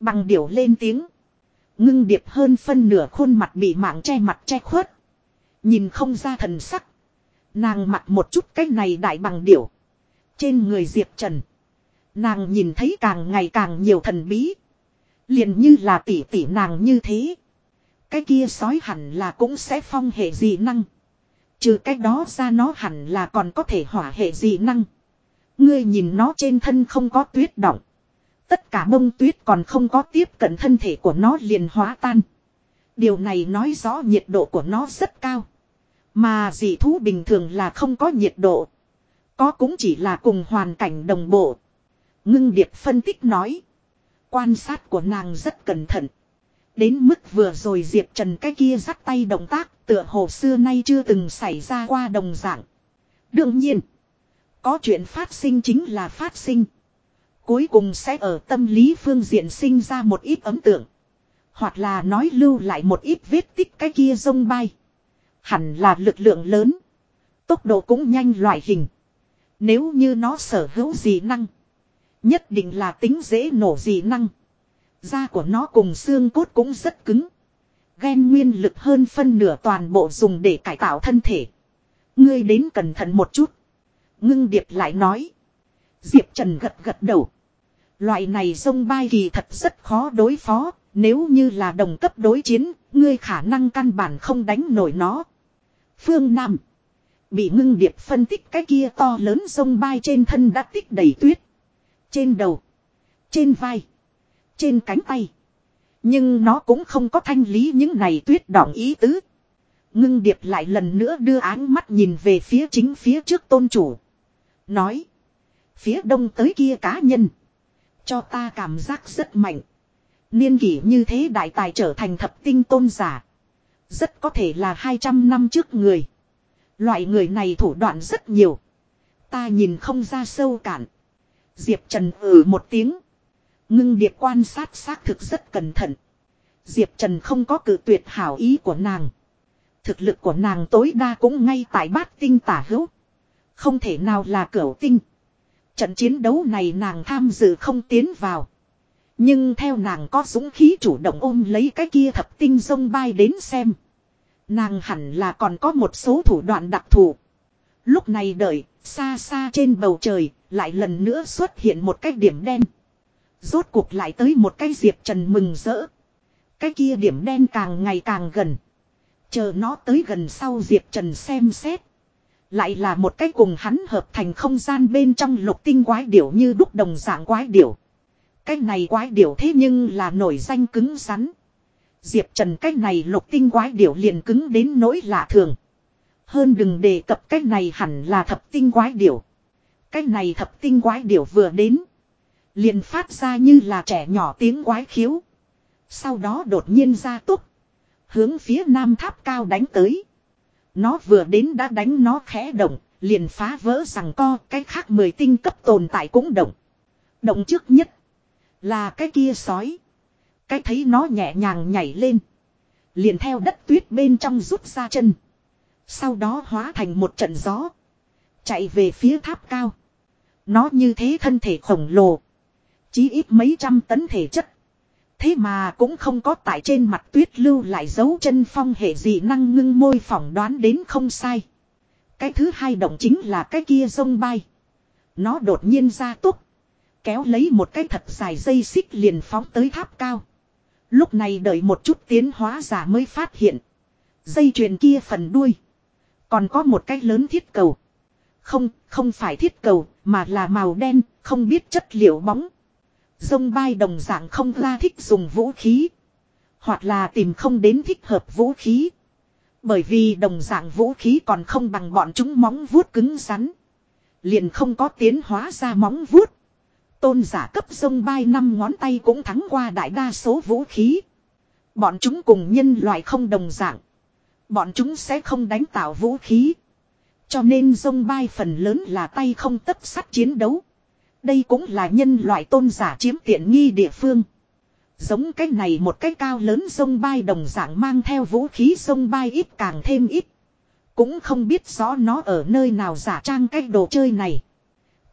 Bằng điểu lên tiếng. Ngưng điệp hơn phân nửa khuôn mặt bị mạng che mặt che khuất. Nhìn không ra thần sắc. Nàng mặt một chút cái này đại bằng điểu. Trên người Diệp Trần. Nàng nhìn thấy càng ngày càng nhiều thần bí. Liền như là tỷ tỷ nàng như thế. Cái kia sói hẳn là cũng sẽ phong hệ dị năng. Trừ cái đó ra nó hẳn là còn có thể hỏa hệ dị năng. Ngươi nhìn nó trên thân không có tuyết động. Tất cả bông tuyết còn không có tiếp cận thân thể của nó liền hóa tan. Điều này nói rõ nhiệt độ của nó rất cao. Mà dị thú bình thường là không có nhiệt độ. Có cũng chỉ là cùng hoàn cảnh đồng bộ. Ngưng điệp phân tích nói. Quan sát của nàng rất cẩn thận. Đến mức vừa rồi Diệp Trần cái kia dắt tay động tác tựa hồ xưa nay chưa từng xảy ra qua đồng dạng. Đương nhiên. Có chuyện phát sinh chính là phát sinh. Cuối cùng sẽ ở tâm lý phương diện sinh ra một ít ấn tượng. Hoặc là nói lưu lại một ít vết tích cái kia rông bay. Hẳn là lực lượng lớn. Tốc độ cũng nhanh loại hình. Nếu như nó sở hữu gì năng. Nhất định là tính dễ nổ gì năng. Da của nó cùng xương cốt cũng rất cứng. Ghen nguyên lực hơn phân nửa toàn bộ dùng để cải tạo thân thể. Ngươi đến cẩn thận một chút. Ngưng điệp lại nói. Diệp Trần gật gật đầu. Loại này sông bay kỳ thật rất khó đối phó. Nếu như là đồng cấp đối chiến, ngươi khả năng căn bản không đánh nổi nó. Phương Nam. Bị ngưng điệp phân tích cái kia to lớn sông bay trên thân đã tích đầy tuyết. Trên đầu. Trên vai. Trên cánh tay. Nhưng nó cũng không có thanh lý những này tuyết đỏng ý tứ. Ngưng điệp lại lần nữa đưa áng mắt nhìn về phía chính phía trước tôn chủ. Nói. Phía đông tới kia cá nhân. Cho ta cảm giác rất mạnh. Niên kỷ như thế đại tài trở thành thập tinh tôn giả. Rất có thể là 200 năm trước người. Loại người này thủ đoạn rất nhiều. Ta nhìn không ra sâu cạn. Diệp Trần ừ một tiếng. Ngưng điệp quan sát xác thực rất cẩn thận. Diệp Trần không có cử tuyệt hảo ý của nàng. Thực lực của nàng tối đa cũng ngay tại bát tinh tả hữu. Không thể nào là cửu tinh. Trận chiến đấu này nàng tham dự không tiến vào. Nhưng theo nàng có dũng khí chủ động ôm lấy cái kia thập tinh sông bay đến xem. Nàng hẳn là còn có một số thủ đoạn đặc thù. Lúc này đợi, xa xa trên bầu trời, lại lần nữa xuất hiện một cái điểm đen. Rốt cuộc lại tới một cái Diệp Trần mừng rỡ. Cái kia điểm đen càng ngày càng gần. Chờ nó tới gần sau Diệp Trần xem xét. Lại là một cái cùng hắn hợp thành không gian bên trong lục tinh quái điểu như đúc đồng dạng quái điểu. Cái này quái điểu thế nhưng là nổi danh cứng rắn. Diệp Trần cái này lục tinh quái điểu liền cứng đến nỗi lạ thường. Hơn đừng đề cập cái này hẳn là thập tinh quái điểu. Cái này thập tinh quái điểu vừa đến. Liền phát ra như là trẻ nhỏ tiếng quái khiếu. Sau đó đột nhiên ra túc. Hướng phía nam tháp cao đánh tới. Nó vừa đến đã đánh nó khẽ động, liền phá vỡ rằng co cái khác mười tinh cấp tồn tại cũng động. Động trước nhất là cái kia sói. Cái thấy nó nhẹ nhàng nhảy lên. Liền theo đất tuyết bên trong rút ra chân. Sau đó hóa thành một trận gió. Chạy về phía tháp cao. Nó như thế thân thể khổng lồ. Chí ít mấy trăm tấn thể chất. Thế mà cũng không có tại trên mặt tuyết lưu lại dấu chân phong hệ gì năng ngưng môi phỏng đoán đến không sai. Cái thứ hai động chính là cái kia sông bay. Nó đột nhiên ra túc. Kéo lấy một cái thật dài dây xích liền phóng tới tháp cao. Lúc này đợi một chút tiến hóa giả mới phát hiện. Dây chuyền kia phần đuôi. Còn có một cái lớn thiết cầu. Không, không phải thiết cầu, mà là màu đen, không biết chất liệu bóng. Dông bay đồng dạng không ra thích dùng vũ khí. Hoặc là tìm không đến thích hợp vũ khí. Bởi vì đồng dạng vũ khí còn không bằng bọn chúng móng vuốt cứng rắn. Liền không có tiến hóa ra móng vuốt. Tôn giả cấp sông bay năm ngón tay cũng thắng qua đại đa số vũ khí. Bọn chúng cùng nhân loại không đồng dạng. Bọn chúng sẽ không đánh tạo vũ khí. Cho nên sông bay phần lớn là tay không tất sắt chiến đấu. Đây cũng là nhân loại tôn giả chiếm tiện nghi địa phương. Giống cái này một cái cao lớn sông bay đồng dạng mang theo vũ khí sông bay ít càng thêm ít. Cũng không biết rõ nó ở nơi nào giả trang cái đồ chơi này.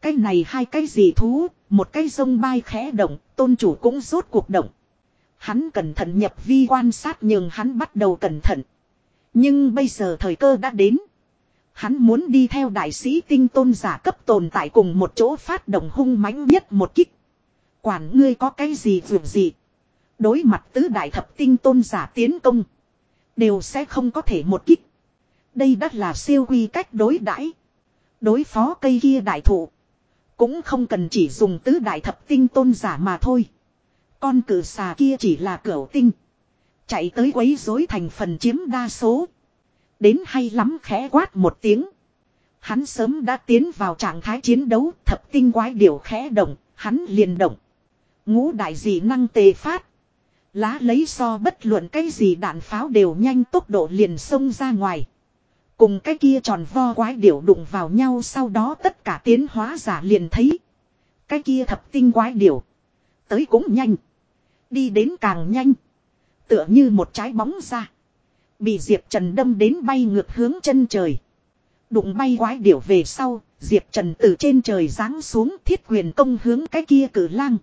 Cái này hai cái gì thú, một cái sông bay khẽ động, tôn chủ cũng rốt cuộc động. Hắn cẩn thận nhập vi quan sát nhưng hắn bắt đầu cẩn thận. Nhưng bây giờ thời cơ đã đến. Hắn muốn đi theo đại sĩ tinh tôn giả cấp tồn tại cùng một chỗ phát động hung mãnh nhất một kích. Quản ngươi có cái gì vượt gì. Đối mặt tứ đại thập tinh tôn giả tiến công. Đều sẽ không có thể một kích. Đây đã là siêu quy cách đối đãi Đối phó cây kia đại thụ. Cũng không cần chỉ dùng tứ đại thập tinh tôn giả mà thôi. Con cử xà kia chỉ là cửu tinh. Chạy tới quấy rối thành phần chiếm đa số. Đến hay lắm khẽ quát một tiếng. Hắn sớm đã tiến vào trạng thái chiến đấu thập tinh quái điểu khẽ động, hắn liền động. Ngũ đại dị năng tề phát. Lá lấy so bất luận cái gì đạn pháo đều nhanh tốc độ liền xông ra ngoài. Cùng cái kia tròn vo quái điểu đụng vào nhau sau đó tất cả tiến hóa giả liền thấy. Cái kia thập tinh quái điểu. Tới cũng nhanh. Đi đến càng nhanh. Tựa như một trái bóng ra. Bị Diệp Trần đâm đến bay ngược hướng chân trời. Đụng bay quái điểu về sau, Diệp Trần từ trên trời giáng xuống thiết quyền công hướng cái kia cử lang.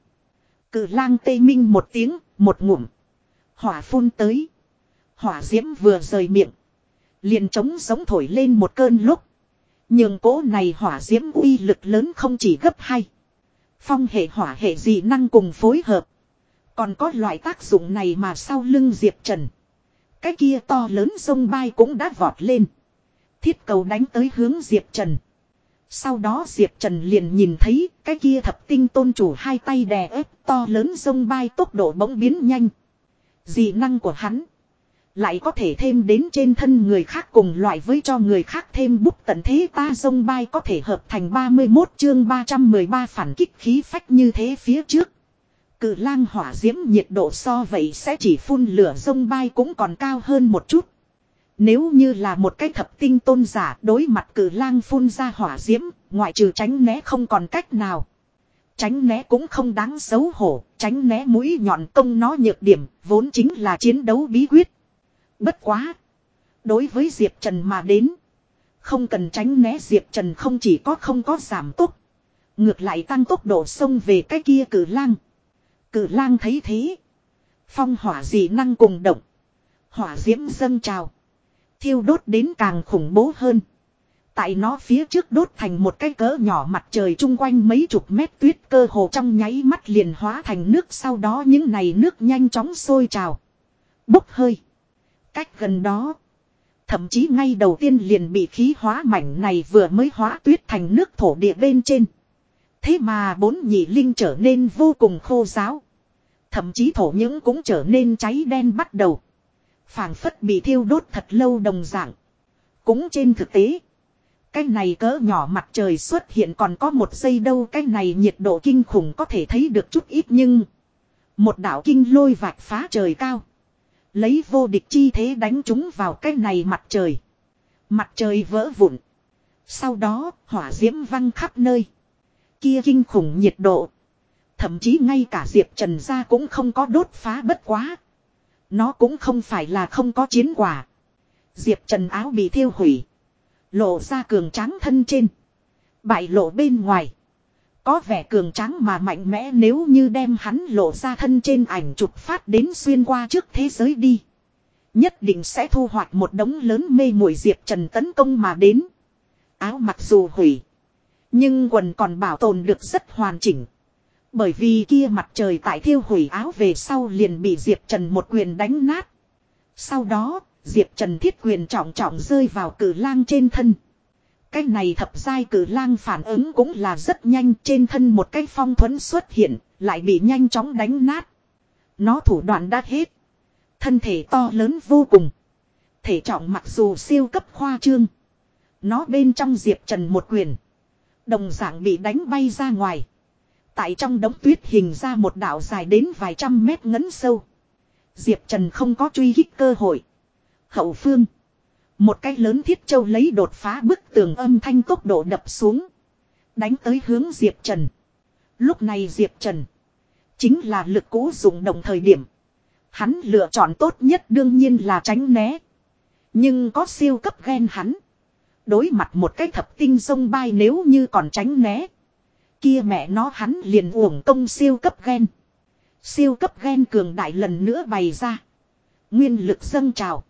Cử lang tê minh một tiếng, một ngụm. Hỏa phun tới. Hỏa diễm vừa rời miệng. Liền trống giống thổi lên một cơn lúc. Nhưng cỗ này hỏa diễm uy lực lớn không chỉ gấp hai. Phong hệ hỏa hệ dị năng cùng phối hợp. Còn có loại tác dụng này mà sau lưng Diệp Trần. Cái kia to lớn sông bay cũng đã vọt lên. Thiết cầu đánh tới hướng Diệp Trần. Sau đó Diệp Trần liền nhìn thấy cái kia thập tinh tôn chủ hai tay đè ép to lớn sông bay tốc độ bỗng biến nhanh. Dị năng của hắn. Lại có thể thêm đến trên thân người khác cùng loại với cho người khác thêm bút tận thế ta sông bay có thể hợp thành 31 chương 313 phản kích khí phách như thế phía trước. Cự lang hỏa diễm nhiệt độ so vậy sẽ chỉ phun lửa sông bay cũng còn cao hơn một chút. Nếu như là một cái thập tinh tôn giả đối mặt cử lang phun ra hỏa diễm, ngoại trừ tránh né không còn cách nào. Tránh né cũng không đáng xấu hổ, tránh né mũi nhọn công nó nhược điểm, vốn chính là chiến đấu bí quyết. Bất quá. Đối với Diệp Trần mà đến. Không cần tránh né Diệp Trần không chỉ có không có giảm tốc. Ngược lại tăng tốc độ sông về cái kia cử lang. Cử lang thấy thế. Phong hỏa dị năng cùng động. Hỏa diễm dâng trào. Thiêu đốt đến càng khủng bố hơn. Tại nó phía trước đốt thành một cái cỡ nhỏ mặt trời chung quanh mấy chục mét tuyết cơ hồ trong nháy mắt liền hóa thành nước sau đó những này nước nhanh chóng sôi trào. Bốc hơi. Cách gần đó. Thậm chí ngay đầu tiên liền bị khí hóa mảnh này vừa mới hóa tuyết thành nước thổ địa bên trên. Thế mà bốn nhị linh trở nên vô cùng khô giáo. Thậm chí thổ những cũng trở nên cháy đen bắt đầu phảng phất bị thiêu đốt thật lâu đồng dạng. Cũng trên thực tế. Cái này cỡ nhỏ mặt trời xuất hiện còn có một giây đâu, cái này nhiệt độ kinh khủng có thể thấy được chút ít nhưng. Một đảo kinh lôi vạch phá trời cao. Lấy vô địch chi thế đánh chúng vào cái này mặt trời. Mặt trời vỡ vụn. Sau đó, hỏa diễm văng khắp nơi. Kia kinh khủng nhiệt độ. Thậm chí ngay cả Diệp Trần gia cũng không có đốt phá bất quá. Nó cũng không phải là không có chiến quả. Diệp Trần áo bị thiêu hủy. Lộ ra cường tráng thân trên. Bại lộ bên ngoài. Có vẻ cường tráng mà mạnh mẽ nếu như đem hắn lộ ra thân trên ảnh chụp phát đến xuyên qua trước thế giới đi. Nhất định sẽ thu hoạch một đống lớn mê muội Diệp Trần tấn công mà đến. Áo mặc dù hủy. Nhưng quần còn bảo tồn được rất hoàn chỉnh. Bởi vì kia mặt trời tại thiêu hủy áo về sau liền bị Diệp Trần một quyền đánh nát. Sau đó, Diệp Trần thiết quyền trọng trọng rơi vào cử lang trên thân. Cái này thập giai cử lang phản ứng cũng là rất nhanh trên thân một cái phong thuẫn xuất hiện, lại bị nhanh chóng đánh nát. Nó thủ đoạn đã hết. Thân thể to lớn vô cùng. Thể trọng mặc dù siêu cấp khoa trương. Nó bên trong Diệp Trần một quyền. Đồng dạng bị đánh bay ra ngoài. Tại trong đống tuyết hình ra một đảo dài đến vài trăm mét ngấn sâu. Diệp Trần không có truy hích cơ hội. Hậu phương. Một cái lớn thiết châu lấy đột phá bức tường âm thanh tốc độ đập xuống. Đánh tới hướng Diệp Trần. Lúc này Diệp Trần. Chính là lực cũ dùng đồng thời điểm. Hắn lựa chọn tốt nhất đương nhiên là tránh né. Nhưng có siêu cấp ghen hắn. Đối mặt một cái thập tinh sông bay nếu như còn tránh né. Kia mẹ nó hắn liền uổng công siêu cấp ghen. Siêu cấp ghen cường đại lần nữa bày ra. Nguyên lực dâng trào.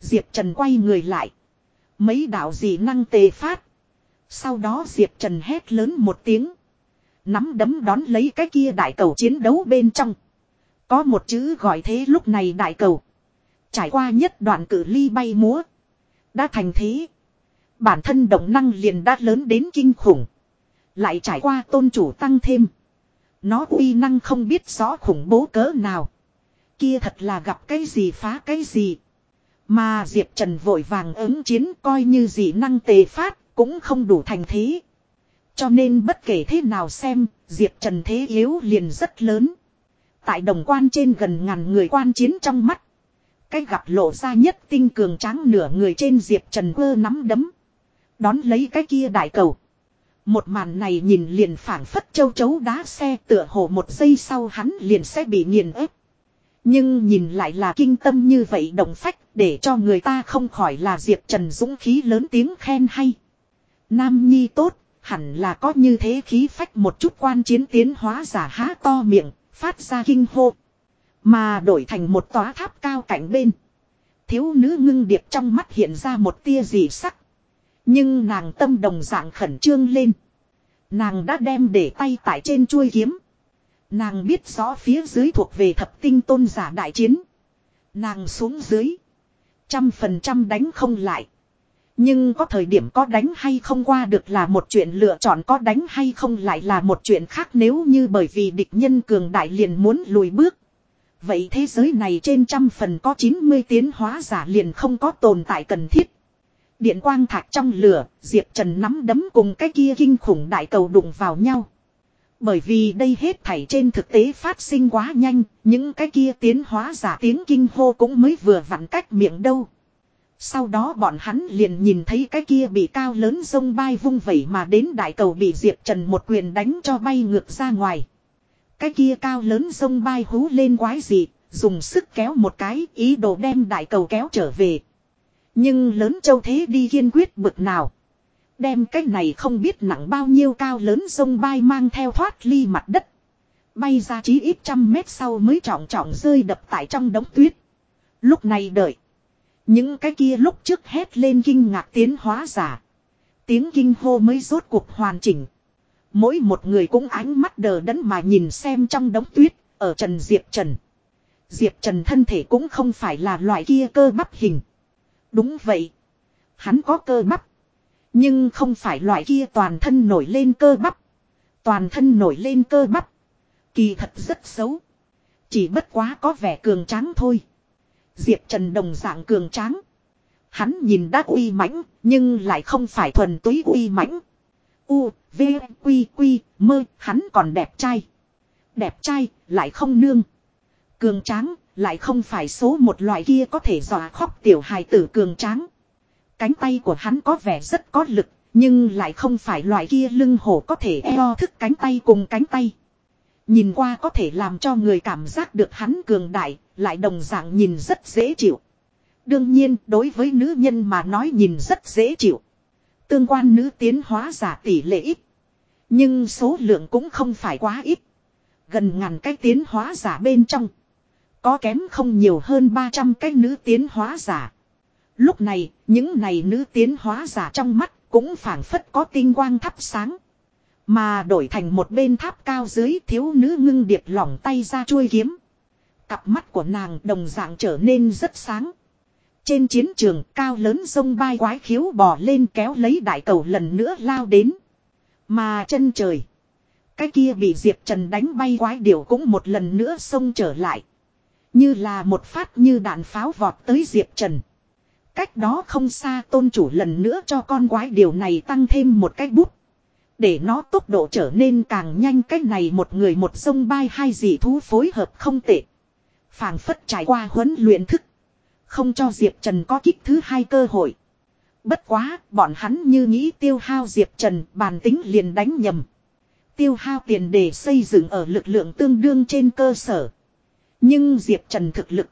Diệp Trần quay người lại. Mấy đạo dị năng tề phát. Sau đó Diệp Trần hét lớn một tiếng. Nắm đấm đón lấy cái kia đại cầu chiến đấu bên trong. Có một chữ gọi thế lúc này đại cầu. Trải qua nhất đoạn cử ly bay múa. Đã thành thế. Bản thân động năng liền đã lớn đến kinh khủng. Lại trải qua tôn chủ tăng thêm. Nó uy năng không biết rõ khủng bố cỡ nào. Kia thật là gặp cái gì phá cái gì. Mà Diệp Trần vội vàng ứng chiến coi như gì năng tề phát cũng không đủ thành thế. Cho nên bất kể thế nào xem, Diệp Trần thế yếu liền rất lớn. Tại đồng quan trên gần ngàn người quan chiến trong mắt. Cái gặp lộ ra nhất tinh cường tráng nửa người trên Diệp Trần vơ nắm đấm. Đón lấy cái kia đại cầu. Một màn này nhìn liền phản phất châu chấu đá xe tựa hồ một giây sau hắn liền sẽ bị nghiền ép. Nhưng nhìn lại là kinh tâm như vậy động phách để cho người ta không khỏi là Diệp Trần dũng khí lớn tiếng khen hay. Nam Nhi tốt, hẳn là có như thế khí phách một chút quan chiến tiến hóa giả há to miệng, phát ra kinh hô. Mà đổi thành một tòa tháp cao cạnh bên. Thiếu nữ ngưng điệp trong mắt hiện ra một tia dị sắc. Nhưng nàng tâm đồng dạng khẩn trương lên. Nàng đã đem để tay tại trên chuôi kiếm. Nàng biết rõ phía dưới thuộc về thập tinh tôn giả đại chiến. Nàng xuống dưới. Trăm phần trăm đánh không lại. Nhưng có thời điểm có đánh hay không qua được là một chuyện lựa chọn, có đánh hay không lại là một chuyện khác nếu như bởi vì địch nhân cường đại liền muốn lùi bước. Vậy thế giới này trên trăm phần có 90 tiến hóa giả liền không có tồn tại cần thiết. Điện quang thạch trong lửa, Diệp Trần nắm đấm cùng cái kia kinh khủng đại cầu đụng vào nhau. Bởi vì đây hết thảy trên thực tế phát sinh quá nhanh, những cái kia tiến hóa giả tiếng kinh hô cũng mới vừa vặn cách miệng đâu. Sau đó bọn hắn liền nhìn thấy cái kia bị cao lớn sông bay vung vẩy mà đến đại cầu bị Diệp Trần một quyền đánh cho bay ngược ra ngoài. Cái kia cao lớn sông bay hú lên quái dị, dùng sức kéo một cái ý đồ đem đại cầu kéo trở về. Nhưng lớn châu thế đi kiên quyết bực nào. Đem cái này không biết nặng bao nhiêu cao lớn sông bay mang theo thoát ly mặt đất. Bay ra chí ít trăm mét sau mới trọng trọng rơi đập tại trong đống tuyết. Lúc này đợi. Những cái kia lúc trước hét lên kinh ngạc tiến hóa giả. Tiếng kinh hô mới rốt cuộc hoàn chỉnh. Mỗi một người cũng ánh mắt đờ đẫn mà nhìn xem trong đống tuyết, ở Trần Diệp Trần. Diệp Trần thân thể cũng không phải là loại kia cơ bắp hình. Đúng vậy. Hắn có cơ bắp. Nhưng không phải loại kia toàn thân nổi lên cơ bắp. Toàn thân nổi lên cơ bắp. Kỳ thật rất xấu. Chỉ bất quá có vẻ cường tráng thôi. Diệp Trần đồng dạng cường tráng. Hắn nhìn đã uy mãnh, nhưng lại không phải thuần túy uy mãnh. U, V, Quy, Quy, mơ, hắn còn đẹp trai. Đẹp trai, lại không nương. Cường tráng, lại không phải số một loại kia có thể dọa khóc tiểu hài tử cường tráng. Cánh tay của hắn có vẻ rất có lực, nhưng lại không phải loại kia lưng hổ có thể eo thức cánh tay cùng cánh tay. Nhìn qua có thể làm cho người cảm giác được hắn cường đại, lại đồng dạng nhìn rất dễ chịu. Đương nhiên, đối với nữ nhân mà nói nhìn rất dễ chịu. Tương quan nữ tiến hóa giả tỷ lệ ít. Nhưng số lượng cũng không phải quá ít. Gần ngàn cái tiến hóa giả bên trong. Có kém không nhiều hơn 300 cái nữ tiến hóa giả. Lúc này, những này nữ tiến hóa giả trong mắt cũng phảng phất có tinh quang thắp sáng. Mà đổi thành một bên tháp cao dưới thiếu nữ ngưng điệp lỏng tay ra chuôi kiếm. Cặp mắt của nàng đồng dạng trở nên rất sáng. Trên chiến trường cao lớn sông bay quái khiếu bò lên kéo lấy đại cầu lần nữa lao đến. Mà chân trời. Cái kia bị Diệp Trần đánh bay quái điểu cũng một lần nữa xông trở lại. Như là một phát như đạn pháo vọt tới Diệp Trần. Cách đó không xa tôn chủ lần nữa cho con quái điều này tăng thêm một cái bút. Để nó tốc độ trở nên càng nhanh cách này một người một sông bay hai dị thú phối hợp không tệ. phảng phất trải qua huấn luyện thức. Không cho Diệp Trần có kích thứ hai cơ hội. Bất quá, bọn hắn như nghĩ tiêu hao Diệp Trần, bàn tính liền đánh nhầm. Tiêu hao tiền để xây dựng ở lực lượng tương đương trên cơ sở. Nhưng Diệp Trần thực lực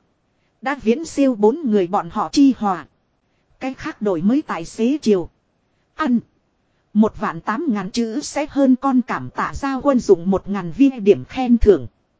đã viễn siêu bốn người bọn họ chi hòa. Cái khác đổi mới tài xế chiều. Ăn. Một vạn tám ngàn chữ sẽ hơn con cảm tạ giao quân dụng một ngàn viên điểm khen thưởng.